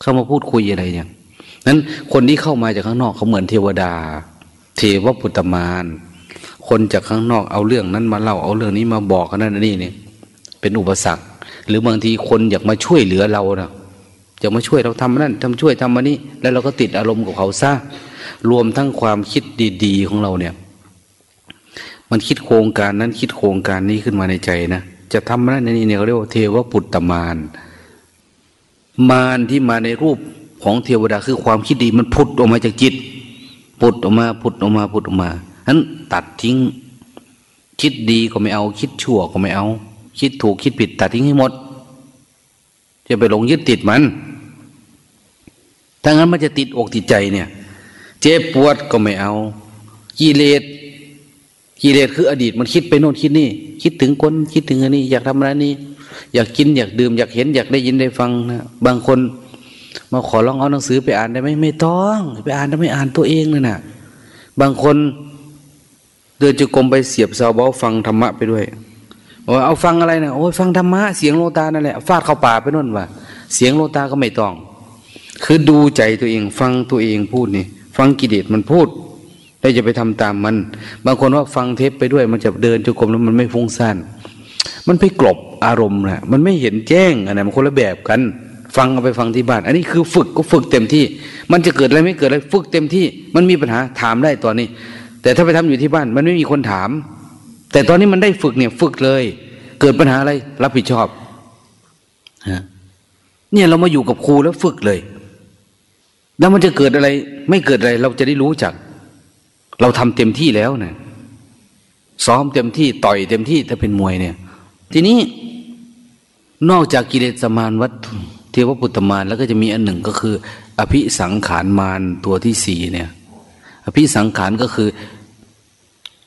เข้ามาพูดคุยอะไรเนี่ย นั้นคนที่เข้ามาจากข้างนอกเขาเหมือนเทวดา เทวปุตตมาน คนจากข้างนอกเอาเรื่องนั้นมาเล่าเอาเรื่องนี้มาบอกกันนั่นนี่เนี่ยเป็นอุปสรรค หรือบางทีคนอยากมาช่วยเหลือเรานะจะมาช่วยเราทำนั่นทำช่วยทำมานี้แล้วเราก็ติดอารมณ์กับเขาซะรวมทั้งความคิดดีๆของเราเนี่ย มันคิดโครงการนั้นคิดโครงการนี้ขึ้นมาในใจนะจะทำนั่นนี่เนี่ยเขาเรียกว่าเทวปุตตมาน มารที่มาในรูป ของเทวดาคือความคิดดีมันพุดออกมาจากจิตพุดออกมาพุดออกมาพุดออกมาฉะนั้นตัดทิ้ง คิดดีก็ไม่เอา คิดชั่วก็ไม่เอา คิดถูกคิดผิด ตัดทิ้งให้หมด จะไปหลงยึดติดมันถ้างั้นมันจะติดอกติดใจเนี่ย เจ็บปวดก็ไม่เอากิเลสกิเลสคืออดีตมันคิดไปโน่นคิดนี่ คิดถึงคนคิดถึงอันนี้ อยากทำอะไรนี่ อยากกินอยากดื่ม อยากเห็นอยากได้ยินได้ฟังนะบางคน มาขอลองเอาหนังสือไปอ่านได้ไหมไม่ต้องไปอ่านได้ไม่อ่านตัวเองเลยนะบางคนเดินจุกรมไปเสียบเสาเบาฟังธรรมะไปด้วยว่าเอาฟังอะไรนะโอ้ยฟังธรรมะเสียงโลตานั่นแหละฟาดเข้าป่าไปนู่นว่ะเสียงโลตาก็ไม่ต้อง คือดูใจตัวเอง ฟังตัวเองพูดนี่ ฟังกิเลสมันพูดแล้วจะไปทำตามมัน บางคนว่าฟังเทปไปด้วย มันจะเดินจุกรมแล้วมันไม่ฟุ้งซ่านมันไปกลบอารมณ์นะมันไม่เห็นแจ้งอันไหนมันคนละแบบกัน ฟังเอาไปฟังที่บ้าน อันนี้คือฝึกก็ฝึกเต็มที่ มันจะเกิดอะไรไม่เกิดอะไรฝึกเต็มที่ มันมีปัญหาถามได้ตอนนี้ แต่ถ้าไปทำอยู่ที่บ้าน มันไม่มีคนถาม แต่ตอนนี้มันได้ฝึกเนี่ยฝึกเลย เกิดปัญหาอะไรรับผิดชอบฮะเนี่ยเรามาอยู่กับครูแล้วฝึกเลย แล้วมันจะเกิดอะไร ไม่เกิดอะไร เราจะได้รู้จัก เราทำเต็มที่แล้วเนะี่ยซ้อมเต็มที่ต่อยเต็มที่ถ้าเป็นมวยเนี่ย ทีนี้นอกจากกิเลสมานวัด เทวปุตตมานแล้วก็จะมีอันหนึ่งก็คือ อภิสังขารมานตัวที่สี่เนี่ย อภิสังขารก็คือ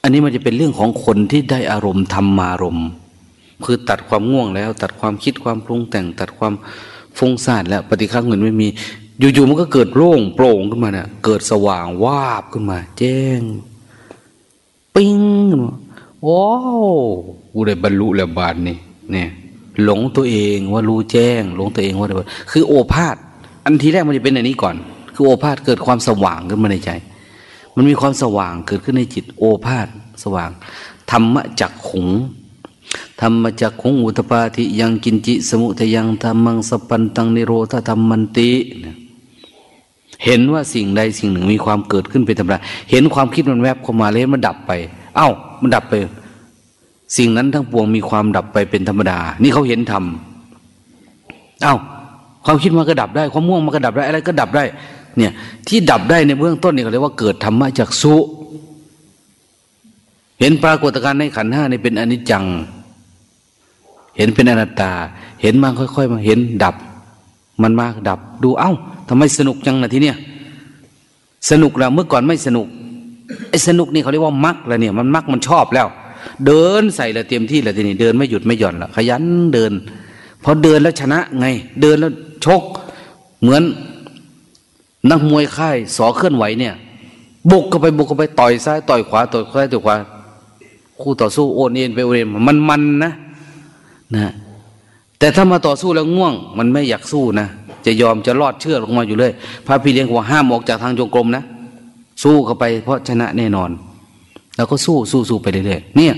อันนี้มันจะเป็นเรื่องของคนที่ได้อารมณ์ธรรมารมณ์ คือตัดความง่วงแล้ว ตัดความคิดความปรุงแต่ง ตัดความฟุ้งซ่านแล้ว ปฏิฆาเงินไม่มี อยู่ๆมันก็เกิดโล่งโปร่งขึ้นมาเนี่ยเกิดสว่างวาบขึ้นมา แจ้ง ปิ้งว้าวกูได้บรรลุแล้วบานนี่เนี่ย หลงตัวเองว่ารู้แจ้ง หลงตัวเองว่าคือโอภาษอันทีแรกมันจะเป็นอันนี้ก่อน คือโอภาษเกิดความสว่างขึ้นมาในใจ มันมีความสว่างเกิดขึ้นในจิต โอภาษสว่าง ธรรมจักขุงธรรมจักขุงอุตปาทิยังกินจิสมุทยังธรรมังสปันตังนิโรธธรรมมันติ เห็นว่าสิ่งใดสิ่งหนึ่งมีความเกิดขึ้นเป็นธรรมดา เห็นความคิดมันแวบเข้ามาเลยมันดับไป เอ้า มันดับไป สิ่งนั้นทั้งปวงมีความดับไปเป็นธรรมดา นี่เขาเห็นธรรมเอ้าความคิดมันก็ดับได้ความม่วงมันก็ดับได้อะไรก็ดับได้ เนี่ย ที่ดับได้ในเบื้องต้นนี่เขาเรียกว่าเกิดธรรมะจากสุเห็นปรากฏการณ์ในขันห้านี่เป็นอนิจจัง เห็นเป็นอนัตตา เห็นมาค่อย ๆ มาเห็นดับ มันมาดับ ดูเอ้าทำไมสนุกจังนะทีเนี้ยสนุกแล้วเมื่อก่อนไม่สนุกไอ้สนุกนี่เขาเรียกว่ามักแล้วเนี่ย มันมักมันชอบแล้ว เดินใส่ล้วเต็มที่ล้วทีนี้เดินไม่หยุดไม่หย่อนละขยันเดินพอเดินแล้วชนะไง เดินแล้วชก เหมือนนักมวยค่ายสอเคลื่อนไหวเนี่ย บุกเข้าไปบุกเข้าไปต่อยซ้ายต่อยขวาต่อยซ้ายต่อยขวาคู่ต่อสู้โอนเอ็นไปโอนเอ็นมันมันนะนะแต่ถ้ามาต่อสู้แล้วง่วง มันไม่อยากสู้นะจะยอมจะรอดเชื่อลงมาอยู่เลยพระพี่เลี้ยงว่าห้ามออกจากทางจงกรมนะ สู้เข้าไปเพราะชนะแน่นอน แล้วก็สู้สู้สู้ไปเรื่อยๆเนี่ย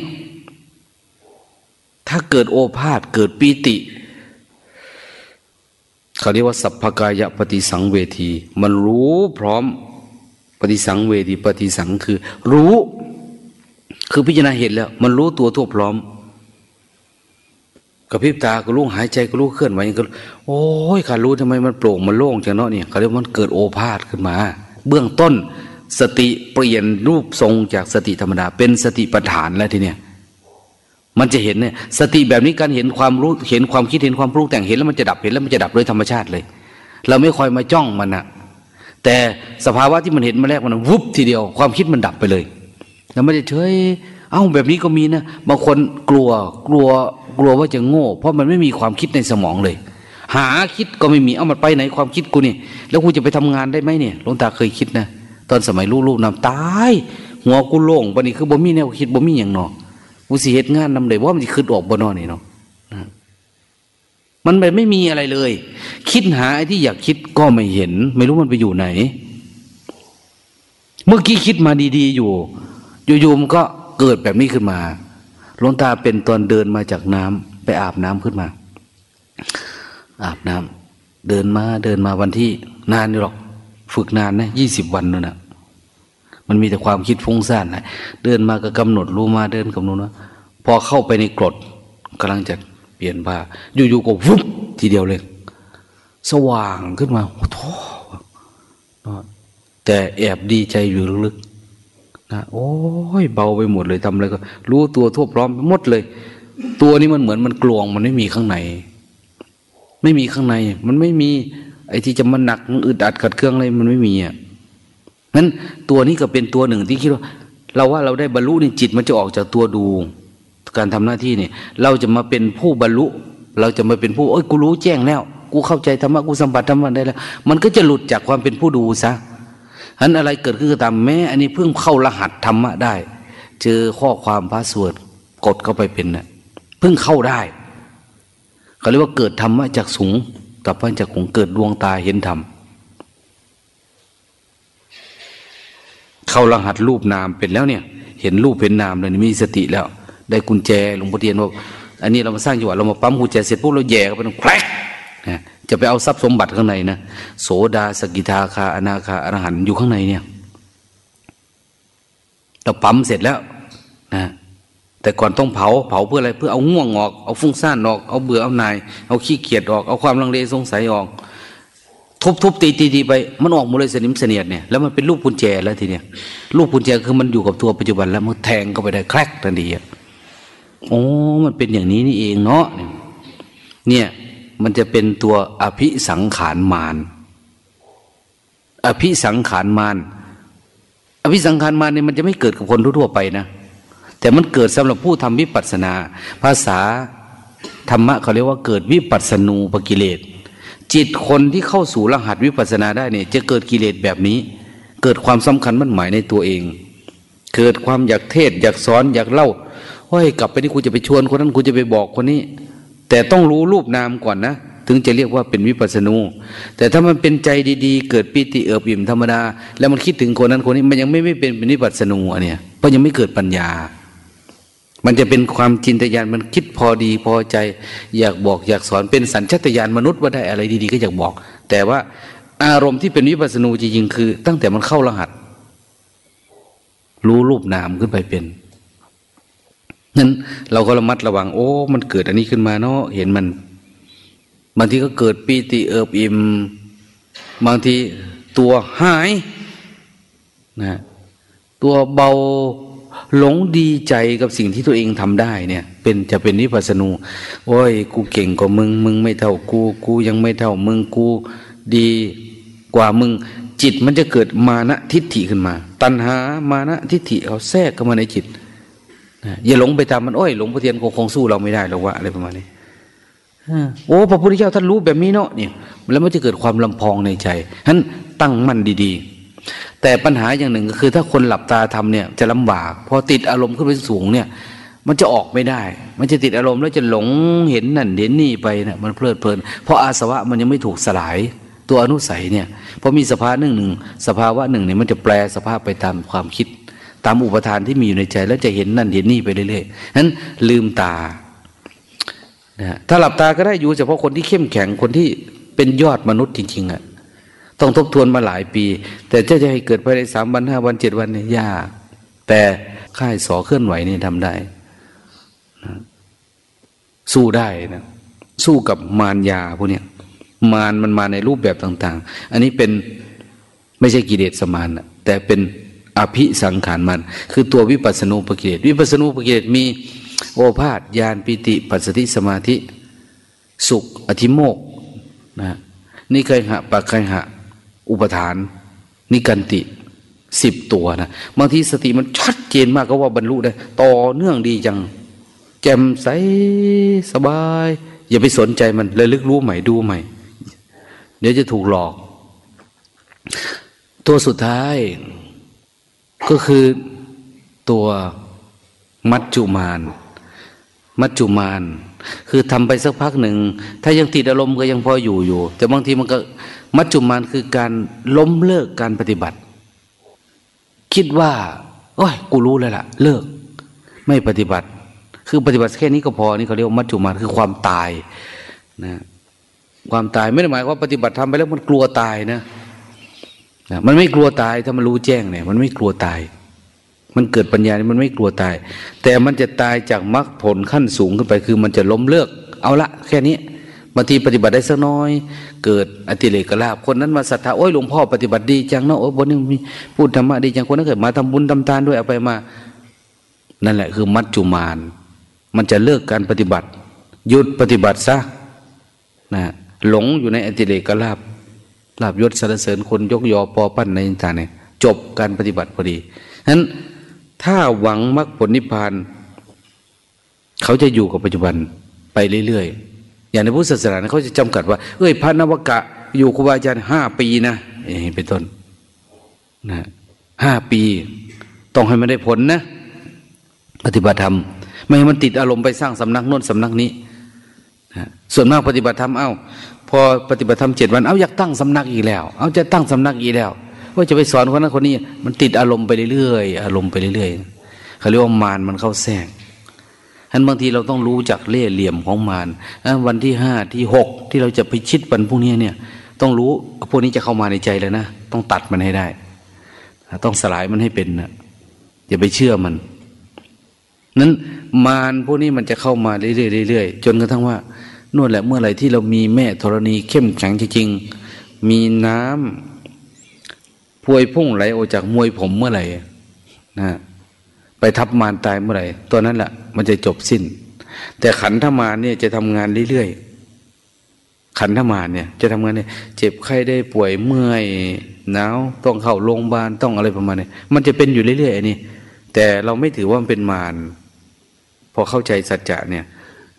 ถ้าเกิดโอภาษเกิดปีติเขาเรียกว่าสัพพกายะปฏิสังเวที มันรู้พร้อมปฏิสังเวทีปฏิสังคือ รู้ คือพิจารณาเห็นแล้ว มันรู้ตัวทั่วพร้อมกระพริบตาก็รู้หายใจก็รู้เคลื่อนไหวก็โอ้ยขารู้ทำไมมันโปร่งมันโล่งจังเนาะเนี่ยเขาเรียกมันเกิดโอภาษขึ้นมา เบื้องต้น สติเปลี่ยนรูปทรงจากสติธรรมดา เป็นสติปัฏฐานแล้วทีเนี้ยมันจะเห็นเนี่ยสติแบบนี้การเห็นความรู้เห็นความคิดเห็นความรู้แต่งเห็นแล้วมันจะดับเห็นแล้วมันจะดับโดยธรรมชาติเลย เราไม่คอยมาจ้องมันนะแต่สภาวะที่มันเห็นมาแรกมันวุบทีเดียว ความคิดมันดับไปเลยแล้วไม่ได้เฉยเอ้าแบบนี้ก็มีนะบางคนกลัวกลัวกลัวว่าจะโง่ เพราะมันไม่มีความคิดในสมองเลย หาคิดก็ไม่มีเอามันไปไหนความคิดกูนี่แล้วกูจะไปทำงานได้ไหมเนี่ยหลวงตาเคยคิดนะ ตอนสมัยลูกๆนำตายหัวกูโล่งปนี้คือบ่มีแนวคิดบ่มีอย่างนอกูสิเหตุงานนำเลยว่ามันจะคืดออกบ่นอนี่เนาะมันไม่มีอะไรเลย คิดหาไอ้ที่อยากคิดก็ไม่เห็น ไม่รู้มันไปอยู่ไหน เมื่อกี้คิดมาดีๆอยู่อยู่ๆมันก็เกิดแบบนี้ขึ้นมาหลวงตาเป็นตอนเดินมาจากน้ำไปอาบน้ำขึ้นมา อาบน้ำเดินมาเดินมาวันที่นานนี่หรอก ฝึกนานนะยี่สิบวันนู่นนะมันมีแต่ความคิดฟุ้งซ่านนะเดินมาก็กำหนดรู้มาเดินกำหนดนะพอเข้าไปในกรดกำลังจะเปลี่ยนผ้าอยู่ๆก็วุบทีเดียวเลย สว่างขึ้นมาโอ้โหแต่แอบดีใจอยู่ลึกๆนะโอ้ยเบาไปหมดเลยทำอะไรก็ รู้ตัวทั่วพร้อมหมดเลย ตัวนี้มันเหมือนมันกลวงมันไม่มีข้างใน ไม่มีข้างใน มันไม่มี ไอ้ที่จะมันหนักมันอึดอัดขัดเครื่องอะไรมันไม่มีอะนั้นตัวนี้ก็เป็นตัวหนึ่งที่คิดว่า เราว่าเราได้บรรลุในจิตมันจะออกจากตัวดู การทำหน้าที่เนี่ย เราจะมาเป็นผู้บรรลุ เราจะมาเป็นผู้เอ้ยกูรู้แจ้งแล้ว กูเข้าใจธรรมะกูสัมผัสธรรมะได้แล้ว มันก็จะหลุดจากความเป็นผู้ดูซะอันอะไรเกิดขึ้นก็ตามแม้ อันนี้เพิ่งเข้ารหัสธรรมะได้ เจอข้อความพาสวดกดเข้าไปเป็นนะ่ะเพิ่งเข้าได้เขาเรียกว่าเกิดธรรมะจากสูง กับพระจากขงเกิดดวงตาเห็นธรรมเข้ารหัสรูปนามเป็นแล้วเนี่ย เห็นรูปเป็นนามเลยมีสติแล้ว ได้กุญแจหลวงพ่อเทียนบอกอันนี้เรามาสร้างจังหวะเรามาปั๊มกุญแจเสร็จปุ๊บเราแย่เข้าไปตรงแครกนะจะไปเอาทรัพย์สมบัติข้างในนะโสดาสกิทาคาอนาคาอรหันอยู่ข้างในเนี่ยเราปั๊มเสร็จแล้วนะ แต่ก่อนต้องเผาเผาเพื่ออะไรเพื่อเอาง่วงออกเอาฟุ้งซ่านออกเอาเบื่อเอานายเอาขี้เกียจออกเอาความลังเลสงสัยออก ทุบทุบตีตีตีไปมันออกหมดเลยสนิมเสนียดเนี่ยแล้วมันเป็นลูกกุญแจแล้วทีเนี้ยลูกกุญแจคือมันอยู่กับตัวปัจจุบันแล้วมันแทงเข้าไปได้แคลกทันทีอะโอ้มันเป็นอย่างนี้นี่เองเนาะเนี่ยมันจะเป็นตัวอภิสังขารมานอภิสังขารมานอภิสังขารมานเนี่ยมันจะไม่เกิดกับคนทั่วไปนะ แต่มันเกิดสำหรับผู้ทำวิปัสสนา ภาษาธรรมะเขาเรียกว่าเกิดวิปัสสนูปกิเลส จิตคนที่เข้าสู่รหัสวิปัสสนาได้เนี่ยจะเกิดกิเลสแบบนี้ เกิดความสำคัญมั่นหมายในตัวเอง เกิดความอยากเทศ อยากสอนอยากเล่าเฮ้ยกลับไปนี่กูจะไปชวนคนนั้นกูจะไปบอกคนนี้ แต่ต้องรู้รูปนามก่อนนะถึงจะเรียกว่าเป็นวิปัสนู แต่ถ้ามันเป็นใจดีๆ เกิดปิติเอิบอิ่มธรรมดา แล้วมันคิดถึงคนนั้นคนนี้มันยังไม่ไม่เป็นเป็นวิปัสนูอันเนี้ยเพราะยังไม่เกิดปัญญา มันจะเป็นความจินตญาณมันคิดพอดีพอใจ อยากบอกอยากสอนเป็นสัญชตาตญาณมนุษย์ว่าได้อะไรดีๆก็อยากบอก แต่ว่าอารมณ์ที่เป็นวิปัสสนูจริงๆคือ ตั้งแต่มันเข้ารหัส รู้รูปนามขึ้นไปเป็นนั้นเราก็ระมัดระวัง โอ้ มันเกิดอันนี้ขึ้นมาเนาะเห็นมันบางทีก็เกิดปีติเอิบอิ่มบางทีตัวหายนะตัวเบา หลงดีใจกับสิ่งที่ตัวเองทำได้เนี่ย เป็นจะเป็นนิพพานูโอ้ย กูเก่งกว่ามึง มึงไม่เท่ากู กูยังไม่เท่ามึงกูดีกว่ามึง จิตมันจะเกิดมานะทิฏฐิขึ้นมา ตัณหามานะทิฏฐิเขาแทรกเข้ามาในจิตอย่าหลงไปตามมันโอ้ยหลงพระเทียนคงคงสู้เราไม่ได้หรอกว่าอะไรประมาณนี้โอ้พระพุทธเจ้าท่านรู้แบบนี้เนาะเนี่ยแล้วมันจะเกิดความลำพองในใจฉะนั้นตั้งมั่นดีๆ แต่ปัญหาอย่างหนึ่งก็คือ ถ้าคนหลับตาทำเนี่ยจะลำบากพอติดอารมณ์ขึ้นไปสูงเนี่ย มันจะออกไม่ได้ มันจะติดอารมณ์แล้วจะหลงเห็นนั่นเห็นนี่ไปเนะมันเพลิดเพลิน เพราะอาสวะมันยังไม่ถูกสลายตัวอนุสัยเนี่ยพอมีสภาวะหนึ่งหนึ่งสภาวะหนึ่งเนี่ยมันจะแปลสภาพไปตามความคิด ตามอุปทานที่มีอยู่ในใจ แล้วจะเห็นนั่นเห็นนี่ไปเรื่อยๆนั้นลืมตานะถ้าหลับตาก็ได้อยู่เฉพาะคนที่เข้มแข็งคนที่เป็นยอดมนุษย์จริงๆอะ่ะ ต้องทบทวนมาหลายปี แต่เจ้าจะให้เกิดภายในสามวันห้าวันเจ็ดวันเนี่ยยาก แต่ค่ายสอเคลื่อนไหวนี่ทำได้นะสู้ได้นะสู้กับมารยาพวกเนี้ยมารมันมาในรูปแบบต่าง ๆ อันนี้เป็นไม่ใช่กิเลสสมานนะแต่เป็นอภิสังขารมัน คือตัววิปัสสนูปกิเลสวิปัสสนูปกิเลสมีโอภาษญาณปิติ ปัสสติสมาธิ สุขอธิโมกนะนี่เคยหะปะเคยหะ อุปทาน นิกันติสิบตัวนะบางทีสติมันชัดเจนมากก็ว่าบรรลุได้ต่อเนื่องดีจัง แจ่มใสสบาย อย่าไปสนใจมันเลยลึกรู้ใหม่ดูใหม่ เดี๋ยวจะถูกหลอก ตัวสุดท้าย ก็คือตัวมัจจุมาน มัจจุมาน คือทำไปสักพักหนึ่ง ถ้ายังติดอารมณ์ก็ยังพออยู่อยู่ แต่บางทีมันก็ มัจจุมานคือการล้มเลิกการปฏิบัติ คิดว่าโอ้ยกูรู้แล้วล่ะ เลิก ไม่ปฏิบัติ คือปฏิบัติแค่นี้ก็พอนี่เขาเรียกมัจจุมานคือความตายนะความตายไม่ได้หมายว่าปฏิบัติทำไปแล้วมันกลัวตายนะนะมันไม่กลัวตายถ้ามันรู้แจ้งเนี่ย มันไม่กลัวตาย มันเกิดปัญญานี่มันไม่กลัวตาย แต่มันจะตายจากมรรคผลขั้นสูงขึ้นไป คือมันจะล้มเลิก เอาละแค่นี้ บางทีปฏิบัติได้สักน้อย เกิดอติเลกลาบคนนั้นมาศรัทธาโอ้ยหลวงพ่อปฏิบัติดีจังเนาะโอ้ยบนนี้มีพูดธรรมะดีจังคนนั้นเกิดมาทำบุญทำทานด้วยเอาไปมา นั่นแหละคือมัจจุมาน มันจะเลิกการปฏิบัติ หยุดปฏิบัติซะนะหลงอยู่ในอติเลกลาบลาบยศสรรเสริญคนยกยอปอปั้นในต่างเนี่ยจบการปฏิบัติพอดีนั้นถ้าหวังมรรคผลนิพพาน เขาจะอยู่กับปัจจุบันไปเรื่อยๆ อย่างในพุทธศาสนาเขาจะจำกัดว่า เอ้ยพระนวกะ อยู่ครูบาอาจารย์ห้าปีนะอย่างนี้เป็นต้นนะห้าปี ต้องให้มันได้ผลนะ ปฏิบัติธรรม ไม่ให้มันติดอารมณ์ไปสร้างสำนักโน้นสำนักนี้นะส่วนมากปฏิบัติธรรมเอา้าพอปฏิบัติธรรมเจ็ดวันเอาอยากตั้งสำนักอีกแล้ว เอาจะตั้งสำนักอีกแล้วว่าจะไปสอนคนนั้นคนนี้ มันติดอารมณ์ไปเรื่อยๆอารมณ์ไปเรื่อยๆเขาเรียกว่ามารมันเข้าแทรก นั้นบางทีเราต้องรู้จักเล่ห์เหลี่ยมของมารวันที่ห้าที่หกที่เราจะไปชิดวันพวกนี้เนี่ย ต้องรู้พวกนี้จะเข้ามาในใจแล้วนะต้องตัดมันให้ได้ ต้องสลายมันให้เป็นนะอย่าไปเชื่อมันนั้นมารพวกนี้มันจะเข้ามาเรื่อยๆจนกระทั่งว่านู่นแหละเมื่อไหร่ที่เรามีแม่ธรณีเข้มแข็งจริงๆมีน้ำพวยพุ่งไหลออกจากมวยผมเมื่อไหร่นะ ไปทับมารตายเมื่อไหร่ตัวนั้นแหละมันจะจบสิ้น แต่ขันธมารเนี่ยจะทำงานเรื่อยๆขันธมารเนี่ยจะทำงานเนี่ยเจ็บไข้ได้ป่วยเมื่อยหนาวต้องเข้าโรงพยาบาลต้องอะไรประมาณนี้มันจะเป็นอยู่เรื่อยๆนนี้แต่เราไม่ถือว่ามันเป็นมารพอเข้าใจสัจจะเนี่ย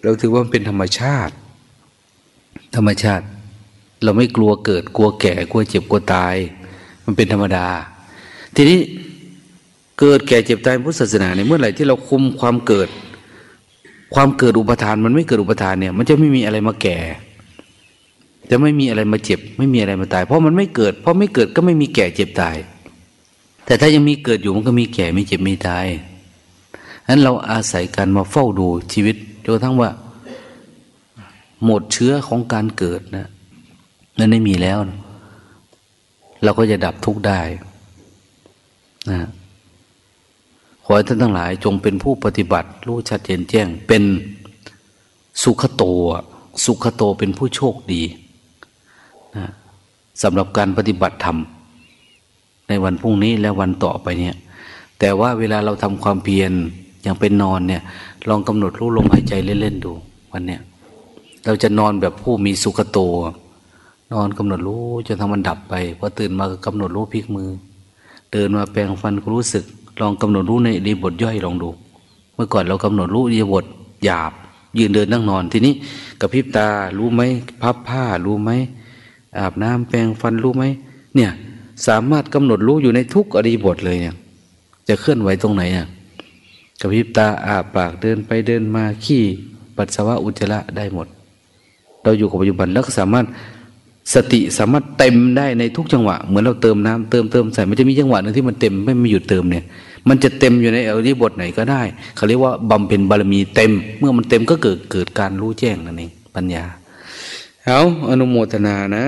เราถือว่ามันเป็นธรรมชาติ ธรรมชาติ เราไม่กลัวเกิดกลัวแก่กลัวเจ็บกลัวตาย มันเป็นธรรมดา ทีนี้ เกิดแก่เจ็บตายพุทธศาสนาเนี่ยเมื่อไหร่ที่เราคุมความเกิด ความเกิดอุปทานมันไม่เกิดอุปทานเนี่ย มันจะไม่มีอะไรมาแก่ จะไม่มีอะไรมาเจ็บ ไม่มีอะไรมาตาย เพราะมันไม่เกิด เพราะไม่เกิดก็ไม่มีแก่เจ็บตาย แต่ถ้ายังมีเกิดอยู่มันก็มีแก่ไม่เจ็บไม่ตายนั้นเราอาศัยการมาเฝ้าดูชีวิตจนกระทั่งว่า หมดเชื้อของการเกิดนะนั่นไม่มีแล้ว เราก็จะดับทุกข์ได้นะ ขอให้ท่านทั้งหลายจงเป็นผู้ปฏิบัติ รู้ชัดเจนแจ้ง เป็นสุขโต สุขโตเป็นผู้โชคดีนะสำหรับการปฏิบัติธรรม ในวันพรุ่งนี้และวันต่อไปเนี่ย แต่ว่าเวลาเราทำความเพียรอย่างเป็นนอนเนี่ย ลองกำหนดรู้ลมหายใจเล่นๆดู วันเนี้ยเราจะนอนแบบผู้มีสุขโต นอนกำหนดรู้จนทำมันดับไปพอตื่นมาก็กำหนดรู้พลิกมือ เดินมาแปลงฟันก็รู้สึก ลองกำหนดรู้ในรีบทย่อยลองดู เมื่อก่อนเรากำหนดรู้รีบทหยาบ ยืนเดินนั่งนอนทีนี้กระพริบตารู้ไหมพับผ้ารู้ไหมอาบน้ำแปรงฟันรู้ไหมเนี่ยสามารถกำหนดรู้อยู่ในทุกอริบทเลยเนี่ย จะเคลื่อนไหวตรงไหนเนี่ยกระพริบตาอาปากเดินไปเดินมาขี้ปัสสาวะอุจจาระได้หมด เราอยู่กับปัจจุบันแล้วก็สามารถ สติสามารถเต็มได้ในทุกจังหวะเหมือนเราเติมน้ำเติมเติมใส่มันจะมีจังหวะหนึ่งที่มันเต็มไม่มีหยุดเติมเนี่ย มันจะเต็มอยู่ในอริบทไหนก็ได้เขาเรียกว่าบำเพ็ญบารมีเต็ม เมื่อมันเต็มก็เกิดเกิดการรู้แจ้งนั่นเองปัญญาเอาอนุโมทนานะ